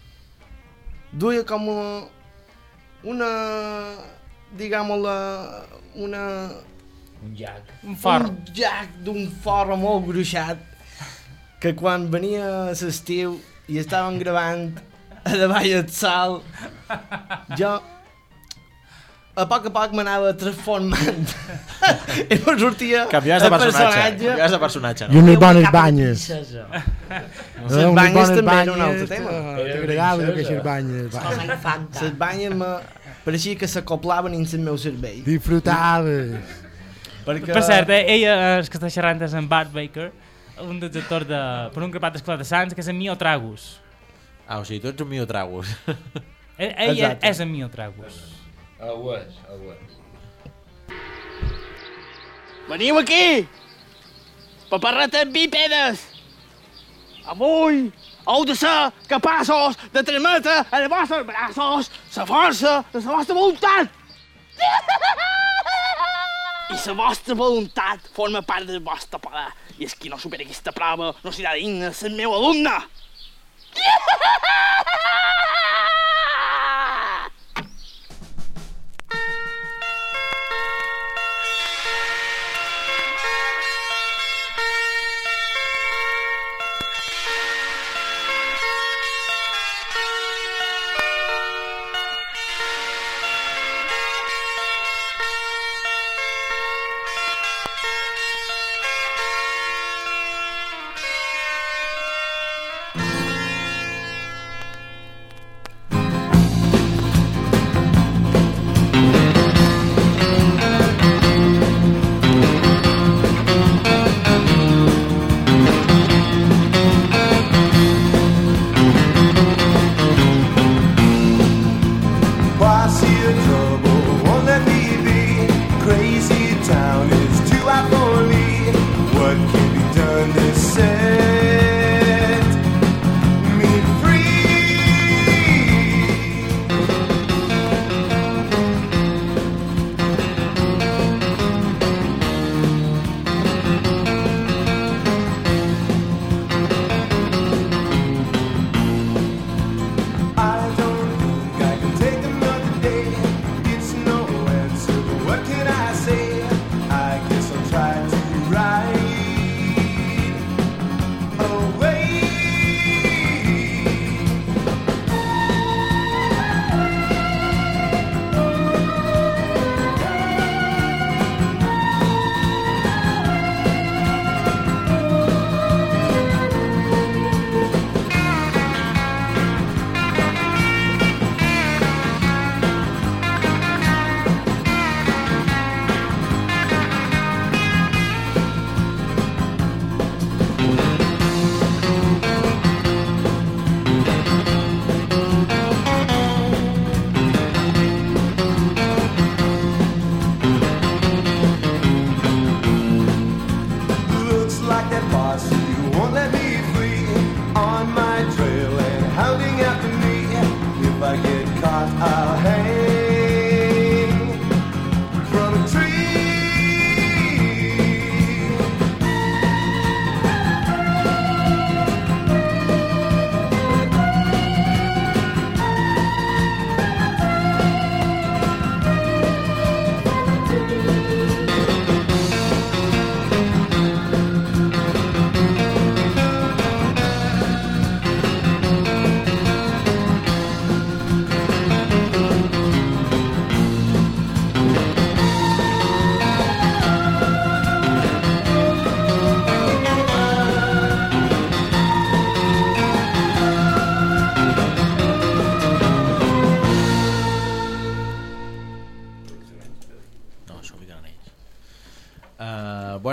[SPEAKER 18] duia com una, una diguem-la, una...
[SPEAKER 15] Un llac.
[SPEAKER 13] Un forn.
[SPEAKER 18] Un llac d'un forn molt gruixat, que quan venia l'estiu i estaven gravant a davall del sal, jo a poc a poc m'anava transformant i me sortia
[SPEAKER 6] Canviaves de
[SPEAKER 18] el
[SPEAKER 6] personatge. Canviaves de personatge,
[SPEAKER 22] I
[SPEAKER 6] no?
[SPEAKER 22] unes bones banyes.
[SPEAKER 18] Les banyes també era un altre tema.
[SPEAKER 22] eh, T'agradava aquestes banyes.
[SPEAKER 18] Les banyes me... pareixia que s'acoplaven dins el meu cervell.
[SPEAKER 22] Disfrutaves.
[SPEAKER 18] Perquè...
[SPEAKER 13] Per cert, eh, ella, eh, el que està xerrant és en Bart Baker, un dels actors de Per un grapat d'esclat de Sants, que és en Mio Tragus.
[SPEAKER 6] Ah, o sigui, tu ets un mio tragus.
[SPEAKER 13] Eh, Ella
[SPEAKER 6] Exacte.
[SPEAKER 13] és en Mio Tragus.
[SPEAKER 15] És, ho és.
[SPEAKER 16] Veniu aquí! Paparretes bípedes! Avui heu de ser capaços de transmetre a els vostres braços la força de la vostra voluntat! I la vostra voluntat forma part del vostre poder. I és qui no supera aquesta prova no serà digne de ser meu alumne!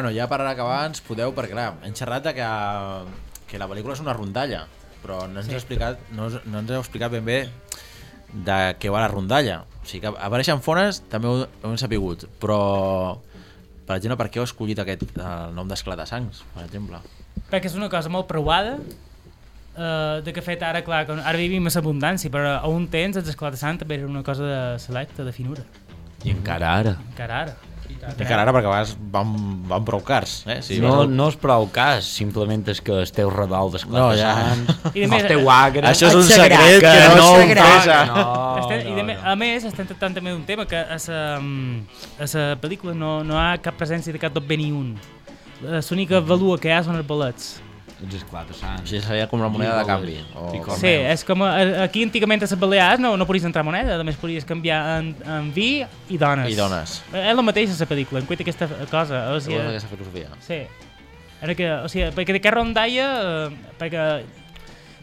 [SPEAKER 6] Bueno, ja per acabar ens podeu, perquè clar, hem xerrat de que, que la pel·lícula és una rondalla, però no ens,
[SPEAKER 15] Sí.
[SPEAKER 6] sí. explicat, no, no ens heu explicat ben bé de què va la rondalla. O sigui que apareixen fones també ho, ho hem sapigut, però per exemple, per què heu escollit aquest el nom d'Esclat de Sangs, per exemple?
[SPEAKER 13] perquè és una cosa molt preuada, eh, de que fet ara, clar, que ara vivim a l'abundància, però a un temps els Sant també era una cosa de selecta, de finura.
[SPEAKER 14] I encara ara.
[SPEAKER 13] Encara ara.
[SPEAKER 6] Encara ara, perquè a vegades van, van prou cars. Eh?
[SPEAKER 14] Sí, no, no és prou cas, simplement és que el teu redol d'esclat
[SPEAKER 6] No,
[SPEAKER 14] de
[SPEAKER 6] ja.
[SPEAKER 13] I de més-
[SPEAKER 14] el teu agre...
[SPEAKER 6] Això és un secret que no ho confessa.
[SPEAKER 14] No,
[SPEAKER 13] Estem, i de,
[SPEAKER 14] no,
[SPEAKER 13] me- a més, estem tractant també d'un tema que a la, a la pel·lícula no, no hi ha cap presència de cap dot ni un. L'única valua que hi ha són els bolets.
[SPEAKER 14] Sants.
[SPEAKER 6] Això seria com la moneda de canvi. O...
[SPEAKER 13] Sí, és com a, aquí antigament a les Balears no, no podies entrar moneda, només podies canviar en, en vi i dones.
[SPEAKER 6] I dones.
[SPEAKER 13] És el mateix a la pel·lícula, en cuenta aquesta cosa. O sigui,
[SPEAKER 6] aquesta filosofia.
[SPEAKER 13] Sí. Era que, o sigui, perquè de cada rondalla, eh, perquè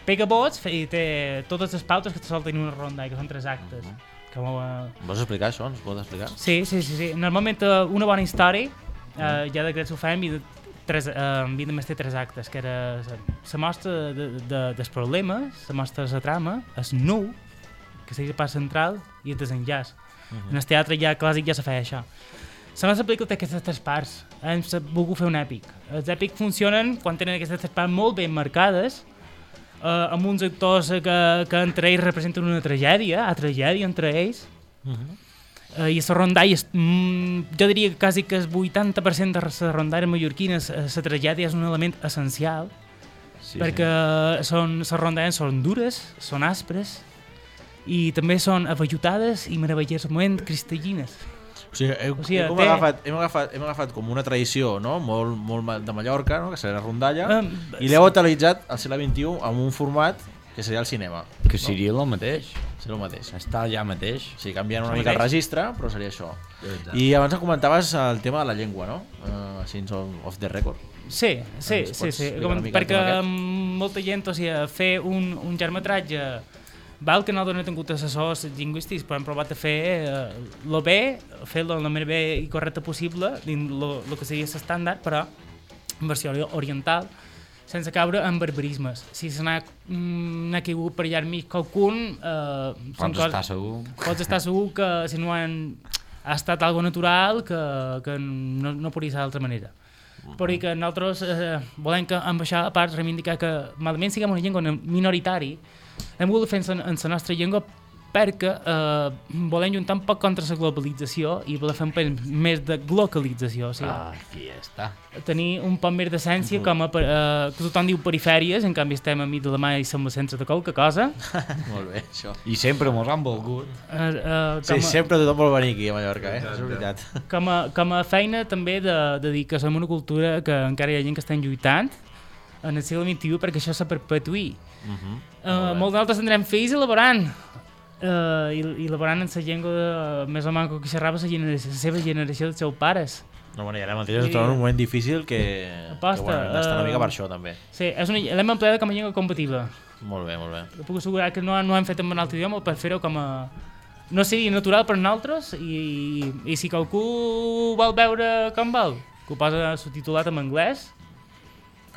[SPEAKER 13] pega vots i té totes les pautes que te sol tenir una rondalla, que són tres actes. Com, uh,
[SPEAKER 6] Vols explicar això? Ens pots explicar?
[SPEAKER 13] Sí, sí, sí, sí. Normalment eh, una bona història, eh, ja de que ho fem, i tres, eh, havia de més té tres actes, que era la mostra de, de, dels problemes, la mostra de la trama, el nu, que seria la part central, i el desenllaç.
[SPEAKER 6] Mhm.
[SPEAKER 13] En el teatre ja clàssic ja se feia això. La nostra pel·lícula té aquestes tres parts. Hem volgut fer un èpic. Els èpics funcionen quan tenen aquestes tres parts molt ben marcades, eh, amb uns actors que, que entre ells representen una tragèdia, a tragèdia entre ells, Eh, I la rondalla, és, mm, jo diria que quasi que el 80% de la rondalla mallorquina, la tragèdia és un element essencial,
[SPEAKER 14] Sí,
[SPEAKER 13] perquè són, les rondalles són dures, són aspres, i també són avellutades i meravellosament cristal·lines.
[SPEAKER 6] O sigui, heu,
[SPEAKER 13] O sigui,
[SPEAKER 6] heu,
[SPEAKER 13] té-
[SPEAKER 6] agafat, hem, agafat, hem agafat com una tradició no? molt, molt de Mallorca, no? que seria la rondalla,
[SPEAKER 13] Um,
[SPEAKER 6] i l'heu utilitzat al segle XXI amb un format que seria el cinema.
[SPEAKER 14] Que seria el mateix.
[SPEAKER 6] Seria el mateix.
[SPEAKER 14] Està allà mateix.
[SPEAKER 6] Sí, canviant una
[SPEAKER 14] El
[SPEAKER 6] mica el registre, però seria això.
[SPEAKER 14] Exacte.
[SPEAKER 6] I abans em comentaves el tema de la llengua, no? Uh, així off, off the record.
[SPEAKER 13] Sí, sí,
[SPEAKER 6] Ens
[SPEAKER 13] sí, sí. Com,
[SPEAKER 6] el
[SPEAKER 13] perquè molta gent, o sigui, fer un, un llargmetratge val que no dona tingut assessors lingüístics, però hem provat de fer eh, lo bé, fer-lo de la manera bé i correcta possible, dins el que seria l'estàndard, però en versió ori- oriental, sense caure en barbarismes. Si se n'ha mm, caigut per allà enmig qualcun... Eh,
[SPEAKER 14] Pots estar segur.
[SPEAKER 13] Pots estar segur que si no han, ha estat algo natural que, que no, no podria ser d'altra manera. Però i que nosaltres eh, volem que amb això a part reivindicar que malament siguem una llengua minoritari, hem volgut fer en la nostra llengua perquè eh, volem lluitar un poc contra la globalització i volem fer un poc més de glocalització. O sigui,
[SPEAKER 14] Ah, aquí està.
[SPEAKER 13] tenir un poc més d'essència com a, eh, que tothom diu perifèries, en canvi estem a mig de la mà i som al centre de qualque cosa.
[SPEAKER 6] Molt bé, això.
[SPEAKER 14] I sempre mos han volgut.
[SPEAKER 13] Eh, eh,
[SPEAKER 6] Sí,
[SPEAKER 13] com a-
[SPEAKER 6] sempre tothom vol venir aquí a Mallorca, eh? És veritat.
[SPEAKER 13] com a, com a feina també de, de dir que som una cultura que encara hi ha gent que estan lluitant en el segle XXI perquè això se perpetuï.
[SPEAKER 6] Uh -huh.
[SPEAKER 13] Uh, molts d'altres tindrem fills elaborant uh, i, i elaborant en la llengua de, més o menys que xerrava la, generació, la seva generació dels seus pares.
[SPEAKER 6] No, bueno, i ara mateix trobem en un moment difícil que,
[SPEAKER 13] Aposta,
[SPEAKER 6] que bueno, d'estar una
[SPEAKER 13] eh,
[SPEAKER 6] mica per això, també.
[SPEAKER 13] Sí, és una, l'hem empleada com a llengua competitiva.
[SPEAKER 6] Molt bé, molt bé.
[SPEAKER 13] Puc assegurar que no, no hem fet en un altre idioma per fer-ho com a... No sigui natural per nosaltres i, i si qualcú vol veure com vol, que ho posa subtitulat en anglès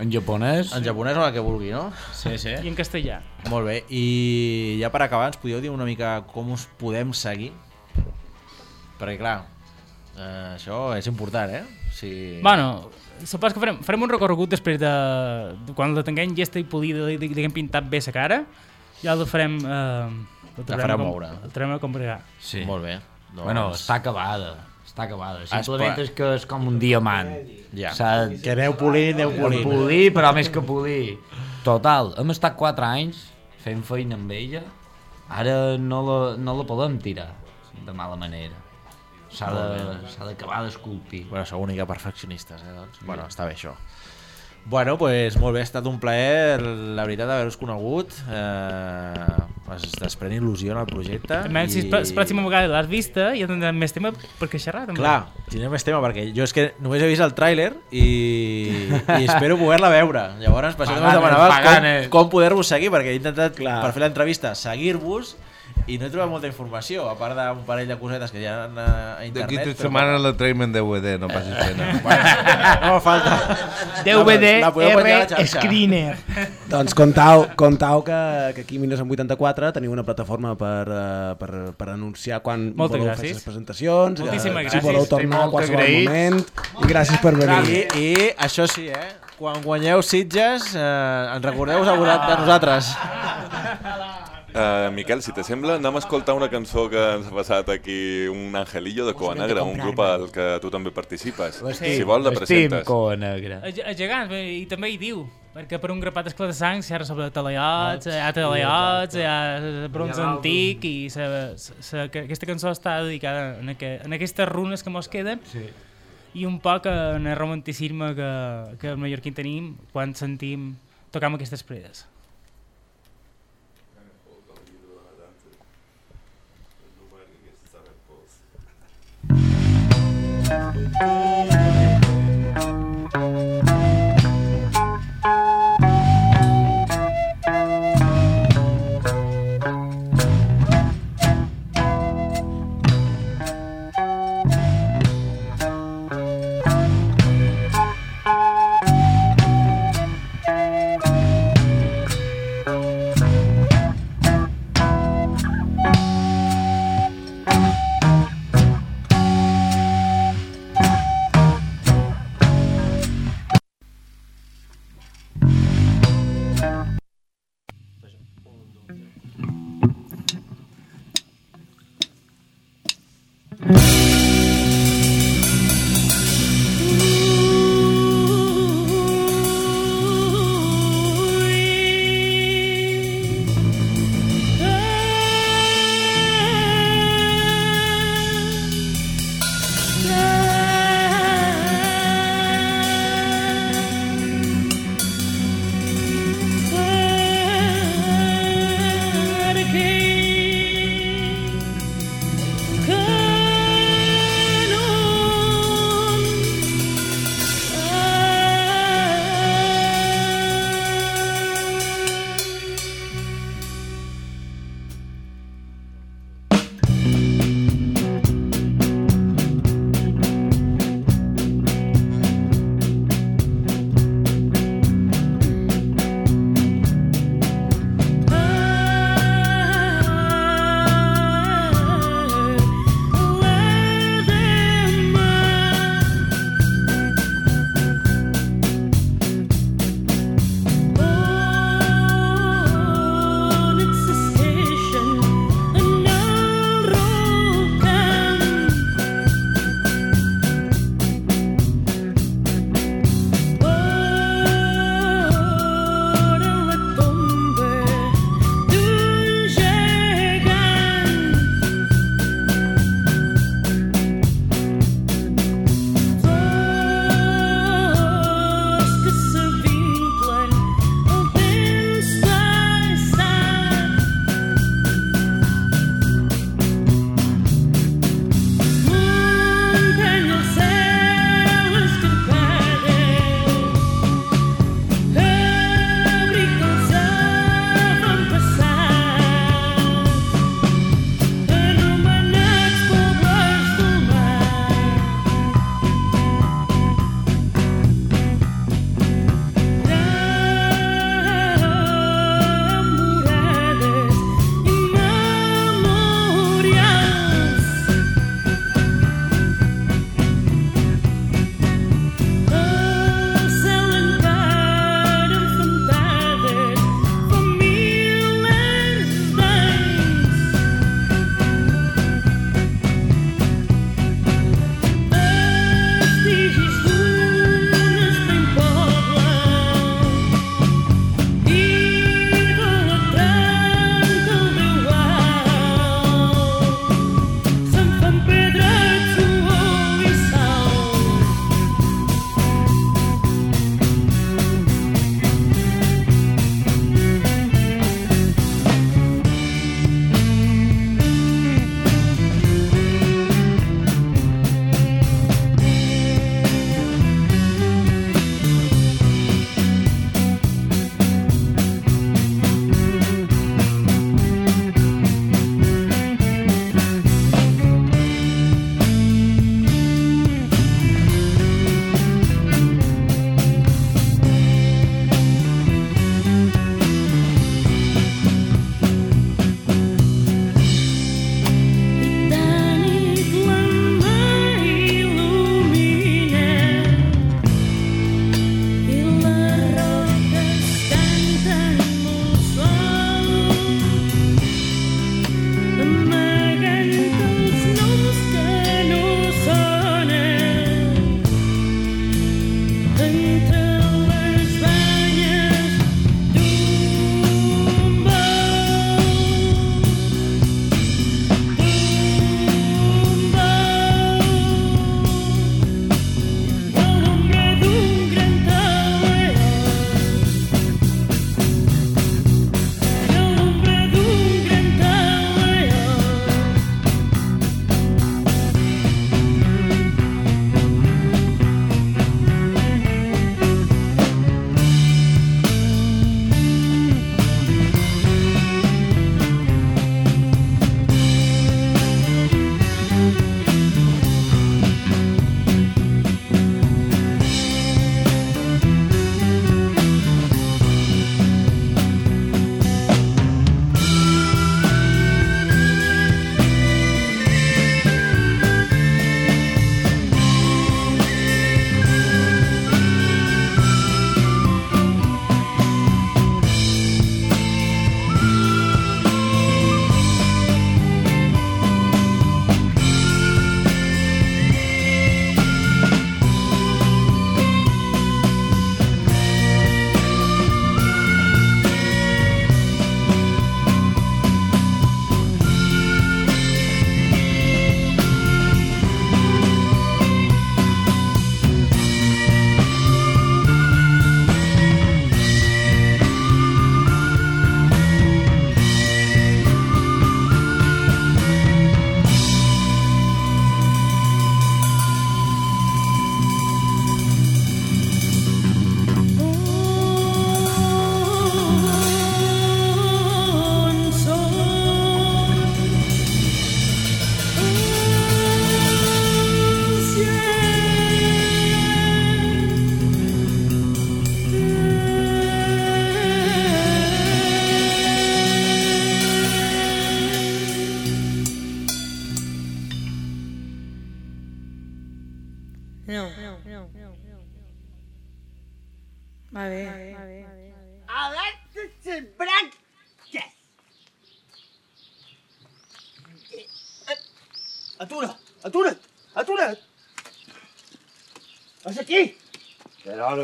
[SPEAKER 14] En japonès.
[SPEAKER 6] En japonès o el que vulgui, no?
[SPEAKER 14] Sí, sí.
[SPEAKER 13] i en castellà.
[SPEAKER 6] Molt bé, i ja per acabar ens podíeu dir una mica com us podem seguir? Perquè clar, eh, això és important, eh? Si...
[SPEAKER 13] Bueno, supos que farem, farem un recorregut després de, de quan la tinguem llesta i polida diguem pintat bé la cara, ja la farem... Eh, la
[SPEAKER 6] La fareu
[SPEAKER 13] com-
[SPEAKER 6] moure.
[SPEAKER 13] La farem a comprar.
[SPEAKER 14] Sí.
[SPEAKER 6] Molt bé.
[SPEAKER 14] Doncs... Bueno, està acabada. Està acabada. Simplement
[SPEAKER 6] espera.
[SPEAKER 14] és que és com un diamant.
[SPEAKER 6] Ja.
[SPEAKER 14] S'ha-
[SPEAKER 6] Que aneu polint, aneu polint.
[SPEAKER 14] Polir, però més que polir. Total, hem estat 4 anys fent feina amb ella. Ara no la, no la podem tirar de mala manera. S'ha
[SPEAKER 6] Molt
[SPEAKER 14] de- d'acabar d'esculpir.
[SPEAKER 6] Bueno, sou una mica perfeccionistes, eh, doncs. Bueno, està bé això. Bueno, pues molt bé, ha estat un plaer, la veritat, haver-vos conegut. Eh, es desprèn il·lusió en el projecte.
[SPEAKER 13] I... Si la pròxima vegada l'has vista, ja tindrem més tema per què xerrar. També.
[SPEAKER 6] Clar, tindrem més tema, perquè jo és que només he vist el tràiler i, i espero poder-la veure. Llavors, per això també us
[SPEAKER 14] Paganes,
[SPEAKER 6] demanava com,
[SPEAKER 14] paganes.
[SPEAKER 6] com poder-vos seguir, perquè he intentat, Clar. per fer l'entrevista, seguir-vos i no he trobat molta informació, a part d'un parell de cosetes que hi ha a, a internet.
[SPEAKER 25] D'aquí tres
[SPEAKER 6] però
[SPEAKER 25] setmanes la traiem en DVD, no passis pena.
[SPEAKER 6] no falta.
[SPEAKER 15] DVD
[SPEAKER 6] La a
[SPEAKER 15] R. Screener.
[SPEAKER 5] Doncs comptau, comptau que, que aquí a 1984 teniu una plataforma per, uh, per, per anunciar quan
[SPEAKER 13] Moltes
[SPEAKER 5] voleu fer
[SPEAKER 13] gràcies.
[SPEAKER 5] les presentacions,
[SPEAKER 13] Moltíssimes
[SPEAKER 5] si
[SPEAKER 13] gràcies.
[SPEAKER 5] voleu
[SPEAKER 13] Estem
[SPEAKER 5] tornar a qualsevol
[SPEAKER 13] agraïts.
[SPEAKER 5] moment i gràcies per venir.
[SPEAKER 6] I, I això sí, eh? Quan guanyeu Sitges, eh, ens recordeu a vosaltres, de nosaltres.
[SPEAKER 3] Uh, Miquel, si te sembla, anem a escoltar una cançó que ens ha passat aquí, un Angelillo de Coa Negra, un grup al que tu també participes.
[SPEAKER 14] L'estim,
[SPEAKER 3] Si vols, la presentes.
[SPEAKER 14] Coa Negra.
[SPEAKER 13] A, a gegants, i també hi diu, perquè per un grapat d'esclar de sang s'hi ha sobre talaiots, hi ha talaiots, hi ha bronze antic, i sa, sa, sa, que aquesta cançó està dedicada en, aqu en aquestes runes que mos queden,
[SPEAKER 15] Sí.
[SPEAKER 13] i un poc en el romanticisme que, que el mallorquí tenim quan sentim tocar amb aquestes predes.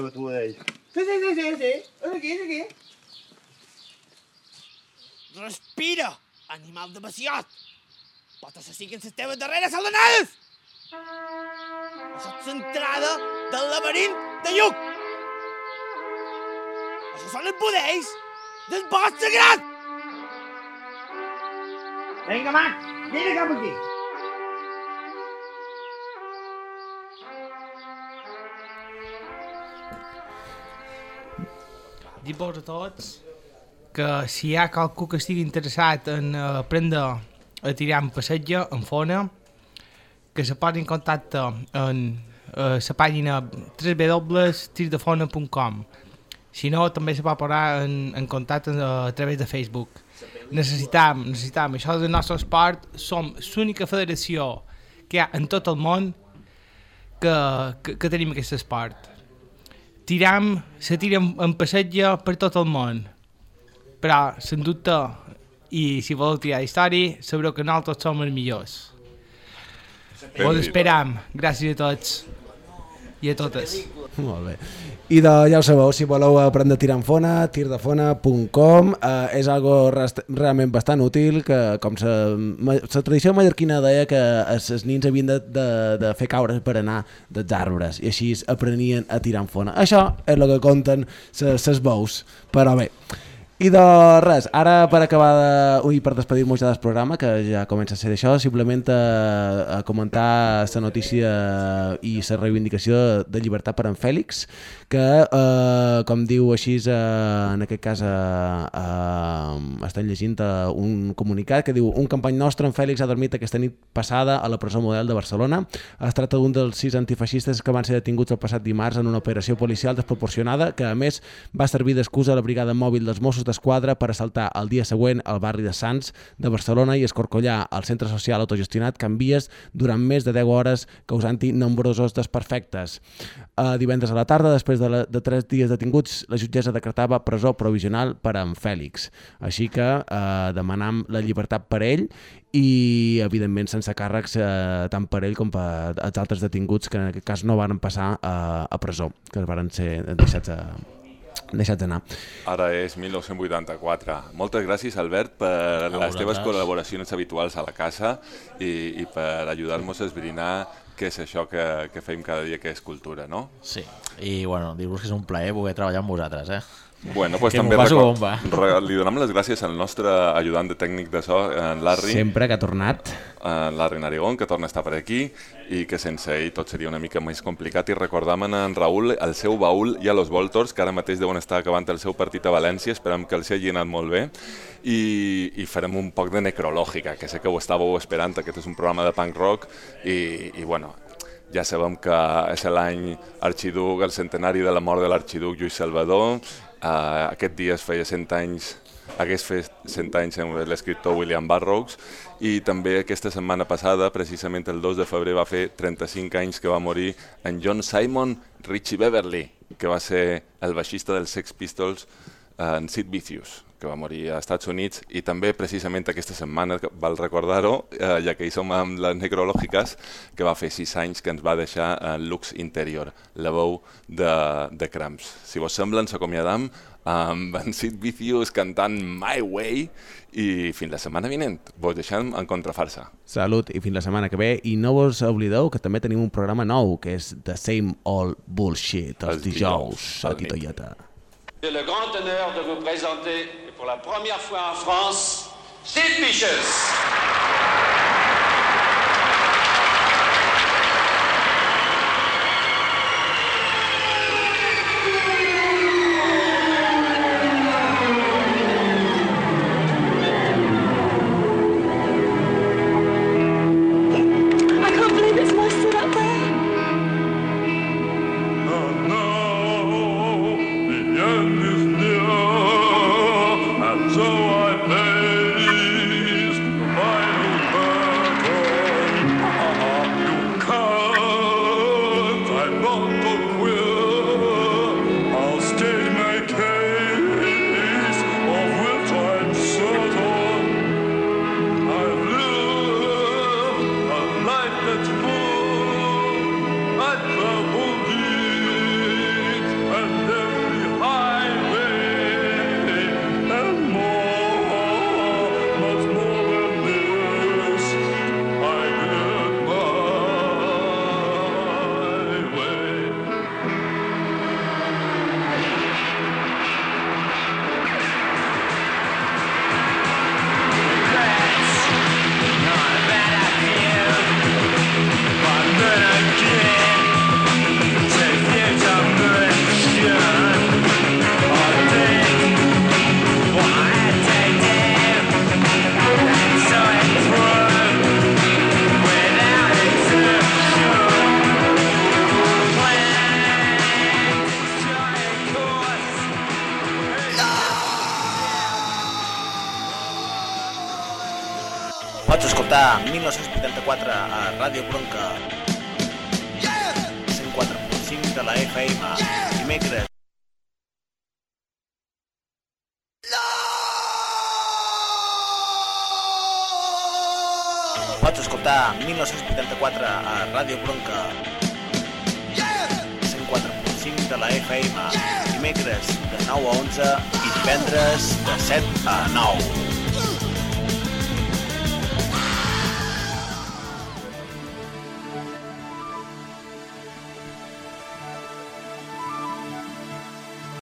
[SPEAKER 23] Que tu deies.
[SPEAKER 18] Sí, sí, sí, sí, sí. És aquí, és aquí. Respira, animal de baciot! Pot assassir que les teves darreres salanades! Això és l'entrada del laberint de Lluc! Això són els budells del bosc sagrat! Vinga, Mac, vine cap aquí.
[SPEAKER 15] Dir-vos a tots que si hi ha qualcú que estigui interessat en eh, aprendre a tirar en passeig, en fona, que se posi en contacte en eh, la pàgina www.tirdefona.com si no, també se pot posar en, en contacte a, a través de Facebook. Necessitam, necessitam, això del nostre esport, som l'única federació que hi ha en tot el món que, que, que tenim aquest esport. Tiram, se tira en, passeig per tot el món, però, sens dubte, i si voleu tirar història, sabreu que nosaltres som els millors. Vos esperam. Gràcies a tots i a totes.
[SPEAKER 5] Molt bé. I de, ja ho sabeu, si voleu aprendre a tirar en fona, tirdefona.com eh, és algo realment bastant útil que com la, tradició mallorquina deia que els, nins havien de, de, de fer caure per anar dels arbres i així aprenien a tirar en fona. Això és el que conten les bous, però bé. I de res, ara per acabar de... Ui, per despedir-nos ja del programa, que ja comença a ser això, simplement a, a comentar la notícia i la reivindicació de llibertat per en Fèlix, que, eh, com diu així, eh, en aquest cas eh, eh, estan llegint eh, un comunicat que diu un campany nostre, en Fèlix ha dormit aquesta nit passada a la presó model de Barcelona. Es tracta d'un dels sis antifeixistes que van ser detinguts el passat dimarts en una operació policial desproporcionada que, a més, va servir d'excusa a la brigada mòbil dels Mossos d'Esquadra per assaltar el dia següent al barri de Sants de Barcelona i escorcollar el centre social autogestionat Can Vies durant més de 10 hores causant-hi nombrosos desperfectes. Uh, divendres a la tarda, després de, la, de 3 dies detinguts, la jutgessa decretava presó provisional per a en Fèlix. Així que uh, demanam la llibertat per ell i, evidentment, sense càrrecs eh, tant per ell com per els altres detinguts que en aquest cas no van passar a, a presó, que van ser deixats a, deixats anar.
[SPEAKER 3] Ara és 1984. Moltes gràcies, Albert, per les
[SPEAKER 6] vosaltres.
[SPEAKER 3] teves col·laboracions habituals a la casa i, i per ajudar-nos a esbrinar què és això que, que fem cada dia, que és cultura, no?
[SPEAKER 6] Sí, i bueno, dir-vos que és un plaer poder treballar amb vosaltres, eh?
[SPEAKER 3] Bueno, pues
[SPEAKER 6] que
[SPEAKER 3] també
[SPEAKER 6] passo bomba.
[SPEAKER 3] li donem les gràcies al nostre ajudant de tècnic de so, en Larry.
[SPEAKER 5] Sempre que ha tornat.
[SPEAKER 3] En Larry Narigón, que torna a estar per aquí i que sense ell tot seria una mica més complicat. I recordam en Raül el seu baúl i a los Voltors, que ara mateix deuen estar acabant el seu partit a València. Esperem que els hagi anat molt bé. I, I farem un poc de necrològica, que sé que ho estàveu esperant. Aquest és un programa de punk rock i, i bueno, ja sabem que és l'any arxiduc, el centenari de la mort de l'arxiduc Lluís Salvador. Uh, aquest dia es feia 100 anys hagués fet 100 anys amb l'escriptor William Burroughs i també aquesta setmana passada, precisament el 2 de febrer, va fer 35 anys que va morir en John Simon Richie Beverly, que va ser el baixista dels Sex Pistols en Sid Vicious, que va morir als Estats Units i també precisament aquesta setmana, val recordar-ho, eh, ja que hi som amb les necrològiques, que va fer 6 anys que ens va deixar en Lux Interior, la veu de, de Cramps. Si vos sembla, ens acomiadam amb en Sid Vicious cantant My Way i fins la setmana vinent vos deixem en contrafarsa.
[SPEAKER 5] Salut i fins la setmana que ve. I no vos oblideu que també tenim un programa nou, que és The Same Old Bullshit, els
[SPEAKER 3] Els
[SPEAKER 5] dijous,
[SPEAKER 3] dijous,
[SPEAKER 5] a. Titoieta.
[SPEAKER 28] J'ai le grand honneur de vous présenter, et pour la première fois en France, Sid Vicious.